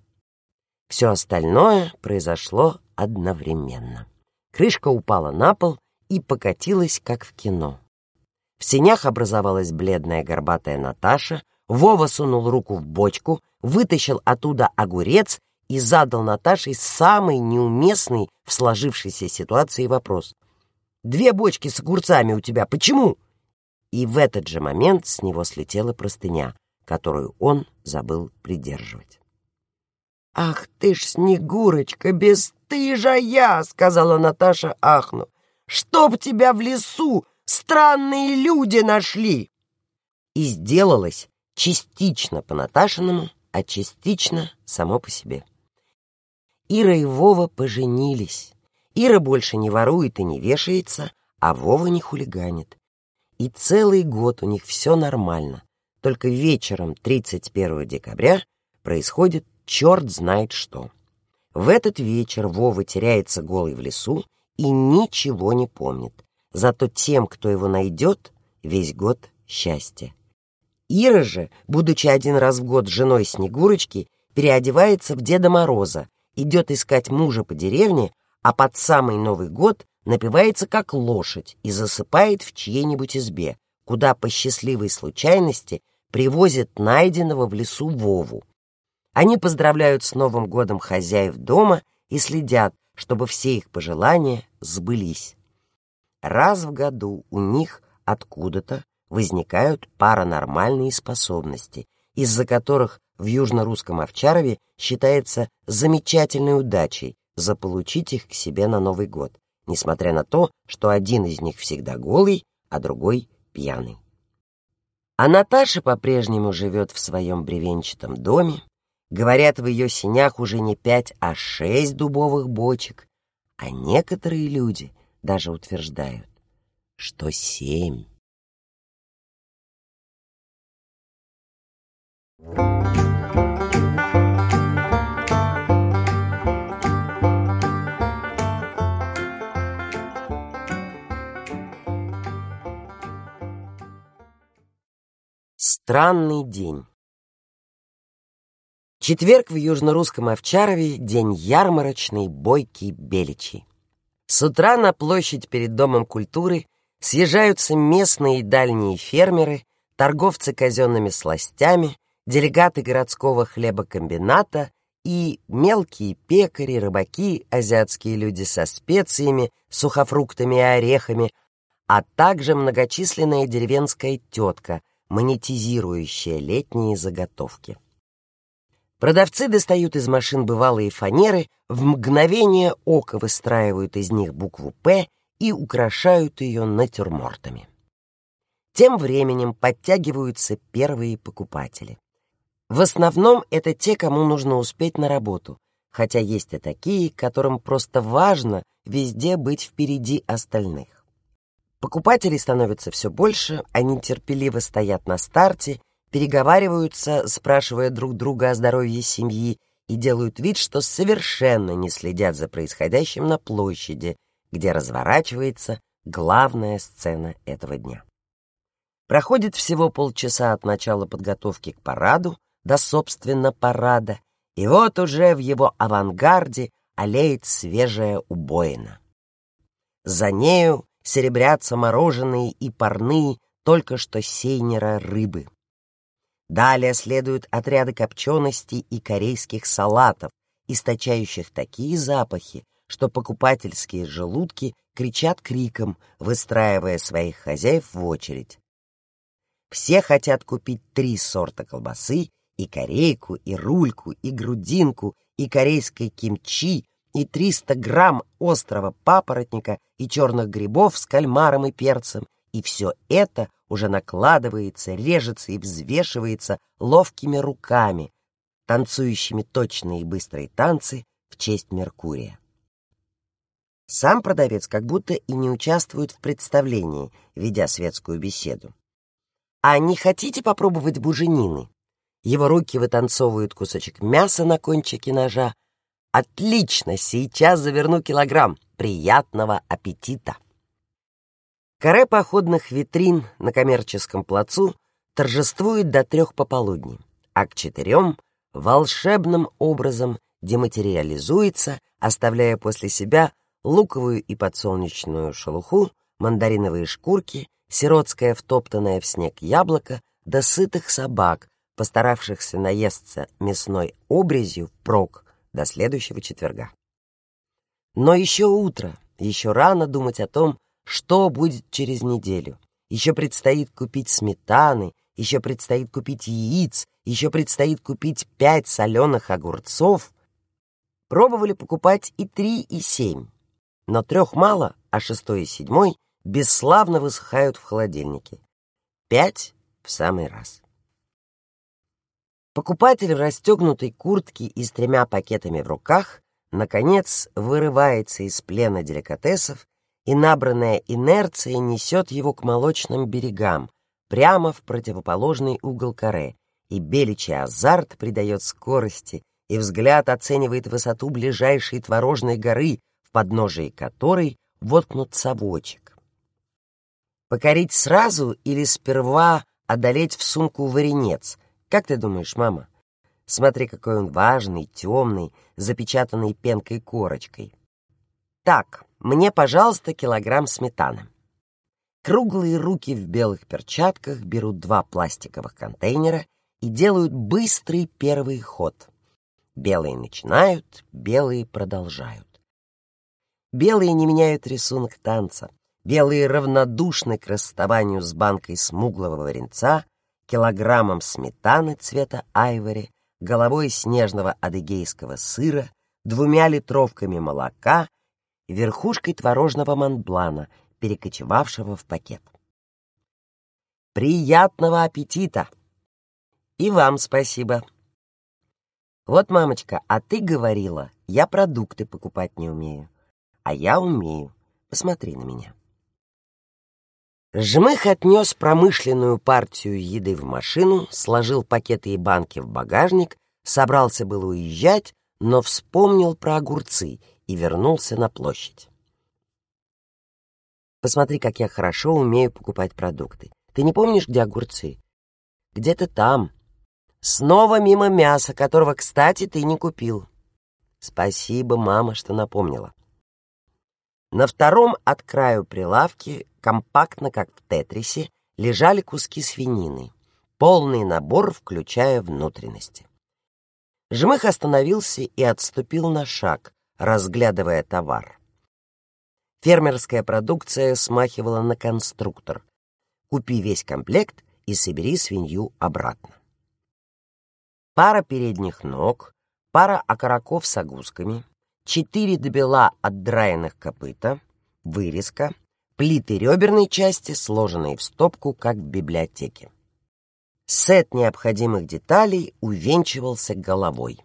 [SPEAKER 1] Все остальное произошло одновременно. Крышка упала на пол и покатилась, как в кино. В сенях образовалась бледная горбатая Наташа, Вова сунул руку в бочку, вытащил оттуда огурец и задал Наташе самый неуместный в сложившейся ситуации вопрос. «Две бочки с огурцами у тебя, почему?» И в этот же момент с него слетела простыня, которую он забыл придерживать. «Ах ты ж, Снегурочка, бесстыжая!» — сказала Наташа, ахну. «Чтоб тебя в лесу странные люди нашли!» И сделалась частично по Наташиному, а частично само по себе. Ира и Вова поженились. Ира больше не ворует и не вешается, а Вова не хулиганит. И целый год у них все нормально. Только вечером 31 декабря происходит черт знает что. В этот вечер Вова теряется голый в лесу и ничего не помнит. Зато тем, кто его найдет, весь год счастье. Ира же, будучи один раз в год женой Снегурочки, переодевается в Деда Мороза, идет искать мужа по деревне, а под самый Новый год напивается как лошадь и засыпает в чьей-нибудь избе, куда по счастливой случайности привозят найденного в лесу Вову. Они поздравляют с Новым годом хозяев дома и следят, чтобы все их пожелания сбылись. Раз в году у них откуда-то возникают паранормальные способности, из-за которых в южно-русском Овчарове считается замечательной удачей заполучить их к себе на Новый год, несмотря на то, что один из них всегда голый, а другой пьяный. А Наташа по-прежнему живет в своем бревенчатом доме. Говорят, в ее синях уже не пять, а шесть дубовых бочек. А некоторые люди даже утверждают, что семь. Странный день. Четверг в южно-русском Овчарове — день ярмарочный, бойкий, беличий. С утра на площадь перед Домом культуры съезжаются местные и дальние фермеры, торговцы казенными сластями, делегаты городского хлебокомбината и мелкие пекари, рыбаки, азиатские люди со специями, сухофруктами и орехами, а также многочисленная деревенская тетка — монетизирующая летние заготовки. Продавцы достают из машин бывалые фанеры, в мгновение ока выстраивают из них букву «П» и украшают ее натюрмортами. Тем временем подтягиваются первые покупатели. В основном это те, кому нужно успеть на работу, хотя есть и такие, которым просто важно везде быть впереди остальных. Покупателей становится все больше, они терпеливо стоят на старте, переговариваются, спрашивая друг друга о здоровье семьи, и делают вид, что совершенно не следят за происходящим на площади, где разворачивается главная сцена этого дня. Проходит всего полчаса от начала подготовки к параду до, собственно, парада, и вот уже в его авангарде олеет свежая убоина. За нею серебрятся мороженые и парные только что сейнера рыбы. Далее следуют отряды копченостей и корейских салатов, источающих такие запахи, что покупательские желудки кричат криком, выстраивая своих хозяев в очередь. Все хотят купить три сорта колбасы, и корейку, и рульку, и грудинку, и корейской кимчи, и 300 грамм острого папоротника и черных грибов с кальмаром и перцем, и все это уже накладывается, режется и взвешивается ловкими руками, танцующими точные и быстрые танцы в честь Меркурия. Сам продавец как будто и не участвует в представлении, ведя светскую беседу. «А не хотите попробовать буженины?» Его руки вытанцовывают кусочек мяса на кончике ножа, Отлично, сейчас заверну килограмм. Приятного аппетита. Каре походных витрин на коммерческом плацу торжествует до трех пополудни, а к четырем волшебным образом дематериализуется, оставляя после себя луковую и подсолнечную шелуху, мандариновые шкурки, сиротское втоптанное в снег яблоко да сытых собак, постаравшихся наесться мясной обрезью впрок до следующего четверга. Но еще утро, еще рано думать о том, что будет через неделю. Еще предстоит купить сметаны, еще предстоит купить яиц, еще предстоит купить пять соленых огурцов. Пробовали покупать и три, и семь. Но трех мало, а шестой и седьмой бесславно высыхают в холодильнике. Пять в самый раз. Покупатель в расстегнутой куртке и с тремя пакетами в руках наконец вырывается из плена деликатесов, и набранная инерция несет его к молочным берегам, прямо в противоположный угол каре, и беличий азарт придает скорости, и взгляд оценивает высоту ближайшей творожной горы, в подножии которой воткнут совочек. Покорить сразу или сперва одолеть в сумку варенец? Как ты думаешь, мама? Смотри, какой он важный, темный, запечатанный пенкой корочкой. Так, мне, пожалуйста, килограмм сметаны. Круглые руки в белых перчатках берут два пластиковых контейнера и делают быстрый первый ход. Белые начинают, белые продолжают. Белые не меняют рисунок танца. Белые равнодушны к расставанию с банкой смуглого варенца, килограммом сметаны цвета айвори, головой снежного адыгейского сыра, двумя литровками молока и верхушкой творожного манблана, перекочевавшего в пакет. Приятного аппетита! И вам спасибо. Вот, мамочка, а ты говорила, я продукты покупать не умею. А я умею. Посмотри на меня. Жмых отнес промышленную партию еды в машину, сложил пакеты и банки в багажник, собрался было уезжать, но вспомнил про огурцы и вернулся на площадь. Посмотри, как я хорошо умею покупать продукты. Ты не помнишь, где огурцы? Где-то там. Снова мимо мяса, которого, кстати, ты не купил. Спасибо, мама, что напомнила. На втором от краю прилавки, компактно как в тетрисе, лежали куски свинины. Полный набор, включая внутренности. Жмых остановился и отступил на шаг, разглядывая товар. Фермерская продукция смахивала на конструктор. Купи весь комплект и собери свинью обратно. Пара передних ног, пара окороков с огусками, четыре добела отдраенных копыта, вырезка, плиты реберной части, сложенные в стопку, как в библиотеке. Сет необходимых деталей увенчивался головой.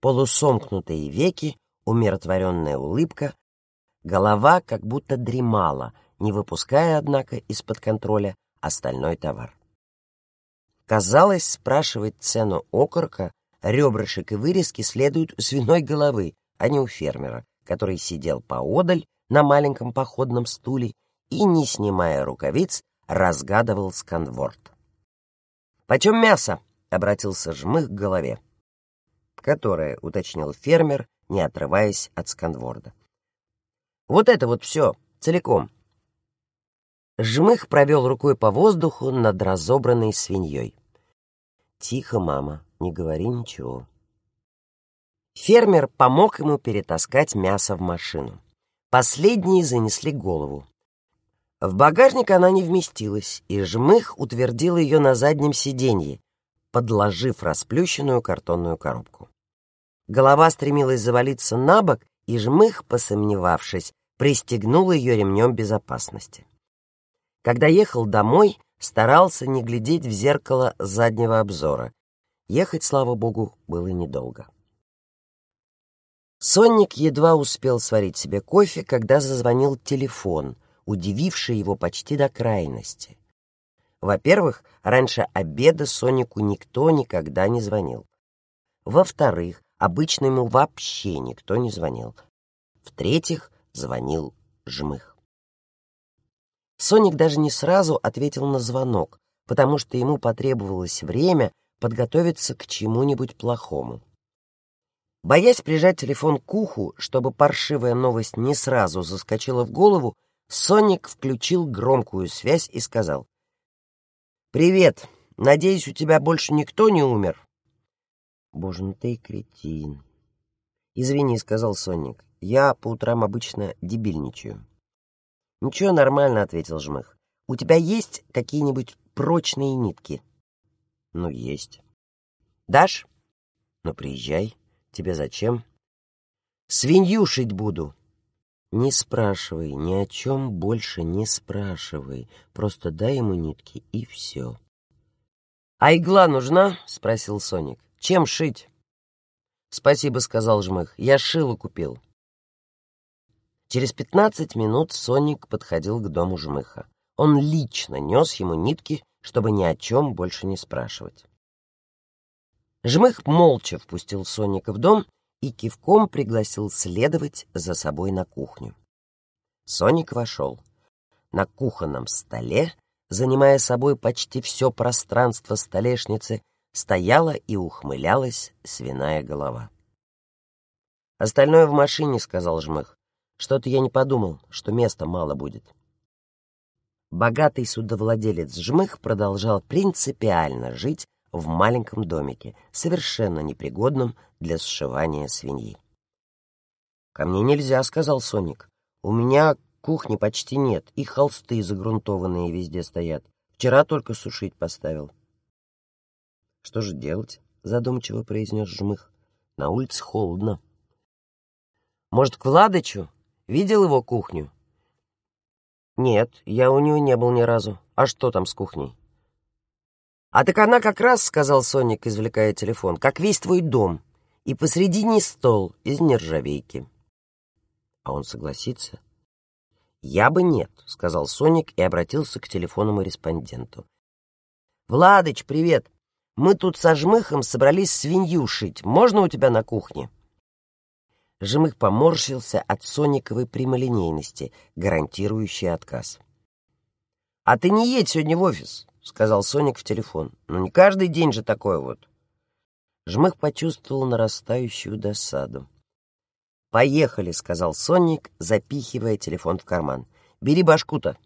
[SPEAKER 1] Полусомкнутые веки, умиротворенная улыбка, голова как будто дремала, не выпуская, однако, из-под контроля остальной товар. Казалось, спрашивать цену окорка, ребрышек и вырезки следует у свиной головы, а не у фермера, который сидел поодаль на маленьком походном стуле и, не снимая рукавиц, разгадывал сканворд. «Почем мясо?» — обратился Жмых к голове. «Которое», — уточнил фермер, не отрываясь от сканворда. «Вот это вот все, целиком». Жмых провел рукой по воздуху над разобранной свиньей. «Тихо, мама, не говори ничего». Фермер помог ему перетаскать мясо в машину. Последние занесли голову. В багажник она не вместилась, и Жмых утвердил ее на заднем сиденье, подложив расплющенную картонную коробку. Голова стремилась завалиться на бок, и Жмых, посомневавшись, пристегнул ее ремнем безопасности. Когда ехал домой, старался не глядеть в зеркало заднего обзора. Ехать, слава богу, было недолго. Сонник едва успел сварить себе кофе, когда зазвонил телефон, удививший его почти до крайности. Во-первых, раньше обеда Сонику никто никогда не звонил. Во-вторых, обычно ему вообще никто не звонил. В-третьих, звонил Жмых. Соник даже не сразу ответил на звонок, потому что ему потребовалось время подготовиться к чему-нибудь плохому. Боясь прижать телефон к уху, чтобы паршивая новость не сразу заскочила в голову, Соник включил громкую связь и сказал. «Привет. Надеюсь, у тебя больше никто не умер?» «Боже, ну ты кретин!» «Извини», — сказал Соник. «Я по утрам обычно дебильничаю». «Ничего, нормально», — ответил Жмых. «У тебя есть какие-нибудь прочные нитки?» «Ну, есть». «Дашь?» «Ну, приезжай». Тебе зачем? Свинью шить буду. Не спрашивай, ни о чем больше не спрашивай. Просто дай ему нитки, и все. «А игла нужна?» — спросил Соник. «Чем шить?» «Спасибо», — сказал Жмых. «Я шило купил». Через пятнадцать минут Соник подходил к дому Жмыха. Он лично нес ему нитки, чтобы ни о чем больше не спрашивать. Жмых молча впустил Соника в дом и кивком пригласил следовать за собой на кухню. Соник вошел. На кухонном столе, занимая собой почти все пространство столешницы, стояла и ухмылялась свиная голова. «Остальное в машине», — сказал Жмых. «Что-то я не подумал, что места мало будет». Богатый судовладелец Жмых продолжал принципиально жить в маленьком домике, совершенно непригодном для сшивания свиньи. «Ко мне нельзя», — сказал Соник. «У меня кухни почти нет, и холсты загрунтованные везде стоят. Вчера только сушить поставил». «Что же делать?» — задумчиво произнес Жмых. «На улице холодно». «Может, к Владычу? Видел его кухню?» «Нет, я у него не был ни разу. А что там с кухней?» «А так она как раз, — сказал Соник, извлекая телефон, — как весь твой дом, и посредине стол из нержавейки». «А он согласится?» «Я бы нет», — сказал Соник и обратился к телефонному респонденту. «Владыч, привет! Мы тут со Жмыхом собрались свинью шить. Можно у тебя на кухне?» Жмых поморщился от Сониковой прямолинейности, гарантирующей отказ. «А ты не едь сегодня в офис. — сказал Соник в телефон. «Ну не каждый день же такое вот». Жмых почувствовал нарастающую досаду. «Поехали», — сказал Соник, запихивая телефон в карман. «Бери башку-то».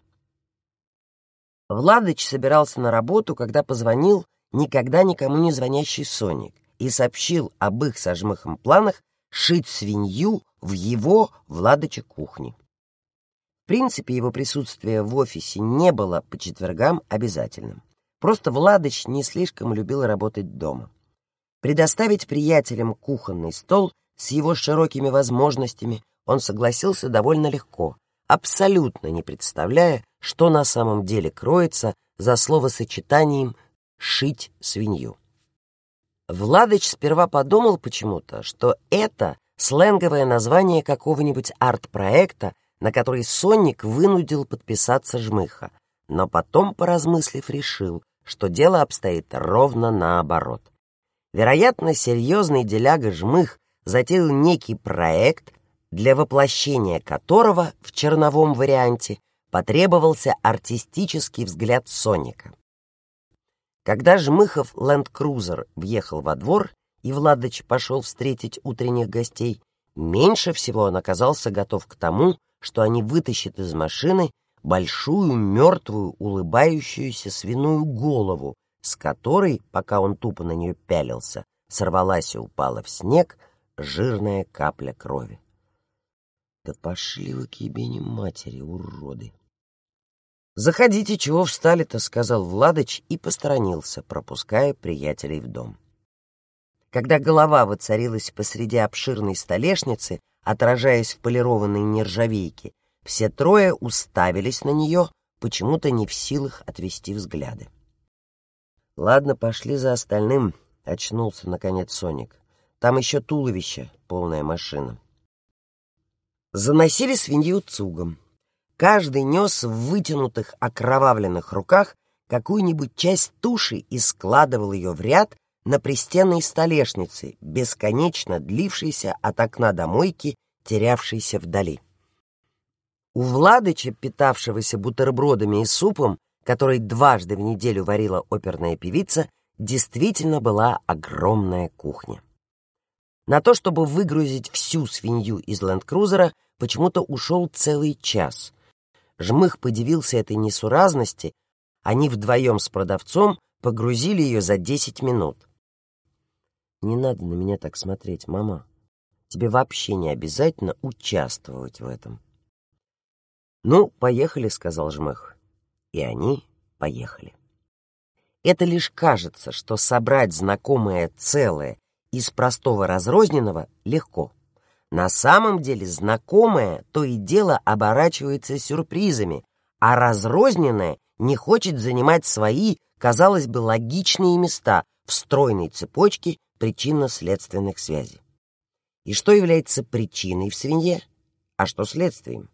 [SPEAKER 1] Владыч собирался на работу, когда позвонил никогда никому не звонящий Соник и сообщил об их со Жмыхом планах шить свинью в его Владыча кухне принципе, его присутствие в офисе не было по четвергам обязательным. Просто Владыч не слишком любил работать дома. Предоставить приятелям кухонный стол с его широкими возможностями он согласился довольно легко, абсолютно не представляя, что на самом деле кроется за словосочетанием «шить свинью». Владыч сперва подумал почему-то, что это сленговое название какого-нибудь арт-проекта, на который Сонник вынудил подписаться Жмыха, но потом, поразмыслив, решил, что дело обстоит ровно наоборот. Вероятно, серьезный деляга Жмых затеял некий проект, для воплощения которого в черновом варианте потребовался артистический взгляд Соника. Когда Жмыхов ленд-крузер въехал во двор, и Владыч пошел встретить утренних гостей, меньше всего он оказался готов к тому, что они вытащат из машины большую мертвую улыбающуюся свиную голову, с которой, пока он тупо на нее пялился, сорвалась и упала в снег жирная капля крови. Да пошли вы к ебени матери, уроды! «Заходите, чего встали-то», — сказал Владыч и посторонился, пропуская приятелей в дом. Когда голова воцарилась посреди обширной столешницы, отражаясь в полированной нержавейке, все трое уставились на нее, почему-то не в силах отвести взгляды. «Ладно, пошли за остальным», — очнулся, наконец, Соник. «Там еще туловище, полная машина». Заносили свинью цугом. Каждый нес в вытянутых окровавленных руках какую-нибудь часть туши и складывал ее в ряд на пристенной столешнице, бесконечно длившейся от окна до мойки, терявшейся вдали. У Владыча, питавшегося бутербродами и супом, который дважды в неделю варила оперная певица, действительно была огромная кухня. На то, чтобы выгрузить всю свинью из ленд-крузера, почему-то ушел целый час. Жмых подивился этой несуразности, они вдвоем с продавцом погрузили ее за десять минут. Не надо на меня так смотреть, мама. Тебе вообще не обязательно участвовать в этом. Ну, поехали, сказал Жмых. И они поехали. Это лишь кажется, что собрать знакомое целое из простого разрозненного легко. На самом деле знакомое то и дело оборачивается сюрпризами, а разрозненное не хочет занимать свои, казалось бы, логичные места в стройной цепочке причинно-следственных связей. И что является причиной в свинье, а что следствием?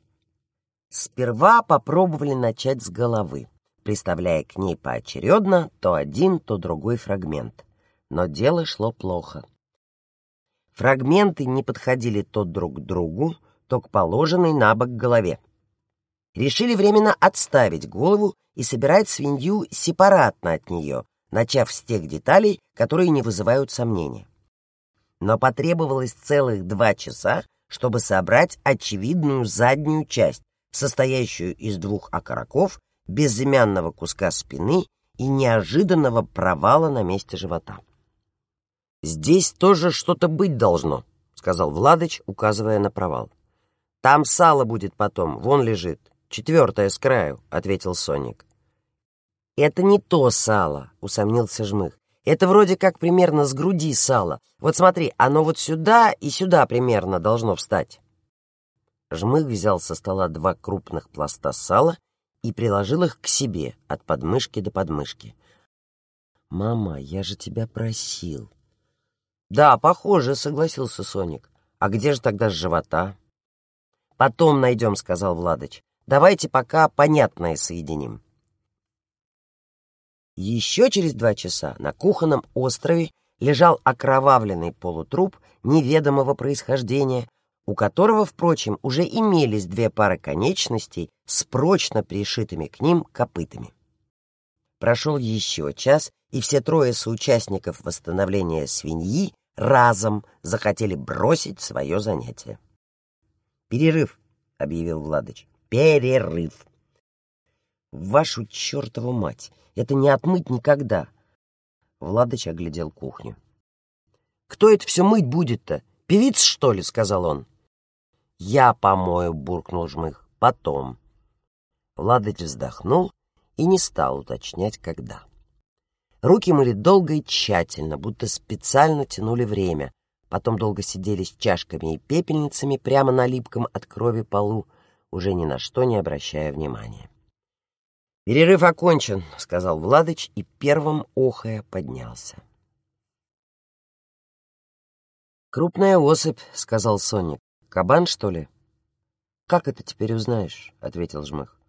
[SPEAKER 1] Сперва попробовали начать с головы, приставляя к ней поочередно то один, то другой фрагмент. Но дело шло плохо. Фрагменты не подходили то друг к другу, то к положенной на бок голове. Решили временно отставить голову и собирать свинью сепаратно от нее, начав с тех деталей, которые не вызывают сомнения. Но потребовалось целых два часа, чтобы собрать очевидную заднюю часть, состоящую из двух окороков, безымянного куска спины и неожиданного провала на месте живота. «Здесь тоже что-то быть должно», — сказал Владыч, указывая на провал. «Там сало будет потом, вон лежит, четвертое с краю», — ответил Соник. «Это не то сало», — усомнился Жмых. «Это вроде как примерно с груди сало. Вот смотри, оно вот сюда и сюда примерно должно встать». Жмых взял со стола два крупных пласта сала и приложил их к себе от подмышки до подмышки. «Мама, я же тебя просил». «Да, похоже», — согласился Соник. «А где же тогда с живота?» «Потом найдем», — сказал Владыч. «Давайте пока понятное соединим». Еще через два часа на кухонном острове лежал окровавленный полутруп неведомого происхождения, у которого, впрочем, уже имелись две пары конечностей с прочно пришитыми к ним копытами. Прошел еще час, и все трое соучастников восстановления свиньи разом захотели бросить свое занятие. «Перерыв», — объявил Владыч. «Перерыв». «Вашу чертову мать! Это не отмыть никогда!» Владыч оглядел кухню. «Кто это все мыть будет-то? Певица, что ли?» — сказал он. «Я помою», — буркнул Жмых. «Потом». Владыч вздохнул и не стал уточнять, когда. Руки мыли долго и тщательно, будто специально тянули время. Потом долго сидели с чашками и пепельницами прямо на липком от крови полу, уже ни на что не обращая внимания. «Перерыв окончен», — сказал Владыч и первым охая поднялся. «Крупная особь», — сказал Соник. «Кабан, что ли?» «Как это теперь узнаешь?» — ответил Жмых.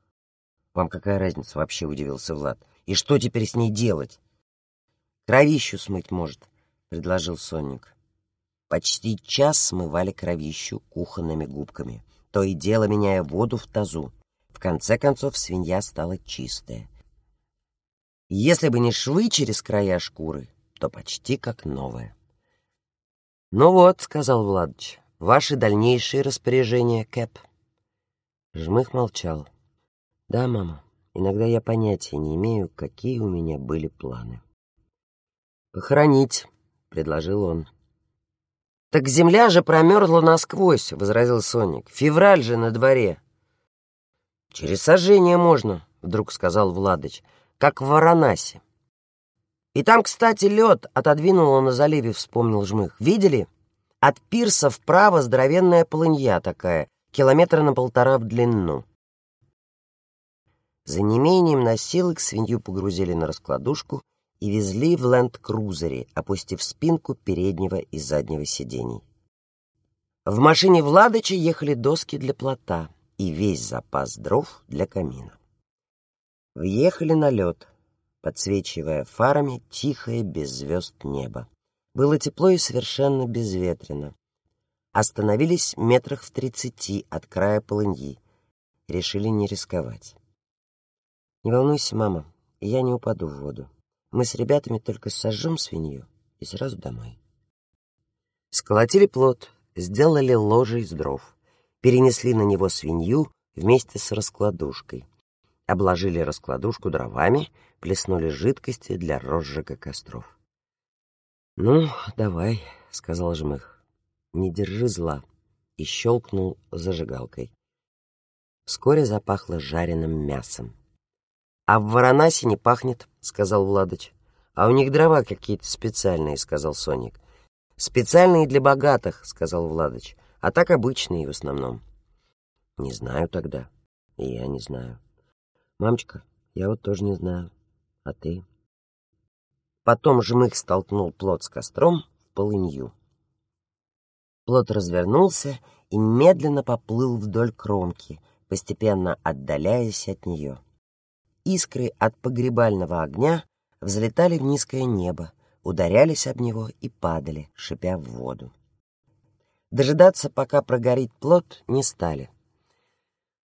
[SPEAKER 1] «Вам какая разница вообще?» — удивился Влад. «И что теперь с ней делать?» «Кровищу смыть может», — предложил Соник. Почти час смывали кровищу кухонными губками, то и дело меняя воду в тазу. В конце концов свинья стала чистая. Если бы не швы через края шкуры, то почти как новая. «Ну вот», — сказал Владыч, — «ваши дальнейшие распоряжения, Кэп». Жмых молчал. «Да, мама, иногда я понятия не имею, какие у меня были планы». «Похоронить», — предложил он. «Так земля же промерзла насквозь», — возразил Соник. «Февраль же на дворе». «Через сожжение можно», — вдруг сказал Владыч, — «как в Варанасе». «И там, кстати, лед отодвинуло на заливе», — вспомнил Жмых. «Видели? От пирса вправо здоровенная полынья такая, километра на полтора в длину». За неимением носилок свинью погрузили на раскладушку и везли в ленд-крузере, опустив спинку переднего и заднего сидений. В машине Владыча ехали доски для плота и весь запас дров для камина. Въехали на лед, подсвечивая фарами тихое без звезд небо. Было тепло и совершенно безветренно. Остановились метрах в тридцати от края полыньи. Решили не рисковать. «Не волнуйся, мама, я не упаду в воду. Мы с ребятами только сожжем свинью и сразу домой». Сколотили плод, сделали ложе из дров перенесли на него свинью вместе с раскладушкой. Обложили раскладушку дровами, плеснули жидкости для розжига костров. «Ну, давай», — сказал Жмых, — «не держи зла», и щелкнул зажигалкой. Вскоре запахло жареным мясом. «А в Варанасе не пахнет», — сказал Владыч. «А у них дрова какие-то специальные», — сказал Соник. «Специальные для богатых», — сказал Владыч а так обычные в основном. Не знаю тогда. И я не знаю. Мамочка, я вот тоже не знаю. А ты? Потом жмых столкнул плод с костром в полынью. Плод развернулся и медленно поплыл вдоль кромки, постепенно отдаляясь от нее. Искры от погребального огня взлетали в низкое небо, ударялись об него и падали, шипя в воду. Дожидаться, пока прогорит плод, не стали.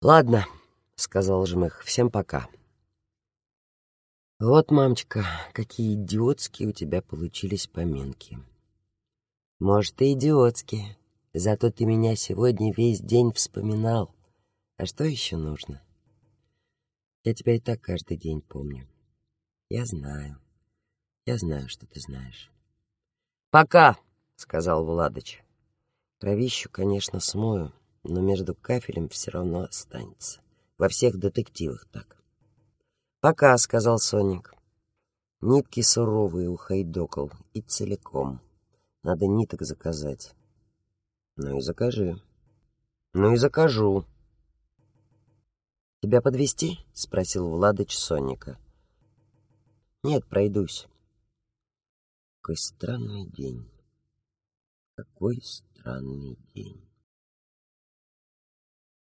[SPEAKER 1] «Ладно», — сказал Жмых, — «всем пока». «Вот, мамочка, какие идиотские у тебя получились поминки». «Может, и идиотские, зато ты меня сегодня весь день вспоминал. А что еще нужно?» Я тебя и так каждый день помню. Я знаю. Я знаю, что ты знаешь. «Пока!» — сказал Владыч. Кровищу, конечно, смою, но между кафелем все равно останется. Во всех детективах так. «Пока!» — сказал Соник. Нитки суровые ухайдокал и целиком. Надо ниток заказать. Ну и закажи. Ну и закажу. «Тебя подвести? спросил Владыч Соника. «Нет, пройдусь». Какой странный день. Какой странный день.